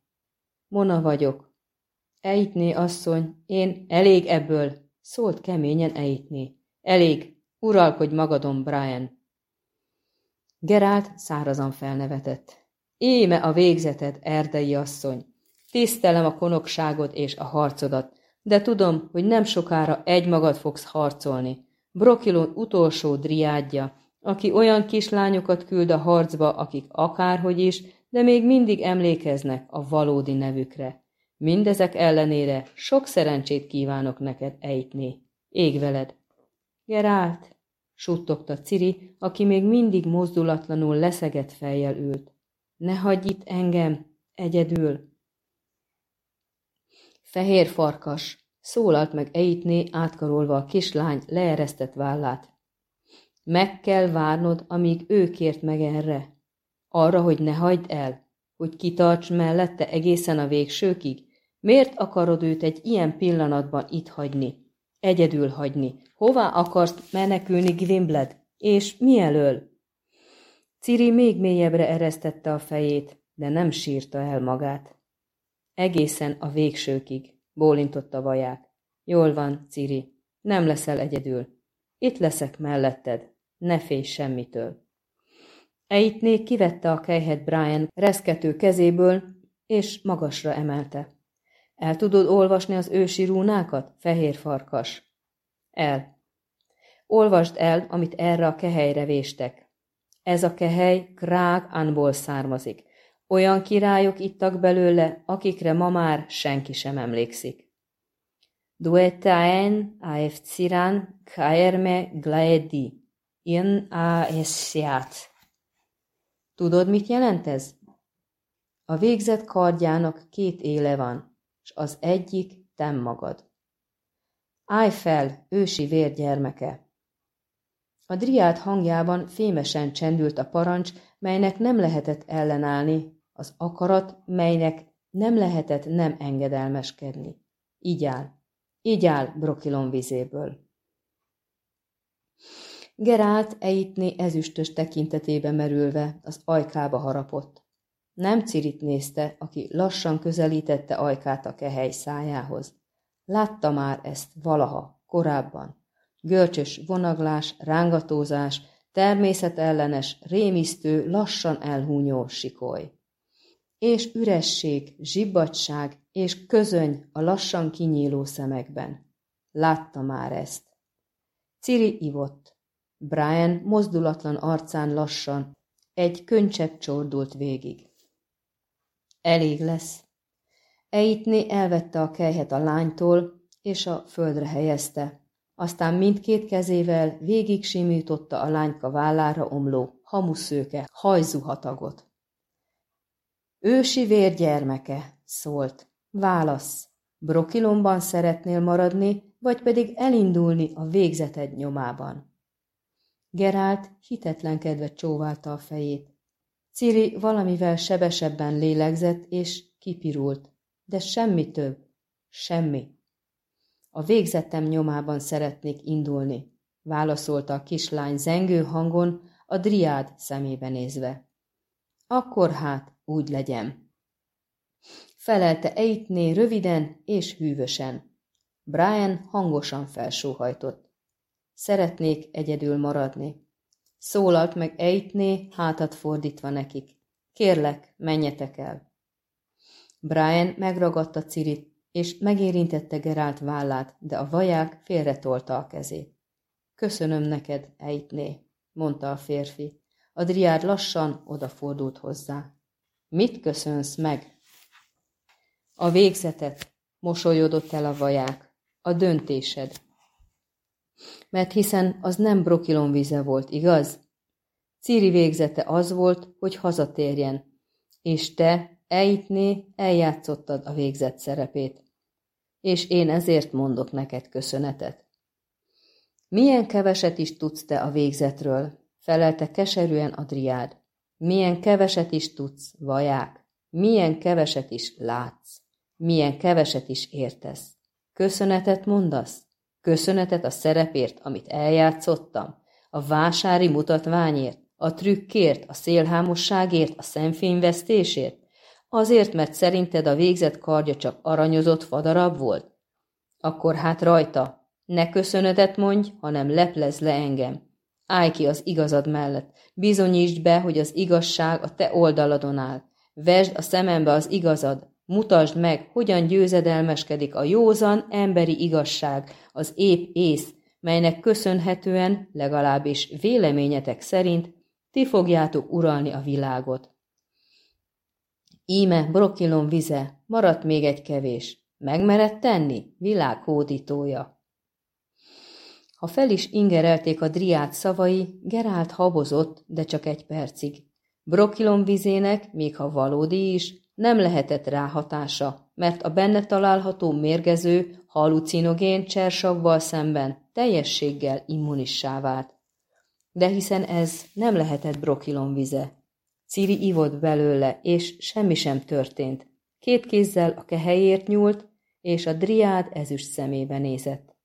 Mona vagyok. Ejtné, asszony, én elég ebből, szólt keményen Ejtné. Elég, uralkodj magadon, Brian. Gerált szárazan felnevetett. Éme a végzeted, erdei asszony. Tisztelem a konokságod és a harcodat, de tudom, hogy nem sokára egymagad fogsz harcolni. Brokilon utolsó driádja, aki olyan kislányokat küld a harcba, akik akárhogy is, de még mindig emlékeznek a valódi nevükre. Mindezek ellenére sok szerencsét kívánok neked ejtni. Ég veled. Gerált, suttogta Ciri, aki még mindig mozdulatlanul leszegett fejjel ült. Ne hagyj itt engem, egyedül. Fehér farkas, szólalt meg Eitné átkarolva a kislány leeresztett vállát. Meg kell várnod, amíg ő kért meg erre. Arra, hogy ne hagyd el, hogy kitarts mellette egészen a végsőkig. Miért akarod őt egy ilyen pillanatban itt hagyni? Egyedül hagyni. Hová akarsz menekülni, Gwimbled? És mi elől? Ciri még mélyebbre eresztette a fejét, de nem sírta el magát. Egészen a végsőkig, bólintott a vaják. Jól van, Ciri, nem leszel egyedül. Itt leszek melletted, ne félj semmitől. Eitné kivette a kejhet Brian reszkető kezéből, és magasra emelte. El tudod olvasni az ősi rúnákat, fehér farkas? El. Olvasd el, amit erre a kehelyre véstek. Ez a kehely Krág Anból származik. Olyan királyok ittak belőle, akikre ma már senki sem emlékszik. Duetaen aefciran kaerme glaedi, in a essiat. Tudod, mit jelent ez? A végzett kardjának két éle van, s az egyik te magad. Állj fel, ősi vérgyermeke! A driád hangjában fémesen csendült a parancs, melynek nem lehetett ellenállni, az akarat, melynek nem lehetett nem engedelmeskedni. Így áll, így áll Brokilon vizéből. Gerált Eitné ezüstös tekintetébe merülve az ajkába harapott. Nem Cirit nézte, aki lassan közelítette ajkát a kehely szájához. Látta már ezt valaha, korábban. Görcsös vonaglás, rángatózás, természetellenes, rémisztő, lassan elhúnyó sikoly. És üresség, zsibbadság és közöny a lassan kinyíló szemekben. Látta már ezt. Ciri ivott. Brian mozdulatlan arcán lassan egy könycsepp csordult végig. Elég lesz. Eitné elvette a kejhet a lánytól, és a földre helyezte. Aztán mindkét kezével végig simította a lányka vállára omló hamuszőke hajzuhatagot. Ősi vérgyermeke, szólt. Válasz. Brokilomban szeretnél maradni, vagy pedig elindulni a végzeted nyomában? Gerált hitetlenkedve csóválta a fejét. Ciri valamivel sebesebben lélegzett, és kipirult, de semmi több, semmi. A végzetem nyomában szeretnék indulni, válaszolta a kislány zengő hangon, a driád szemébe nézve. Akkor hát úgy legyen. Felelte Eitné röviden és hűvösen. Brian hangosan felsóhajtott. Szeretnék egyedül maradni. Szólalt meg Eitné, hátat fordítva nekik. Kérlek, menjetek el. Brian megragadta Cirit, és megérintette Gerált vállát, de a vaják félretolta a kezét. Köszönöm neked, Eitné, mondta a férfi. Adriár lassan odafordult hozzá. Mit köszönsz meg? A végzetet, mosolyodott el a vaják. A döntésed. Mert hiszen az nem brokilon vize volt, igaz? Ciri végzete az volt, hogy hazatérjen, és te, Eitné, eljátszottad a végzett szerepét. És én ezért mondok neked köszönetet. Milyen keveset is tudsz te a végzetről, felelte keserűen Adriád. Milyen keveset is tudsz, vaják, milyen keveset is látsz, milyen keveset is értesz. Köszönetet mondasz? Köszönetet a szerepért, amit eljátszottam, a vásári mutatványért, a trükkért, a szélhámosságért, a szemfényvesztésért? Azért, mert szerinted a végzett kardja csak aranyozott fadarab volt? Akkor hát rajta, ne köszönetet mondj, hanem leplez le engem. Állj ki az igazad mellett, bizonyítsd be, hogy az igazság a te oldaladon áll. Vesd a szemembe az igazad, mutasd meg, hogyan győzedelmeskedik a józan, emberi igazság, az épp ész, melynek köszönhetően, legalábbis véleményetek szerint, ti fogjátok uralni a világot. Íme brokilon vize, maradt még egy kevés. Megmered tenni, világ hódítója. Ha fel is ingerelték a driát szavai, Gerált habozott, de csak egy percig. Brokilon vizének, még ha valódi is, nem lehetett rá hatása, mert a benne található mérgező, halucinogén csersavval szemben teljességgel immunissá vált. De hiszen ez nem lehetett Brokilon vize. Ciri ivott belőle, és semmi sem történt. Két kézzel a kehelyért nyúlt, és a driád ezüst szemébe nézett.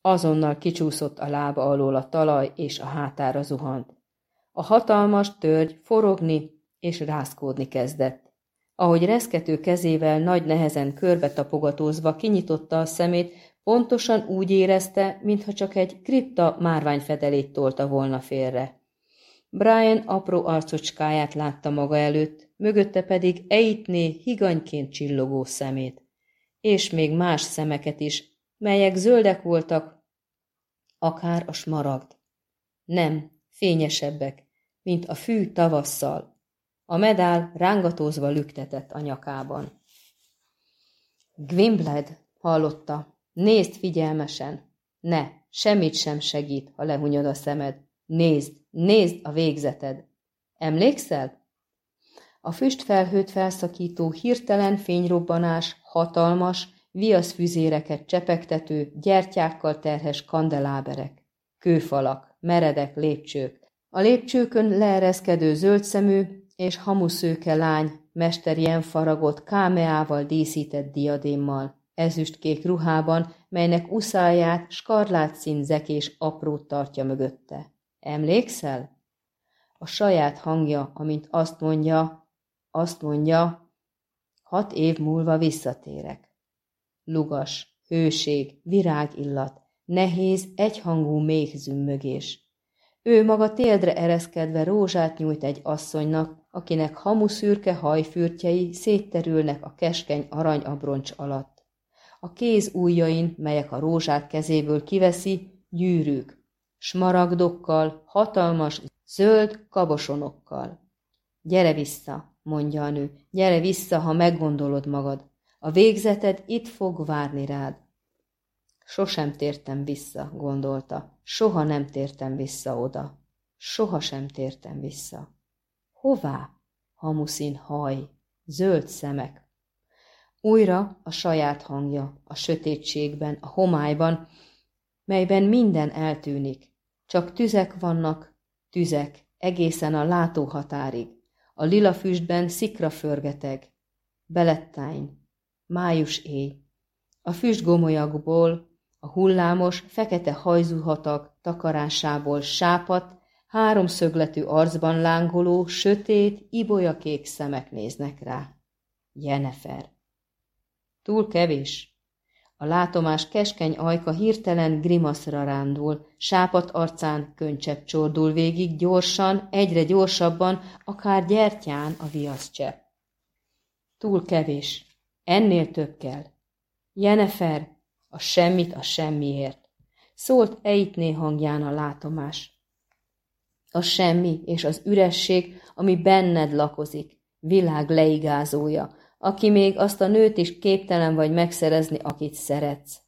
Azonnal kicsúszott a lába alól a talaj, és a hátára zuhant. A hatalmas törgy forogni és rászkódni kezdett. Ahogy reszkető kezével nagy nehezen körbe tapogatózva kinyitotta a szemét, pontosan úgy érezte, mintha csak egy kripta márványfedelét tolta volna félre. Brian apró arcocskáját látta maga előtt, mögötte pedig Eitné higanyként csillogó szemét. És még más szemeket is, melyek zöldek voltak, akár a smaragd. Nem, fényesebbek, mint a fű tavasszal. A medál rángatózva lüktetett a nyakában. Gwimbled, hallotta, nézd figyelmesen. Ne, semmit sem segít, ha lehunyod a szemed. Nézd, nézd a végzeted. Emlékszel? A füstfelhőt felszakító hirtelen fényrobbanás hatalmas, viaszfüzéreket csepegtető, gyertyákkal terhes kandeláberek, kőfalak, meredek lépcsők, a lépcsőkön leereszkedő zöldszemű és hamuszőke lány, mesterien faragott kámeával díszített diadémmal, ezüstkék ruhában, melynek uszáját skarlátszín zekés aprót tartja mögötte. Emlékszel? A saját hangja, amint azt mondja, azt mondja, hat év múlva visszatérek. Lugas, hőség, virágillat, nehéz, egyhangú méhzümmögés. Ő maga téldre ereszkedve rózsát nyújt egy asszonynak, akinek hamuszürke hajfürtjei szétterülnek a keskeny aranyabroncs alatt. A kéz ujjain, melyek a rózsát kezéből kiveszi, gyűrűk, smaragdokkal, hatalmas, zöld kabosonokkal. Gyere vissza, mondja a nő, gyere vissza, ha meggondolod magad. A végzeted itt fog várni rád. Sosem tértem vissza, gondolta. Soha nem tértem vissza oda. Soha sem tértem vissza. Hová? Hamuszin haj, zöld szemek. Újra a saját hangja, a sötétségben, a homályban, melyben minden eltűnik. Csak tüzek vannak, tüzek, egészen a látóhatárig. A lila füstben szikra förgeteg. Belettány, május éj. A füst gomolyagból, a hullámos, fekete hajzuhatag takarásából sápat, háromszögletű arcban lángoló, sötét, ibolyakék szemek néznek rá. Jenefer. Túl kevés, a látomás keskeny ajka hirtelen grimaszra rándul, sápat arcán könycsepp csordul végig, gyorsan, egyre gyorsabban, akár gyertyán a viaszcsepp. Túl kevés. Ennél több kell. Jenefer, a semmit a semmiért. Szólt Eitné hangján a látomás. A semmi és az üresség, ami benned lakozik, világ leigázója, aki még azt a nőt is képtelen vagy megszerezni, akit szeretsz.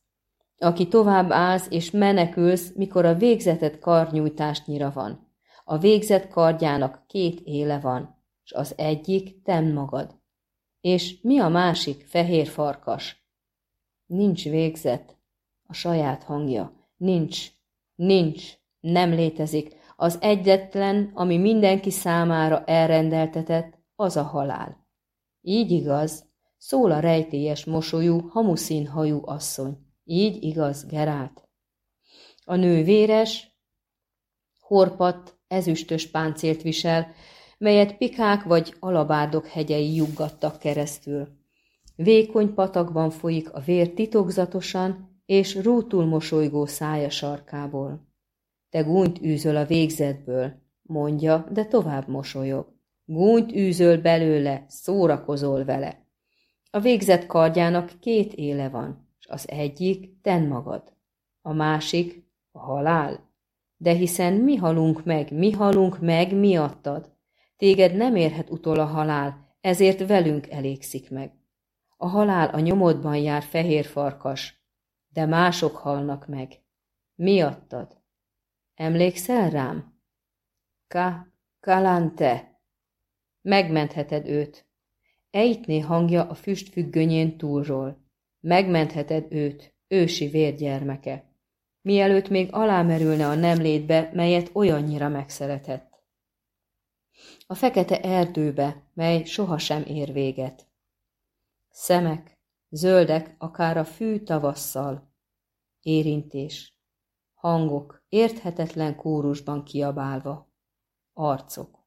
Aki tovább állsz és menekülsz, mikor a végzetet karnyújtásnyira van. A végzet kardjának két éle van, és az egyik te magad. És mi a másik fehér farkas? Nincs végzet. A saját hangja. Nincs. Nincs. Nem létezik. Az egyetlen, ami mindenki számára elrendeltetett, az a halál. Így igaz, szól a rejtélyes mosolyú, hamuszín hajú asszony. Így igaz, Gerált. A nő véres, horpat, ezüstös páncélt visel, melyet pikák vagy alabárdok hegyei juggattak keresztül. Vékony patakban folyik a vér titokzatosan, és rútul mosolygó szája sarkából. Te gúnyt űzöl a végzetből, mondja, de tovább mosolyog. Gúnyt űzöl belőle, szórakozol vele. A végzett kardjának két éle van, az egyik ten magad, a másik a halál. De hiszen mi halunk meg, mi halunk meg miattad. Téged nem érhet utol a halál, ezért velünk elégszik meg. A halál a nyomodban jár fehér farkas, de mások halnak meg. Miattad. Emlékszel rám? Ka, kalante. Megmentheted őt. Ejtné hangja a füst függönyén túlról. Megmentheted őt, ősi vérgyermeke. Mielőtt még alámerülne a nemlétbe, melyet olyannyira megszeretett. A fekete erdőbe, mely sohasem ér véget. Szemek, zöldek, akár a fű tavasszal. Érintés. Hangok, érthetetlen kórusban kiabálva. arcok.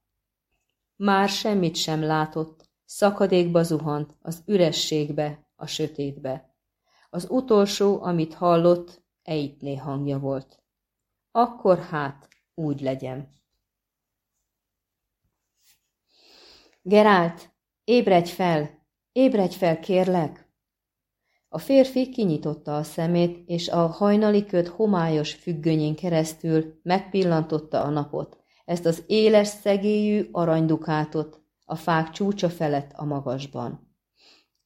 Már semmit sem látott, szakadékba zuhant, az ürességbe, a sötétbe. Az utolsó, amit hallott, Eitné hangja volt. Akkor hát, úgy legyen. Gerált, ébredj fel! Ébredj fel, kérlek! A férfi kinyitotta a szemét, és a hajnali köd homályos függönyén keresztül megpillantotta a napot, ezt az éles szegélyű aranydukátot, a fák csúcsa felett a magasban.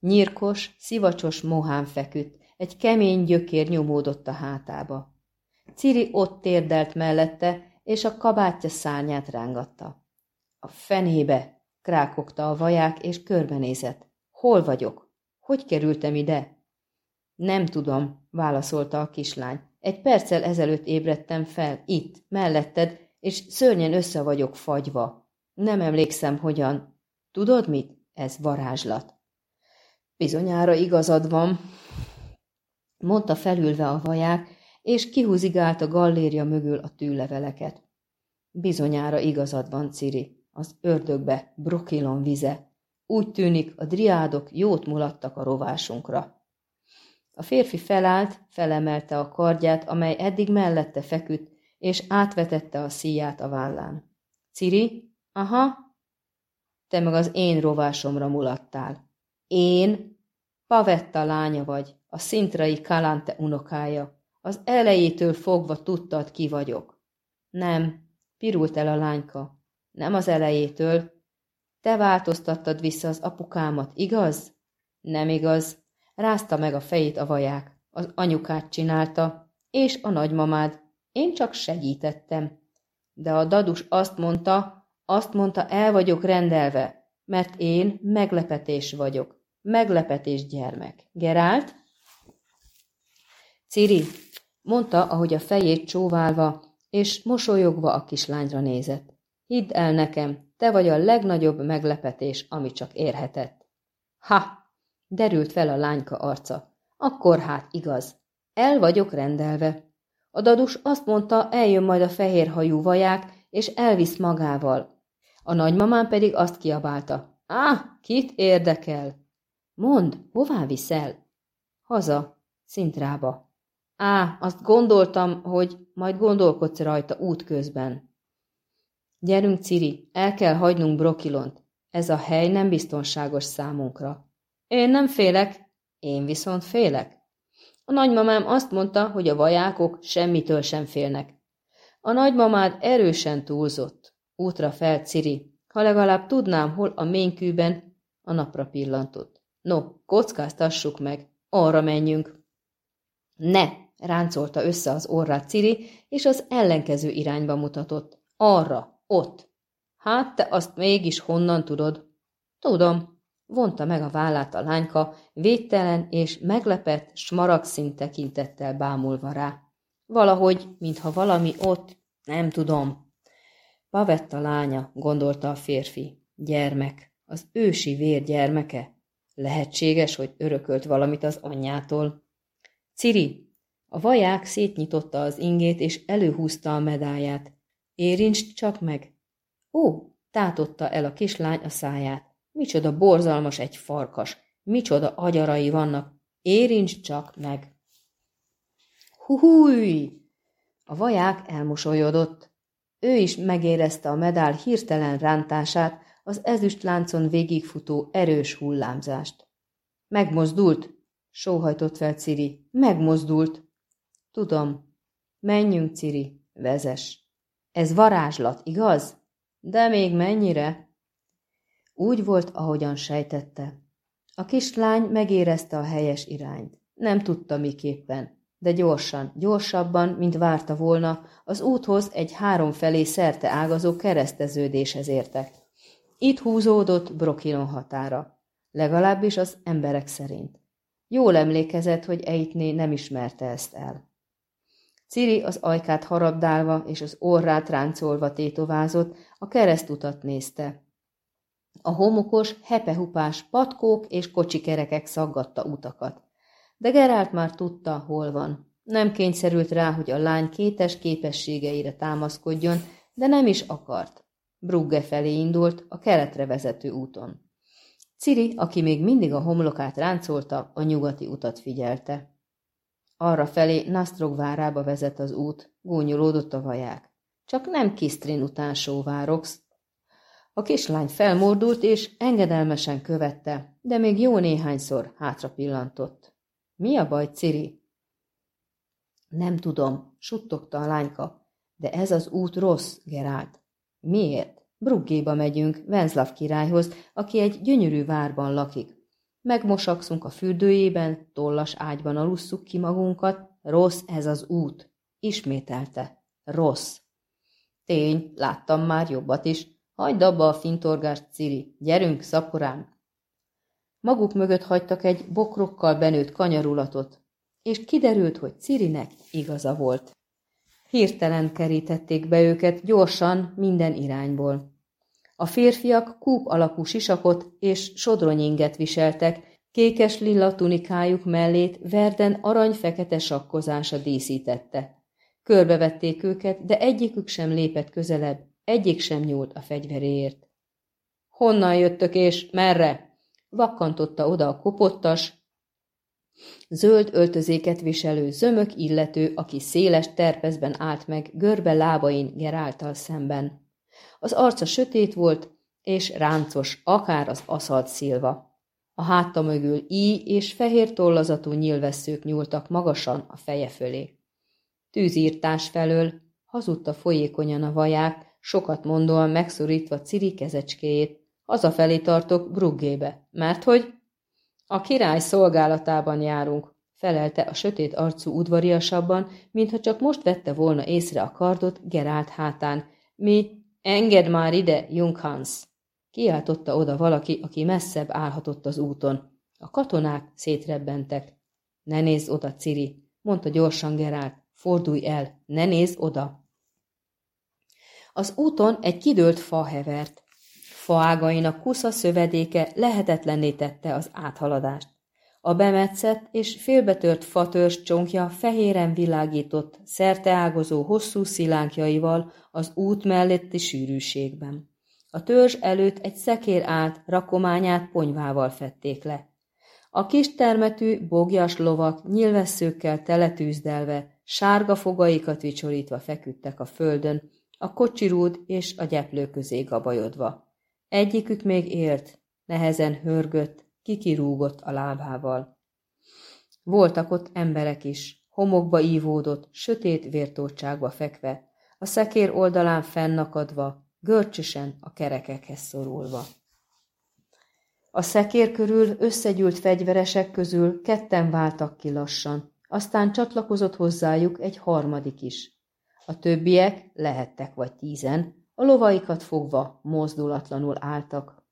Nyírkos, szivacsos mohán feküdt, egy kemény gyökér nyomódott a hátába. Ciri ott térdelt mellette, és a kabátja szárnyát rángatta. A fenébe, krákogta a vaják, és körbenézett. Hol vagyok? Hogy kerültem ide? Nem tudom, válaszolta a kislány. Egy perccel ezelőtt ébredtem fel, itt, melletted, és szörnyen össze vagyok fagyva. Nem emlékszem, hogyan. Tudod mit? Ez varázslat. Bizonyára igazad van, mondta felülve a vaják, és kihúzigált a galléria mögül a tűleveleket. Bizonyára igazad van, Ciri, az ördögbe, brokilon vize. Úgy tűnik, a driádok jót mulattak a rovásunkra. A férfi felállt, felemelte a kardját, amely eddig mellette feküdt, és átvetette a szíját a vállán. Ciri? Aha. Te meg az én rovásomra mulattál. Én? Pavetta lánya vagy, a szintrai Kalante unokája. Az elejétől fogva tudtad, ki vagyok. Nem, pirult el a lányka. Nem az elejétől. Te változtattad vissza az apukámat, igaz? Nem igaz. Rázta meg a fejét a vaják. Az anyukát csinálta, és a nagymamád. Én csak segítettem. De a dadus azt mondta, azt mondta, el vagyok rendelve, mert én meglepetés vagyok. Meglepetés gyermek. Gerált? Ciri, mondta, ahogy a fejét csóválva, és mosolyogva a kislányra nézett. Hidd el nekem, te vagy a legnagyobb meglepetés, ami csak érhetett. Ha! Derült fel a lányka arca. Akkor hát igaz. El vagyok rendelve. A dadus azt mondta, eljön majd a fehérhajú vaják, és elvisz magával. A nagymamám pedig azt kiabálta. Á, kit érdekel? Mond, hová viszel? Haza, szintrába. Á, azt gondoltam, hogy majd gondolkodsz rajta útközben. Gyerünk, Ciri, el kell hagynunk Brokilont. Ez a hely nem biztonságos számunkra. Én nem félek, én viszont félek. A nagymamám azt mondta, hogy a vajákok semmitől sem félnek. A nagymamád erősen túlzott. Útra fel, Ciri, ha legalább tudnám, hol a ménykűben a napra pillantott. No, kockáztassuk meg, arra menjünk. Ne, ráncolta össze az orrát Ciri, és az ellenkező irányba mutatott. Arra, ott. Hát te azt mégis honnan tudod? Tudom, Vonta meg a vállát a lányka, védtelen és meglepett, smaragszín tekintettel bámulva rá. Valahogy, mintha valami ott, nem tudom. Pavetta lánya, gondolta a férfi. Gyermek, az ősi vér gyermeke. Lehetséges, hogy örökölt valamit az anyjától. Ciri, a vaják szétnyitotta az ingét, és előhúzta a medáját. Érints csak meg! Ó, tátotta el a kislány a száját. Micsoda borzalmas egy farkas, micsoda agyarai vannak, érints csak meg. Huhúj! A vaják elmosolyodott. Ő is megérezte a medál hirtelen rántását, az ezüstláncon végigfutó erős hullámzást. Megmozdult, sóhajtott fel Ciri. Megmozdult. Tudom. Menjünk, Ciri, vezes. Ez varázslat, igaz? De még mennyire? Úgy volt, ahogyan sejtette. A kislány megérezte a helyes irányt. Nem tudta miképpen, de gyorsan, gyorsabban, mint várta volna, az úthoz egy háromfelé szerte ágazó kereszteződéshez értek. Itt húzódott Brokilon határa, legalábbis az emberek szerint. Jól emlékezett, hogy Eitné nem ismerte ezt el. Ciri az ajkát harabdálva és az orrát ráncolva tétovázott, a keresztutat nézte, a homokos, hepehupás patkók és kocsikerekek szaggatta utakat. De Gerált már tudta, hol van. Nem kényszerült rá, hogy a lány kétes képességeire támaszkodjon, de nem is akart. Brugge felé indult a keletre vezető úton. Ciri, aki még mindig a homlokát ráncolta, a nyugati utat figyelte. Arra felé Nastrog várába vezet az út, gúnyolódott a vaják. Csak nem Kisztrin után sóvárogsz. A kislány felmordult, és engedelmesen követte, de még jó néhányszor hátra pillantott. Mi a baj, Ciri? Nem tudom, suttogta a lányka, de ez az út rossz, Gerált. Miért? Bruggéba megyünk, Venzlav királyhoz, aki egy gyönyörű várban lakik. Megmosakszunk a fürdőjében, tollas ágyban alusszuk ki magunkat, rossz ez az út. Ismételte. Rossz. Tény, láttam már jobbat is. Hagyd abba a fintorgást, Ciri. Gyerünk, szaporán. Maguk mögött hagytak egy bokrokkal benőtt kanyarulatot, és kiderült, hogy Cirinek igaza volt. Hirtelen kerítették be őket gyorsan minden irányból. A férfiak kúp alakú sisakot és sodronyinget viseltek, kékes lilla tunikájuk mellét Verden arany-fekete sakkozása díszítette. Körbevették őket, de egyikük sem lépett közelebb, egyik sem nyúlt a fegyveréért. Honnan jöttök és merre? Vakkantotta oda a kopottas, zöld öltözéket viselő zömök illető, aki széles terpezben állt meg görbe lábain Geráltal szemben. Az arca sötét volt, és ráncos, akár az aszalt szilva. A háta mögül íj és fehér tollazatú nyilvesszők nyúltak magasan a feje fölé. Tűzírtás felől hazudta folyékonyan a vaják, sokat mondóan megszorítva Ciri kezecskéjét. Hazafelé tartok Bruggébe, mert hogy a király szolgálatában járunk, felelte a sötét arcú udvariasabban, mintha csak most vette volna észre a kardot Gerált hátán. Mi Engedd már ide, Junghans! Kiáltotta oda valaki, aki messzebb állhatott az úton. A katonák szétrebbentek. Ne nézz oda, Ciri, mondta gyorsan Gerált. Fordulj el, ne nézz oda. Az úton egy kidőlt fa hevert. Faágainak kusza szövedéke lehetetlenné tette az áthaladást. A bemetszett és félbetört fatörzs csonkja fehéren világított, szerteágozó hosszú szilánkjaival az út melletti sűrűségben. A törzs előtt egy szekér állt, rakományát ponyvával fették le. A kis termetű, bogjas lovak nyilvesszőkkel teletűzdelve, sárga fogaikat vicsorítva feküdtek a földön, a kocsirúd és a gyeplő közé gabajodva. Egyikük még élt, nehezen hörgött, kikirúgott a lábával. Voltak ott emberek is, homokba ívódott, sötét vértótságba fekve, a szekér oldalán fennakadva, görcsösen a kerekekhez szorulva. A szekér körül összegyűlt fegyveresek közül ketten váltak ki lassan, aztán csatlakozott hozzájuk egy harmadik is. A többiek, lehettek vagy tízen, a lovaikat fogva mozdulatlanul álltak.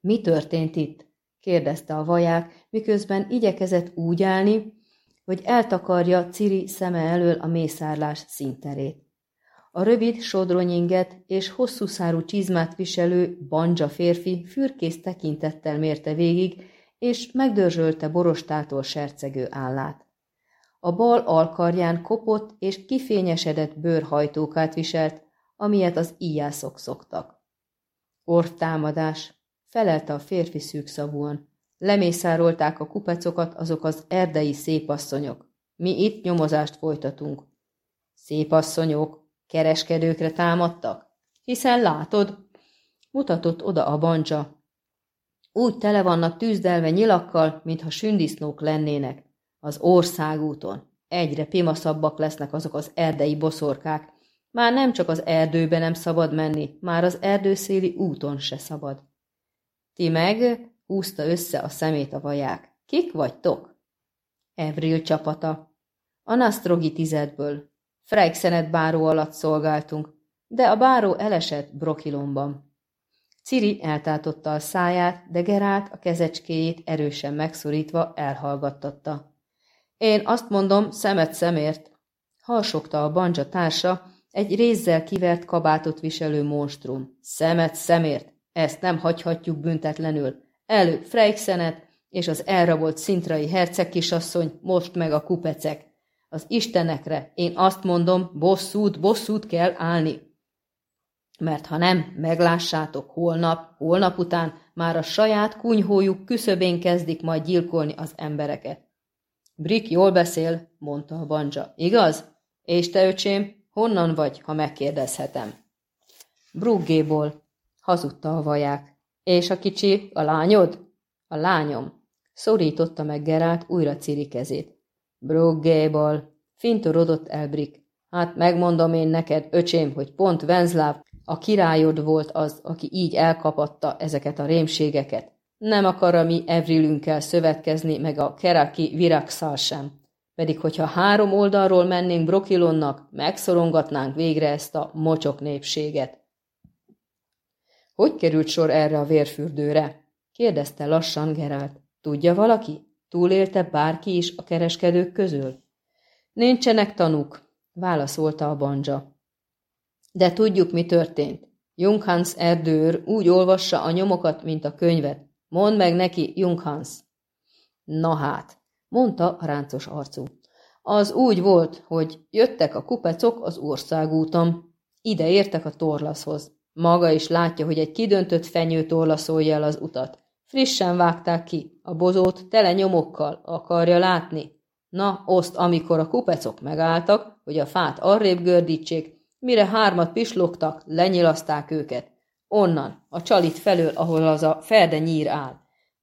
Mi történt itt? kérdezte a vaják, miközben igyekezett úgy állni, hogy eltakarja Ciri szeme elől a mészárlás színterét. A rövid sodronyinget és hosszú szárú csizmát viselő banja férfi fürkész tekintettel mérte végig, és megdörzsölte borostától sercegő állát. A bal alkarján kopott és kifényesedett bőrhajtókát viselt, amilyet az íjászok szoktak. Orvtámadás, felelte a férfi szűkszavúan. Lemészárolták a kupecokat azok az erdei szépasszonyok. Mi itt nyomozást folytatunk. Szépasszonyok, kereskedőkre támadtak? Hiszen látod, mutatott oda a bancsa. Úgy tele vannak tűzdelve nyilakkal, mintha sündisznók lennének. Az országúton. Egyre pimaszabbak lesznek azok az erdei boszorkák. Már nem csak az erdőbe nem szabad menni, már az erdőszéli úton se szabad. Ti meg, húzta össze a szemét a vaják. Kik vagytok? Evril csapata. A Nastrogi tizedből. Freixenet báró alatt szolgáltunk, de a báró elesett Brokilomban. Ciri eltátotta a száját, de Gerált a kezecskéjét erősen megszorítva elhallgattatta. Én azt mondom, szemet szemért. Halsogta a banja társa, egy rézzel kivert kabátot viselő monstrum. Szemet szemért. Ezt nem hagyhatjuk büntetlenül. Elő Freixenet és az elrabolt szintrai herceg kisasszony, most meg a kupecek. Az istenekre, én azt mondom, bosszút, bosszút kell állni. mert ha nem, meglássátok holnap, holnap után már a saját kunyhójuk küszöbén kezdik majd gyilkolni az embereket. Brick jól beszél, mondta a banja. Igaz? És te, öcsém, honnan vagy, ha megkérdezhetem? Bruggéból, hazudta a vaják. És a kicsi, a lányod? A lányom. Szorította meg Gerált újra Ciri kezét. Bruggéból, fintorodott el Brick. Hát megmondom én neked, öcsém, hogy pont Venzláv, a királyod volt az, aki így elkapatta ezeket a rémségeket. Nem akar a mi Evrilünkkel szövetkezni, meg a Keraki Viraxal sem. Pedig, hogyha három oldalról mennénk Brokilonnak, megszorongatnánk végre ezt a mocsok népséget. Hogy került sor erre a vérfürdőre? kérdezte lassan Gerált. Tudja valaki? Túlélte bárki is a kereskedők közül? Nincsenek tanúk, válaszolta a banja. De tudjuk, mi történt. Junghans erdőr úgy olvassa a nyomokat, mint a könyvet. Mondd meg neki, Junghans. Na hát, mondta ráncos arcú. Az úgy volt, hogy jöttek a kupecok az országúton. Ide értek a torlaszhoz. Maga is látja, hogy egy kidöntött fenyő torlaszolja el az utat. Frissen vágták ki, a bozót tele nyomokkal, akarja látni. Na, oszt, amikor a kupecok megálltak, hogy a fát arrébb gördítsék, mire hármat pislogtak, lenyilaszták őket. Onnan, a csalit felől, ahol az a ferde nyír áll.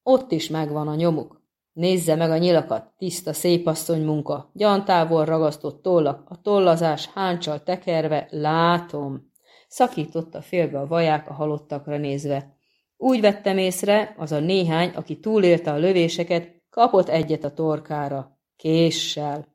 Ott is megvan a nyomuk. Nézze meg a nyilakat, tiszta szépasszony munka, gyantávol ragasztott tollak, a tollazás háncsal tekerve, látom. Szakította félbe a vaják a halottakra nézve. Úgy vettem észre, az a néhány, aki túlélte a lövéseket, kapott egyet a torkára. Késsel.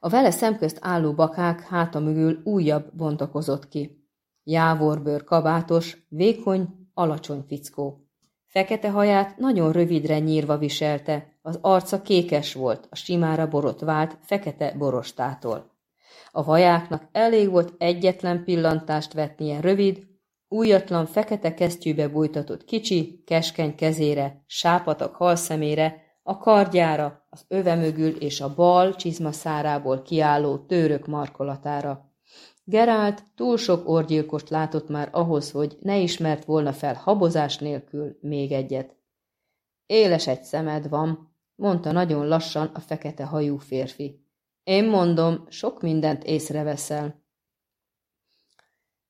A vele szemközt álló bakák háta mögül újabb bontakozott ki. Jávorbőr kabátos, vékony, alacsony fickó. Fekete haját nagyon rövidre nyírva viselte, az arca kékes volt, a simára borotvált, fekete borostától. A vajáknak elég volt egyetlen pillantást vetnie rövid, újatlan fekete kesztyűbe bújtatott kicsi, keskeny kezére, sápatak halszemére, a kardjára, az öve mögül és a bal csizmaszárából kiálló tőrök markolatára. Gerált túl sok orgyilkost látott már ahhoz, hogy ne ismert volna fel habozás nélkül még egyet. Éles egy szemed van, mondta nagyon lassan a fekete hajú férfi. Én mondom, sok mindent észreveszel.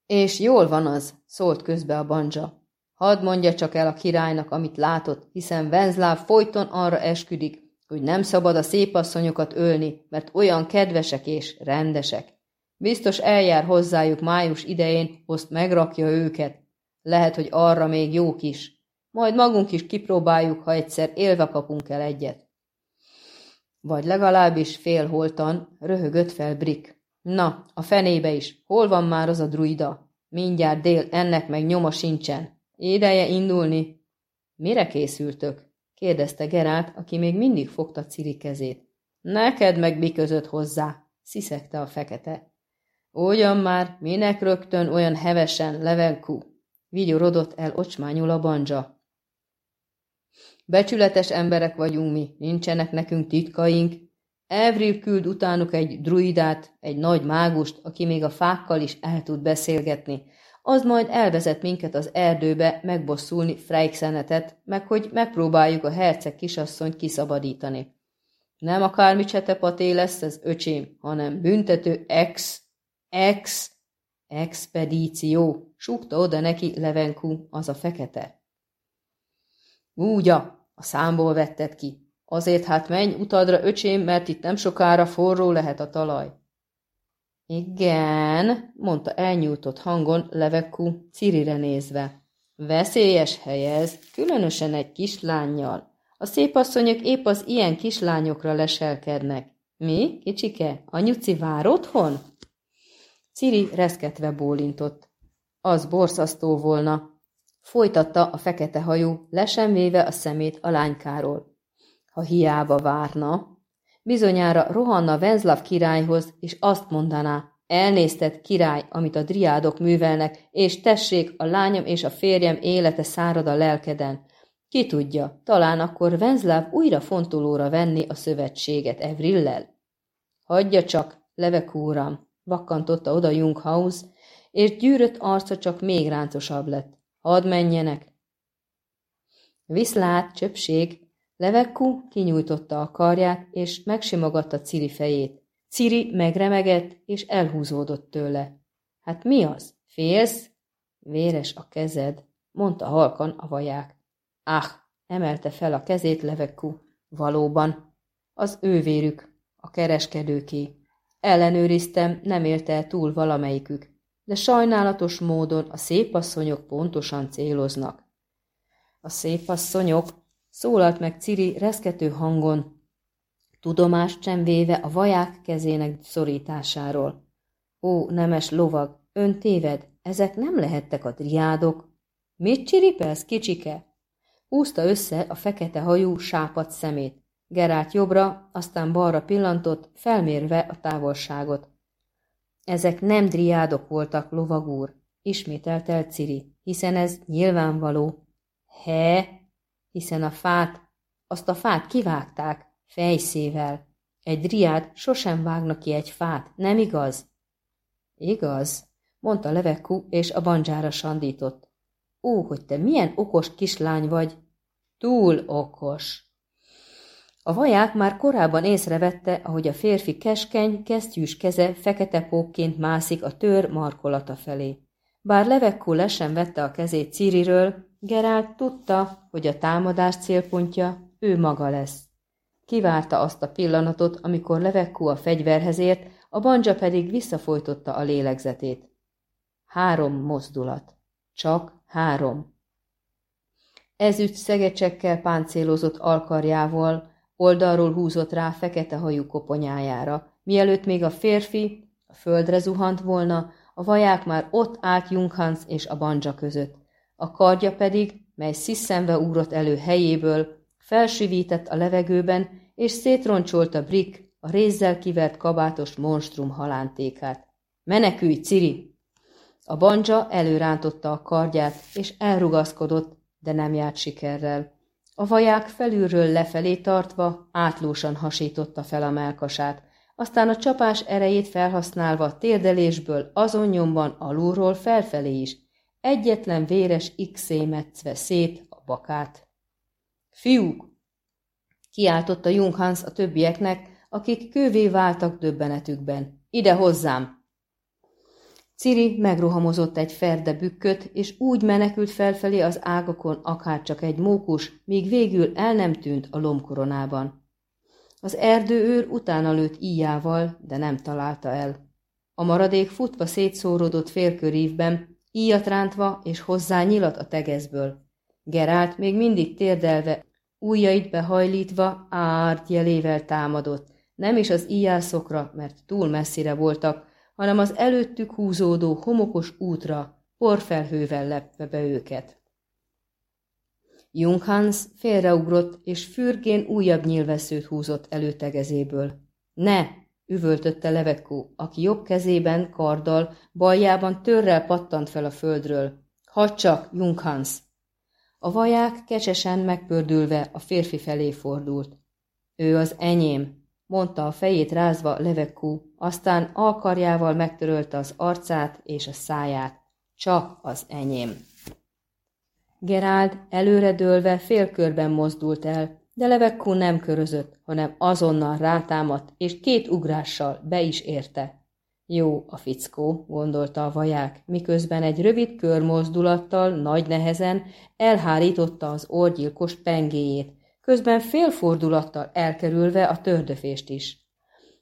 És jól van az, szólt közbe a banja. Hadd mondja csak el a királynak, amit látott, hiszen Venzláv folyton arra esküdik, hogy nem szabad a szépasszonyokat ölni, mert olyan kedvesek és rendesek. Biztos eljár hozzájuk május idején, azt megrakja őket. Lehet, hogy arra még jók is. Majd magunk is kipróbáljuk, ha egyszer élve kapunk el egyet. Vagy legalábbis félholtan röhögött fel Brick. Na, a fenébe is, hol van már az a druida? Mindjárt dél, ennek meg nyoma sincsen. Ideje indulni. Mire készültök? kérdezte Gerált, aki még mindig fogta Ciri kezét. Neked meg mi között hozzá? sziszegte a fekete. Ugyan már, minek rögtön olyan hevesen, Levenku? Vigyorodott el ocsmányul a banja. Becsületes emberek vagyunk mi, nincsenek nekünk titkaink. Evril küld utánuk egy druidát, egy nagy mágust, aki még a fákkal is el tud beszélgetni, az majd elvezet minket az erdőbe megbosszulni Freixenetet, meg hogy megpróbáljuk a herceg kisasszonyt kiszabadítani. Nem akármi csetepaté lesz ez, öcsém, hanem büntető ex, ex, expedíció, súgta oda neki Levenku, az a fekete. Úgya, a számból vetted ki. Azért hát menj utadra, öcsém, mert itt nem sokára forró lehet a talaj. Igen, mondta elnyújtott hangon Leveku Cirire nézve. Veszélyes hely ez, különösen egy kislányjal. A szép asszonyok épp az ilyen kislányokra leselkednek. Mi, kicsike, a nyuci vár otthon? Ciri reszketve bólintott. Az borszasztó volna. Folytatta a fekete hajú, lesemvéve a szemét a lánykáról. Ha hiába várna, Bizonyára rohanna Venzlav királyhoz, és azt mondaná, elnézted király, amit a driádok művelnek, és tessék, a lányom és a férjem élete szárad a lelkeden. Ki tudja, talán akkor Venzláv újra fontolóra venni a szövetséget Evrillel? Hagyja csak, levek úram, vakkantotta oda Junghaus, és gyűrött arca csak még ráncosabb lett. Hadd menjenek! Viszlát, csöpség, Levekku kinyújtotta a karját, és megsimogatta Ciri fejét. Ciri megremegett, és elhúzódott tőle. Hát mi az? Félsz? Véres a kezed, mondta halkan a vaják. Ah, emelte fel a kezét Levekku. Valóban, az ő vérük, a kereskedőké. Ellenőriztem, nem élte el túl valamelyikük, de sajnálatos módon a szépasszonyok pontosan céloznak. A szépasszonyok, szólalt meg Ciri reszkető hangon, tudomást sem véve a vaják kezének szorításáról. Ó, nemes lovag, ön téved, ezek nem lehettek a driádok. Mit csiripelsz, kicsike? Húzta össze a fekete hajú, sápat szemét. Gerált jobbra, aztán balra pillantott, felmérve a távolságot. Ezek nem driádok voltak, lovagúr, ismételt el Ciri, hiszen ez nyilvánvaló. He, hiszen a fát, azt a fát kivágták, fejszével. Egy driád sosem vágna ki egy fát, nem igaz? Igaz, mondta Levekku, és a bandzsára sandított. Ó, hogy te milyen okos kislány vagy! Túl okos! A vaják már korábban észrevette, ahogy a férfi keskeny, kesztyűs keze fekete pókként mászik a tör markolata felé. Bár Levekku le sem vette a kezét Ciriről, Gerált tudta, hogy a támadás célpontja ő maga lesz. Kivárta azt a pillanatot, amikor Levekku a fegyverhez ért, a banja pedig visszafolytotta a lélegzetét. Három mozdulat. Csak három. Ezütt szegecsekkel páncélozott alkarjával, oldalról húzott rá fekete hajú koponyájára. Mielőtt még a férfi a földre zuhant volna, a vaják már ott állt Junghans és a banja között. A kardja pedig, mely sziszenve ugrott elő helyéből, felsivített a levegőben, és szétroncsolta Brick a rézzel kivert kabátos monstrum halántékát. Menekülj, Ciri! A banja előrántotta a kardját, és elrugaszkodott, de nem járt sikerrel. A vaják felülről lefelé tartva átlósan hasította fel a melkasát, aztán a csapás erejét felhasználva térdelésből azon nyomban alulról felfelé is, egyetlen véres x metszve szét a bakát. Fiúk! Kiáltotta Junghans a többieknek, akik kővé váltak döbbenetükben. Ide hozzám! Ciri megrohamozott egy ferde bükköt, és úgy menekült felfelé az ágakon akárcsak egy mókus, míg végül el nem tűnt a lomkoronában. Az erdőőr utána lőtt íjával, de nem találta el. A maradék futva szétszórodott félkörívben, íjat rántva és hozzá nyilat a tegezből. Gerált még mindig térdelve, ujjait behajlítva árt jelével támadott, nem is az íjászokra, mert túl messzire voltak, hanem az előttük húzódó homokos útra, porfelhővel lepve be őket. Junghans félreugrott, és fürgén újabb nyilvesszőt húzott előtegezéből. Ne! üvöltötte Levekó, aki jobb kezében, karddal, baljában törrel pattant fel a földről. Hadd csak, Junghans! A vaják kecsesen megpördülve a férfi felé fordult. Ő az enyém, mondta a fejét rázva Levekú, aztán alkarjával megtörölte az arcát és a száját. Csak az enyém. Geráld előredőlve félkörben mozdult el, de Levekú nem körözött, hanem azonnal rátámadt, és két ugrással be is érte. Jó a fickó, gondolta a vaják, miközben egy rövid körmozdulattal nagy nehezen elhárította az orgyilkos pengéjét, közben félfordulattal elkerülve a tördöfést is.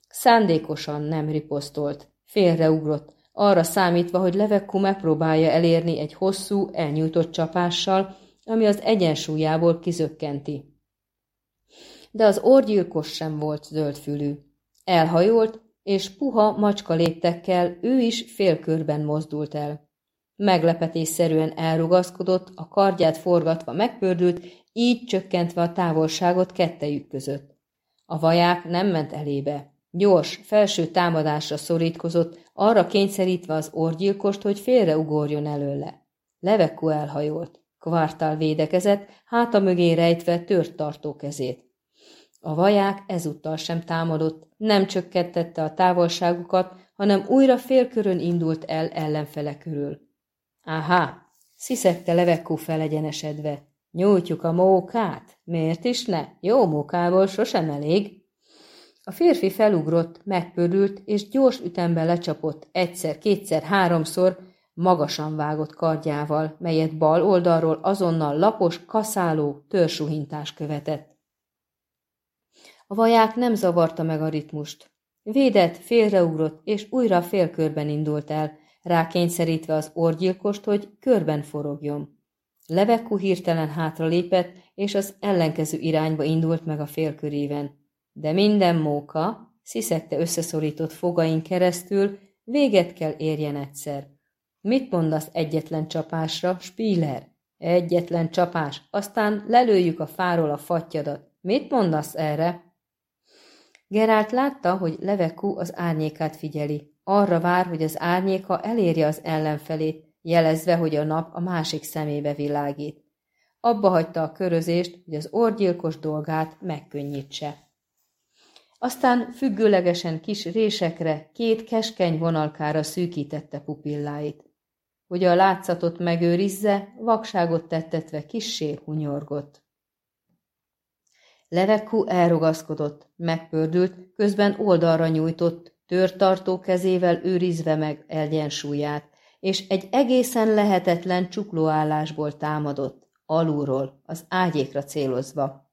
Szándékosan nem riposztolt, félreugrott, arra számítva, hogy Levekku megpróbálja elérni egy hosszú, elnyújtott csapással, ami az egyensúlyából kizökkenti. De az orgyilkos sem volt zöldfülű. Elhajolt, és puha macska léptekkel ő is félkörben mozdult el. Meglepetésszerűen elrugaszkodott, a kardját forgatva megpördült, így csökkentve a távolságot kettejük között. A vaják nem ment elébe. Gyors, felső támadásra szorítkozott, arra kényszerítve az orgyilkost, hogy félreugorjon előle. Levekko elhajolt. Kvartál védekezett, háta mögé rejtve tört tartó kezét. A vaják ezúttal sem támadott, nem csökkentette a távolságukat, hanem újra félkörön indult el ellenfele körül. Áhá, sziszegte Levekó felegyenesedve. Nyújtjuk a mókát? Miért is ne? Jó mókából sosem elég. A férfi felugrott, megpördült, és gyors ütemben lecsapott egyszer, kétszer, háromszor, magasan vágott kardjával, melyet bal oldalról azonnal lapos, kaszáló, törzsuhintás követett. A vaják nem zavarta meg a ritmust. Védett, félreugrott, és újra félkörben indult el, rákényszerítve az orgyilkost, hogy körben forogjon. Levekku hirtelen hátralépett, és az ellenkező irányba indult meg a félköréven. De minden móka, sziszegte összeszorított fogain keresztül, véget kell érjen egyszer. Mit mondasz egyetlen csapásra, Spíler? Egyetlen csapás, aztán lelőjük a fáról a fattyadat. Mit mondasz erre? Gerált látta, hogy Leveku az árnyékát figyeli. Arra vár, hogy az árnyéka elérje az ellenfelét, jelezve, hogy a nap a másik szemébe világít. Abba hagyta a körözést, hogy az orgyilkos dolgát megkönnyítse. Aztán függőlegesen kis résekre, két keskeny vonalkára szűkítette pupilláit. Hogy a látszatot megőrizze, vakságot tettetve kissé hunyorgott. Levekú elrogaszkodott, megpördült, közben oldalra nyújtott, törtartó kezével őrizve meg egyensúlyát, és egy egészen lehetetlen csuklóállásból támadott, alulról, az ágyékra célozva.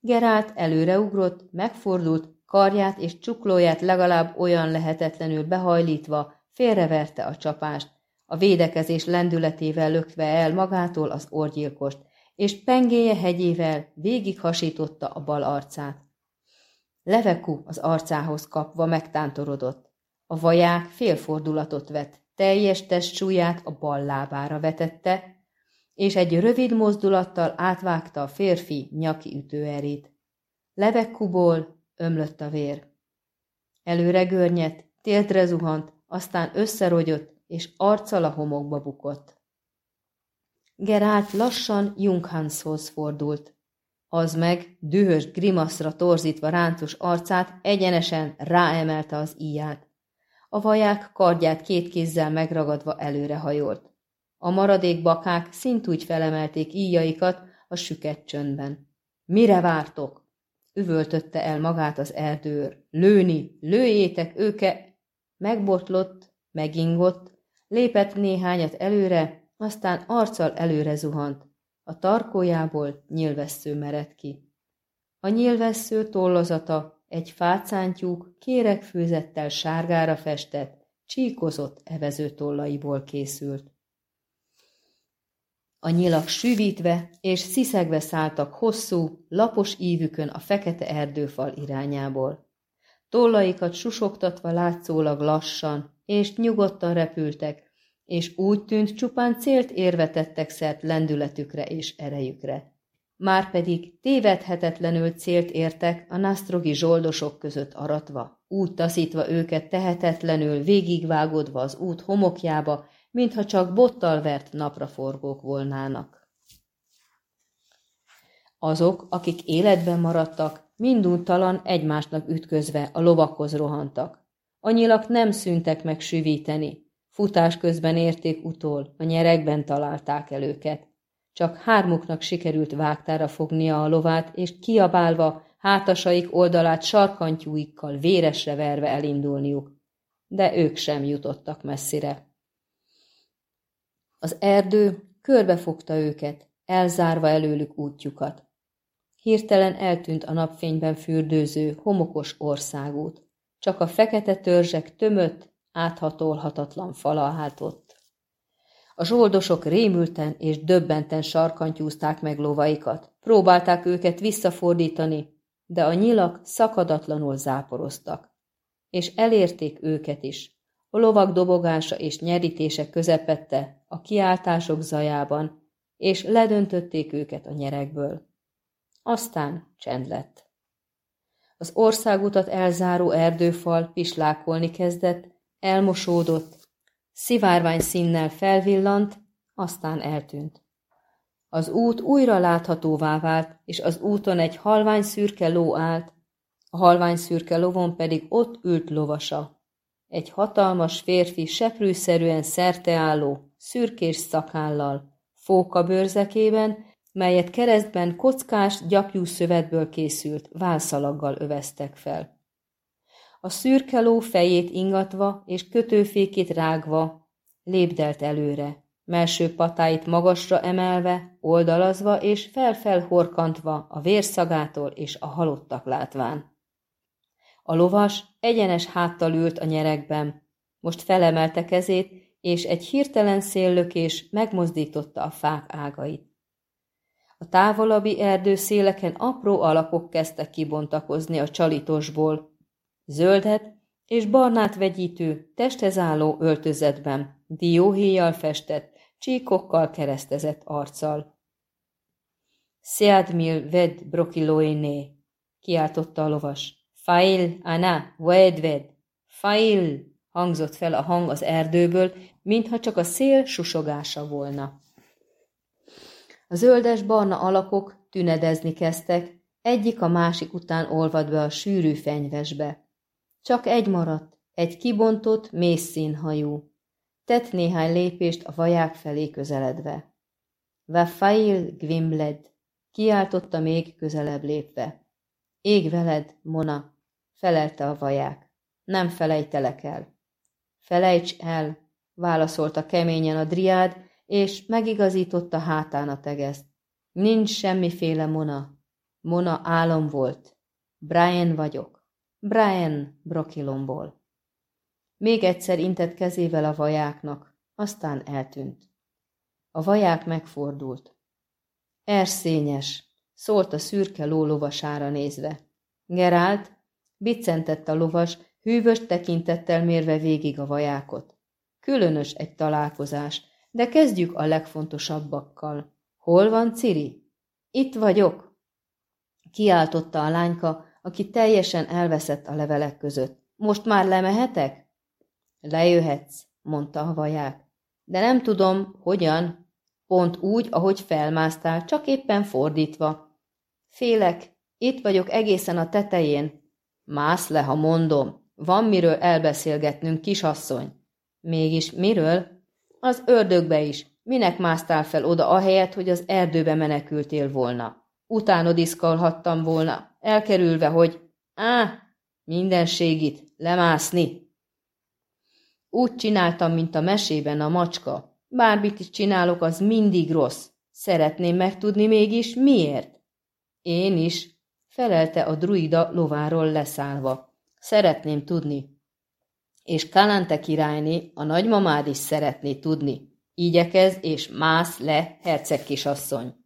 Gerált előreugrott, megfordult, karját és csuklóját legalább olyan lehetetlenül behajlítva, félreverte a csapást, a védekezés lendületével lökve el magától az orgyilkost, és pengéje hegyével végighasította a bal arcát. Leveku az arcához kapva megtántorodott. A vaják félfordulatot vett, teljes testsúlyát a bal lábára vetette, és egy rövid mozdulattal átvágta a férfi nyaki ütőerét. Levekuból ömlött a vér. Előre görnyett, téltre zuhant, aztán összerogyott, és arccal a homokba bukott. Gerált lassan Junghanshoz fordult. Az meg, dühös grimaszra torzítva ráncos arcát, egyenesen ráemelte az íját. A vaják kardját két kézzel megragadva előrehajolt. A maradék bakák szintúgy felemelték íjaikat a süket csöndben. Mire vártok? Üvöltötte el magát az erdőr. Lőni, lőjétek őke! Megbotlott, megingott, lépett néhányat előre, aztán arccal előre zuhant. A tarkójából nyilvessző mered ki. A nyilvessző tollozata egy fácántyúk kéregfőzettel sárgára festett, csíkozott evező tollaiból készült. A nyilak süvítve és sziszegve szálltak hosszú, lapos ívükön a fekete erdőfal irányából. Tollaikat susogtatva látszólag lassan és nyugodtan repültek, és úgy tűnt csupán célt érve tettek szert lendületükre és erejükre. Márpedig tévedhetetlenül célt értek a nasztrogi zsoldosok között aratva, úgy taszítva őket tehetetlenül végigvágódva az út homokjába, mintha csak bottal vert napraforgók volnának. Azok, akik életben maradtak, minduntalan egymásnak ütközve a lovakhoz rohantak. Anyilak nem szüntek meg süvíteni. Futás közben érték utól, a nyerekben találták el őket. Csak hármuknak sikerült vágtára fognia a lovát, és kiabálva, hátasaik oldalát sarkantyúikkal véresre verve elindulniuk. De ők sem jutottak messzire. Az erdő körbefogta őket, elzárva előlük útjukat. Hirtelen eltűnt a napfényben fürdőző, homokos országút. Csak a fekete törzsek tömött, áthatolhatatlan fala állt. A zsoldosok rémülten és döbbenten sarkantyúzták meg lovaikat. Próbálták őket visszafordítani, de a nyilak szakadatlanul záporoztak. És elérték őket is. A lovak dobogása és nyerítése közepette a kiáltások zajában, és ledöntötték őket a nyerekből. Aztán csend lett. Az országutat elzáró erdőfal pislákolni kezdett, elmosódott, szivárvány színnel felvillant, aztán eltűnt. Az út újra láthatóvá vált, és az úton egy halvány szürke ló állt, a halvány szürke lovon pedig ott ült lovasa. egy hatalmas férfi seprűszerűen szerteálló, szürkés szakállal, fóka bőrzekében, melyet keresztben kockás, gyapjú szövetből készült válszalaggal öveztek fel. A szürke ló fejét ingatva és kötőfékét rágva lépdelt előre, melső patáit magasra emelve, oldalazva és felfel horkantva a vérszagától és a halottak látván. A lovas egyenes háttal ült a nyerekben, most felemelte kezét, és egy hirtelen széllökés megmozdította a fák ágait. A távolabbi erdőszéleken apró alakok kezdtek kibontakozni a csalitosból. Zöldet és barnát vegyítő, testhez álló öltözetben, dióhéjjal festett, csíkokkal keresztezett arccal. Seadmil ved brokiloiné, kiáltotta a lovas. Fail, Anna, ved, Fail, hangzott fel a hang az erdőből, mintha csak a szél susogása volna. A zöldes-barna alakok tünedezni kezdtek, egyik a másik után olvad be a sűrű fenyvesbe. Csak egy maradt, egy kibontott, mészszínhajú. Tett néhány lépést a vaják felé közeledve. Vafail Gwimbled, kiáltotta még közelebb lépve. Ég veled, Mona, felelte a vaják. Nem felejtelek el. Felejts el, válaszolta keményen a driád, és megigazította hátán a tegeszt. Nincs semmiféle Mona. Mona álom volt. Brian vagyok. Brian Brokilomból. Még egyszer intett kezével a vajáknak, aztán eltűnt. A vaják megfordult. Erszényes, szólt a szürke ló lovasára nézve. Gerált, biccentett a lovas, hűvös tekintettel mérve végig a vajákot. Különös egy találkozás, de kezdjük a legfontosabbakkal. Hol van Ciri? Itt vagyok, kiáltotta a lányka, aki teljesen elveszett a levelek között. Most már lemehetek? Lejöhetsz, mondta a vaják. De nem tudom, hogyan. Pont úgy, ahogy felmásztál, csak éppen fordítva. Félek, itt vagyok egészen a tetején. Mász le, ha mondom. Van miről elbeszélgetnünk, kisasszony. Mégis miről? Az ördögbe is. Minek másztál fel oda ahelyett, hogy az erdőbe menekültél volna? Utána volna, elkerülve, hogy á, mindenségit, lemászni. Úgy csináltam, mint a mesében a macska. Bármit is csinálok, az mindig rossz. Szeretném megtudni mégis, miért? Én is, felelte a druida lováról leszállva. Szeretném tudni. És Kalante királyné, a nagymamád is szeretné tudni. Igyekez és mász le, herceg kisasszony.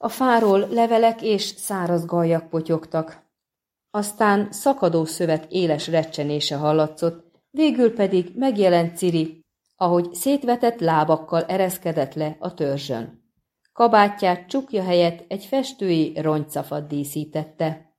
A fáról levelek és száraz gajak potyogtak. Aztán szakadó szövet éles recsenése hallatszott, végül pedig megjelent Ciri, ahogy szétvetett lábakkal ereszkedett le a törzsön. Kabátját csukja helyett egy festői rongycafat díszítette.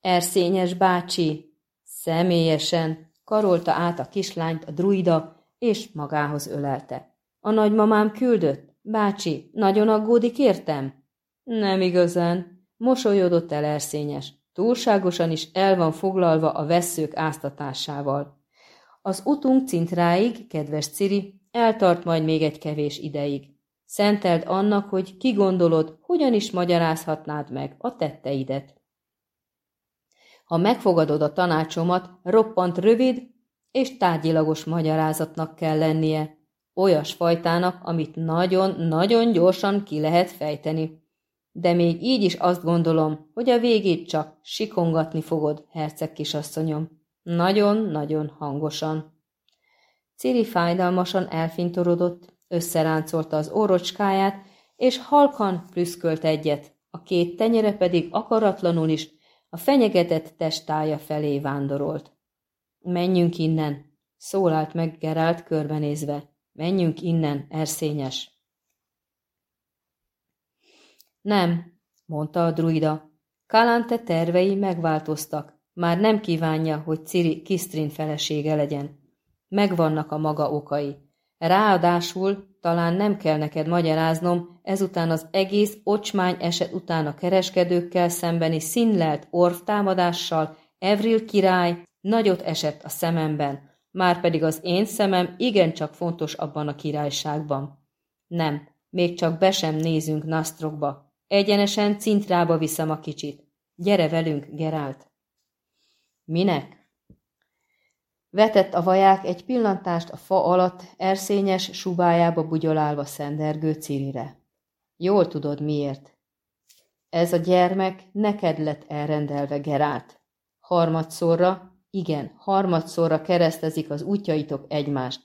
Erszényes bácsi, személyesen karolta át a kislányt a druida, és magához ölelte. A nagymamám küldött? Bácsi, nagyon aggódik értem? Nem igazán, mosolyodott el erszényes. Túlságosan is el van foglalva a vesszők áztatásával. Az utunk cintráig, kedves Ciri, eltart majd még egy kevés ideig. Szenteld annak, hogy kigondolod, hogyan is magyarázhatnád meg a tetteidet. Ha megfogadod a tanácsomat, roppant rövid és tárgyilagos magyarázatnak kell lennie, olyas fajtának, amit nagyon-nagyon gyorsan ki lehet fejteni. De még így is azt gondolom, hogy a végét csak sikongatni fogod, herceg kisasszonyom. Nagyon-nagyon hangosan. Ciri fájdalmasan elfintorodott, összeráncolta az órocskáját, és halkan prüszkölt egyet, a két tenyere pedig akaratlanul is a fenyegetett testája felé vándorolt. Menjünk innen, szólalt meg Gerált körbenézve. Menjünk innen, erszényes. Nem, mondta a druida. Kalante tervei megváltoztak. Már nem kívánja, hogy Ciri Kisztrin felesége legyen. Megvannak a maga okai. Ráadásul talán nem kell neked magyaráznom, ezután az egész ocsmány eset után a kereskedőkkel szembeni színlelt orvtámadással Evril király Nagyot esett a szememben, már pedig az én szemem igencsak fontos abban a királyságban. Nem, még csak be sem nézünk Nastrokba. Egyenesen cintrába viszem a kicsit. Gyere velünk, Gerált. Minek? Vetett a vaják egy pillantást a fa alatt erszényes subájába bugyolálva szendergő Cirire. Jól tudod miért. Ez a gyermek neked lett elrendelve, Gerált. Harmadszorra, igen, harmadszorra keresztezik az útjaitok egymást.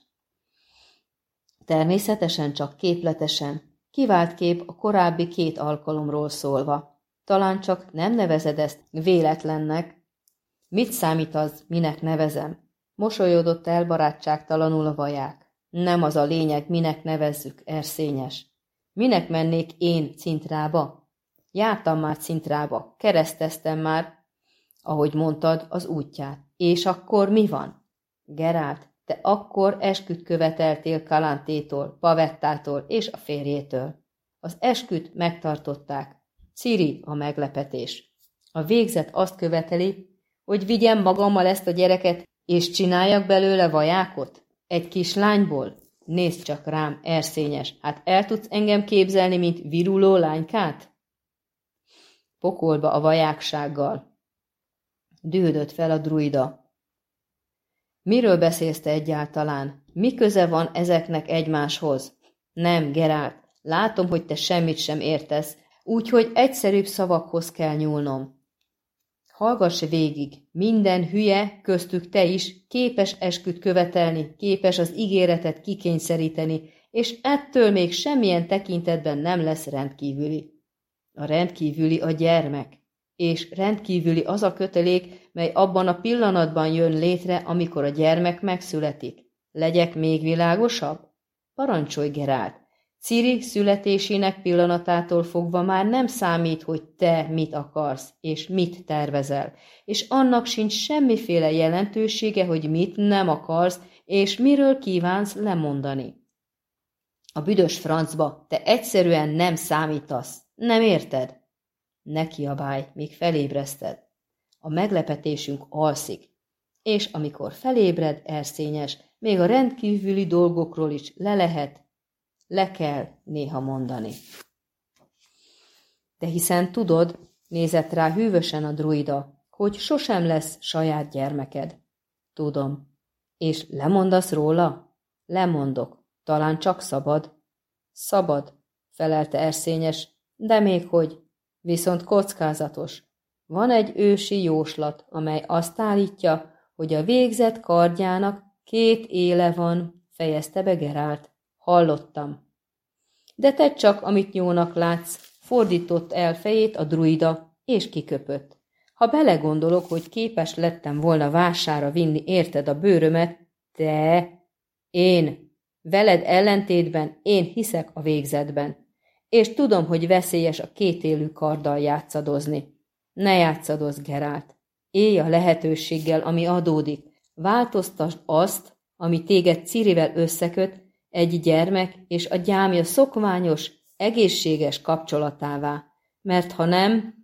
Természetesen csak képletesen, kivált kép a korábbi két alkalomról szólva. Talán csak nem nevezed ezt véletlennek. Mit számít az, minek nevezem? Mosolyodott el barátságtalanul a vaják. Nem az a lényeg, minek nevezzük, erszényes. Minek mennék én cintrába? Jártam már cintrába, kereszteztem már, ahogy mondtad, az útját. És akkor mi van? Gerált, te akkor esküt követeltél Kalantétól, Pavettától és a férjétől. Az esküt megtartották. Ciri a meglepetés. A végzet azt követeli, hogy vigyem magammal ezt a gyereket, és csináljak belőle vajákot? Egy kis lányból? Nézd csak rám, erszényes, hát el tudsz engem képzelni, mint viruló lánykát? Pokolba a vajáksággal. Dődött fel a druida. Miről beszélsz te egyáltalán? Mi köze van ezeknek egymáshoz? Nem, Gerált, látom, hogy te semmit sem értesz, úgyhogy egyszerűbb szavakhoz kell nyúlnom. Hallgass végig, minden hülye, köztük te is, képes esküt követelni, képes az ígéretet kikényszeríteni, és ettől még semmilyen tekintetben nem lesz rendkívüli. A rendkívüli a gyermek, és rendkívüli az a kötelék, mely abban a pillanatban jön létre, amikor a gyermek megszületik. Legyek még világosabb? Parancsolj, Gerált! Ciri születésének pillanatától fogva már nem számít, hogy te mit akarsz, és mit tervezel, és annak sincs semmiféle jelentősége, hogy mit nem akarsz, és miről kívánsz lemondani. A büdös francba te egyszerűen nem számítasz, nem érted? Ne kiabálj, míg felébreszted. A meglepetésünk alszik, és amikor felébred, erszényes, még a rendkívüli dolgokról is le lehet, le kell néha mondani. De hiszen tudod, nézett rá hűvösen a druida, hogy sosem lesz saját gyermeked. Tudom. És lemondasz róla? Lemondok. Talán csak szabad. Szabad, felelte erszényes, de még hogy, viszont kockázatos. Van egy ősi jóslat, amely azt állítja, hogy a végzett kardjának két éle van, fejezte be Gerált. Hallottam. De te csak, amit jónak látsz, fordított el fejét a druida, és kiköpött. Ha belegondolok, hogy képes lettem volna vására vinni érted a bőrömet, te, én, veled ellentétben én hiszek a végzetben, és tudom, hogy veszélyes a kétélű karddal játszadozni. Ne játszadozz, Gerált. Élj a lehetőséggel, ami adódik. Változtasd azt, ami téged Cirivel összeköt, egy gyermek és a gyámja szokványos, egészséges kapcsolatává, mert ha nem,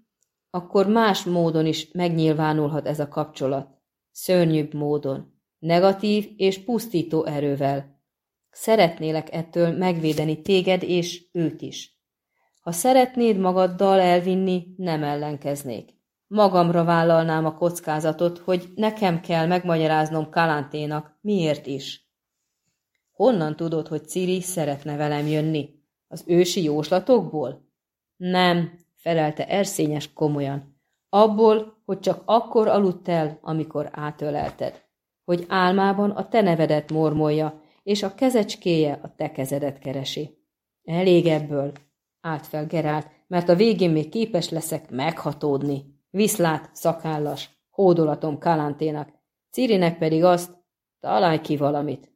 akkor más módon is megnyilvánulhat ez a kapcsolat. Szörnyűbb módon, negatív és pusztító erővel. Szeretnélek ettől megvédeni téged és őt is. Ha szeretnéd magaddal elvinni, nem ellenkeznék. Magamra vállalnám a kockázatot, hogy nekem kell megmagyaráznom Kalanténak, miért is. Honnan tudod, hogy Ciri szeretne velem jönni? Az ősi jóslatokból? Nem, felelte erszényes komolyan. Abból, hogy csak akkor aludt el, amikor átölelted. Hogy álmában a te nevedet mormolja, és a kezecskéje a te kezedet keresi. Elég ebből, állt fel Gerált, mert a végén még képes leszek meghatódni. Viszlát, szakállas, hódolatom Kalanténak, Cirinek pedig azt, találj ki valamit.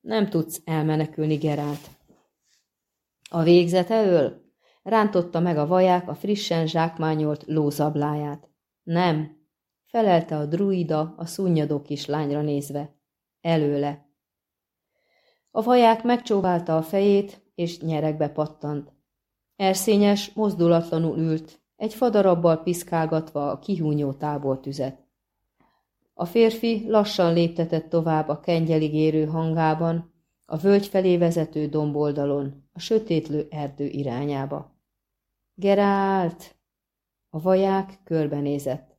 Nem tudsz elmenekülni, Gerált. A végzet elől? Rántotta meg a vaják a frissen zsákmányolt lózabláját. Nem, felelte a druida a szunnyadó kislányra nézve. Előle. A vaják megcsóválta a fejét, és nyerekbe pattant. Erszényes mozdulatlanul ült, egy fadarabbal piszkálgatva a kihúnyó tábortüzet. A férfi lassan léptetett tovább a kengyelig érő hangában, a völgy felé vezető domboldalon, a sötétlő erdő irányába. Gerált! A vaják körbenézett.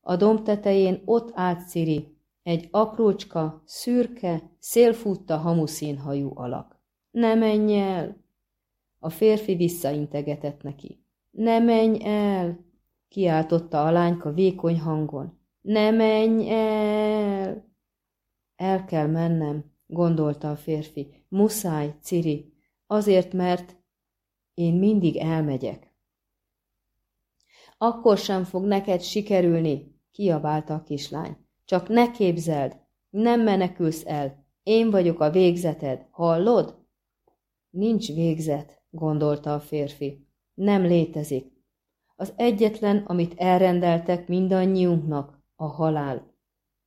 A domb tetején ott állt Ciri, egy aprócska, szürke, szélfutta hamuszínhajú alak. Ne menj el! A férfi visszaintegetett neki. Ne menj el! kiáltotta a lányka vékony hangon. Ne menj el! El kell mennem, gondolta a férfi. Muszáj, Ciri, azért, mert én mindig elmegyek. Akkor sem fog neked sikerülni, kiabálta a kislány. Csak ne képzeld, nem menekülsz el. Én vagyok a végzeted, hallod? Nincs végzet, gondolta a férfi. Nem létezik. Az egyetlen, amit elrendeltek mindannyiunknak, a halál.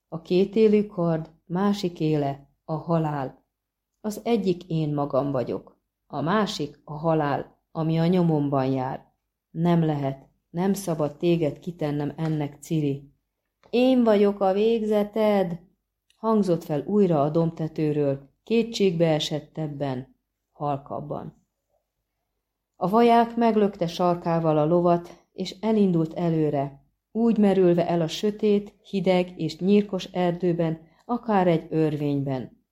A kétélű kard másik éle, a halál. Az egyik én magam vagyok, a másik a halál, ami a nyomomban jár. Nem lehet, nem szabad téged kitennem ennek, Ciri. Én vagyok a végzeted, hangzott fel újra a domtetőről, esettebben, halkabban. A vaják meglökte sarkával a lovat, és elindult előre, úgy merülve el a sötét, hideg és nyírkos erdőben, akár egy örvényben.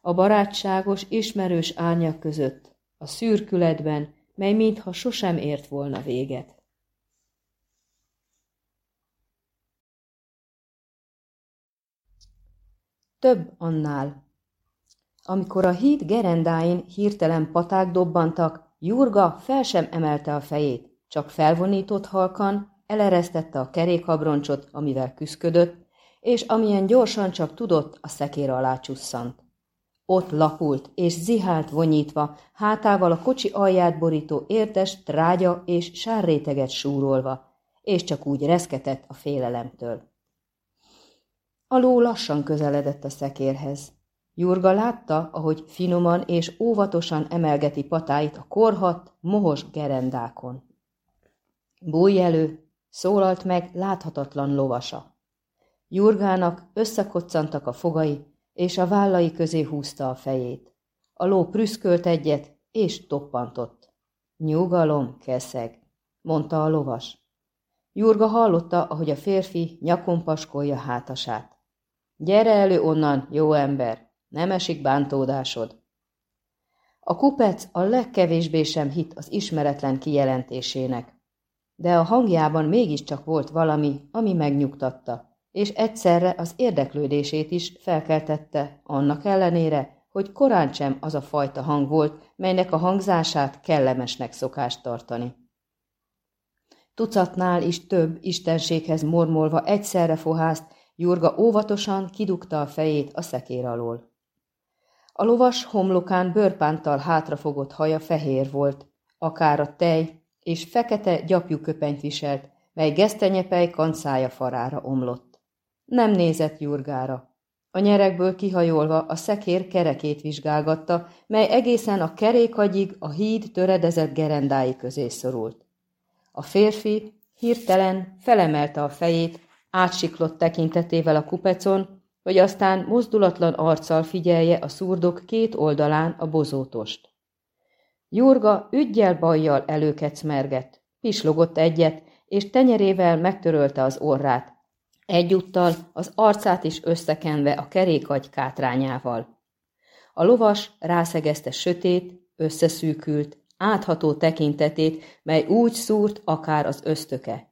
A barátságos, ismerős árnyak között, a szürkületben, mely mintha sosem ért volna véget. Több annál. Amikor a híd gerendáin hirtelen paták dobbantak, Jurga fel sem emelte a fejét, csak felvonított halkan, eleresztette a kerékabroncsot, amivel küszködött, és amilyen gyorsan csak tudott, a szekér alá csusszant. Ott lapult és zihált vonyítva, hátával a kocsi alját borító értes, trágya és sárréteget súrolva, és csak úgy reszketett a félelemtől. A ló lassan közeledett a szekérhez. Jurga látta, ahogy finoman és óvatosan emelgeti patáit a korhat, mohos gerendákon. Bújj elő, szólalt meg láthatatlan lovasa. Jurgának összekoccantak a fogai, és a vállai közé húzta a fejét. A ló prüszkölt egyet, és toppantott. Nyugalom, keszeg, mondta a lovas. Jurga hallotta, ahogy a férfi nyakon paskolja hátasát. Gyere elő onnan, jó ember, nem esik bántódásod. A kupec a legkevésbé sem hit az ismeretlen kijelentésének, de a hangjában mégiscsak volt valami, ami megnyugtatta, és egyszerre az érdeklődését is felkeltette, annak ellenére, hogy korán sem az a fajta hang volt, melynek a hangzását kellemesnek szokást tartani. Tucatnál is több istenséghez mormolva egyszerre fohászt, Jurga óvatosan kidugta a fejét a szekér alól. A lovas homlokán bőrpántal hátrafogott haja fehér volt, akár a tej, és fekete gyapjú köpenyt viselt, mely gesztenyepej kancája farára omlott. Nem nézett Jurgára. A nyerekből kihajolva a szekér kerekét vizsgálgatta, mely egészen a kerékagyig a híd töredezett gerendái közé szorult. A férfi hirtelen felemelte a fejét, átsiklott tekintetével a kupecon, hogy aztán mozdulatlan arccal figyelje a szurdok két oldalán a bozótost. Jurga ügyjel bajjal előkecmergett, pislogott egyet, és tenyerével megtörölte az orrát, egyúttal az arcát is összekenve a kerékagy kátrányával. A lovas rászegezte sötét, összeszűkült, átható tekintetét, mely úgy szúrt akár az ösztöke.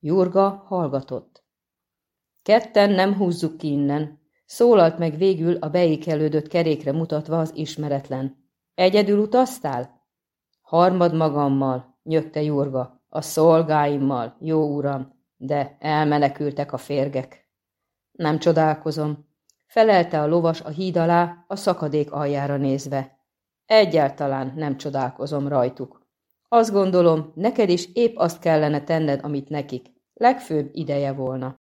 Jurga hallgatott. Ketten nem húzzuk ki innen, szólalt meg végül a beékelődött kerékre mutatva az ismeretlen. Egyedül utaztál? Harmad magammal, nyögte Jurga, a szolgáimmal, jó uram, de elmenekültek a férgek. Nem csodálkozom, felelte a lovas a híd alá, a szakadék aljára nézve. Egyáltalán nem csodálkozom rajtuk. Azt gondolom, neked is épp azt kellene tenned, amit nekik. Legfőbb ideje volna.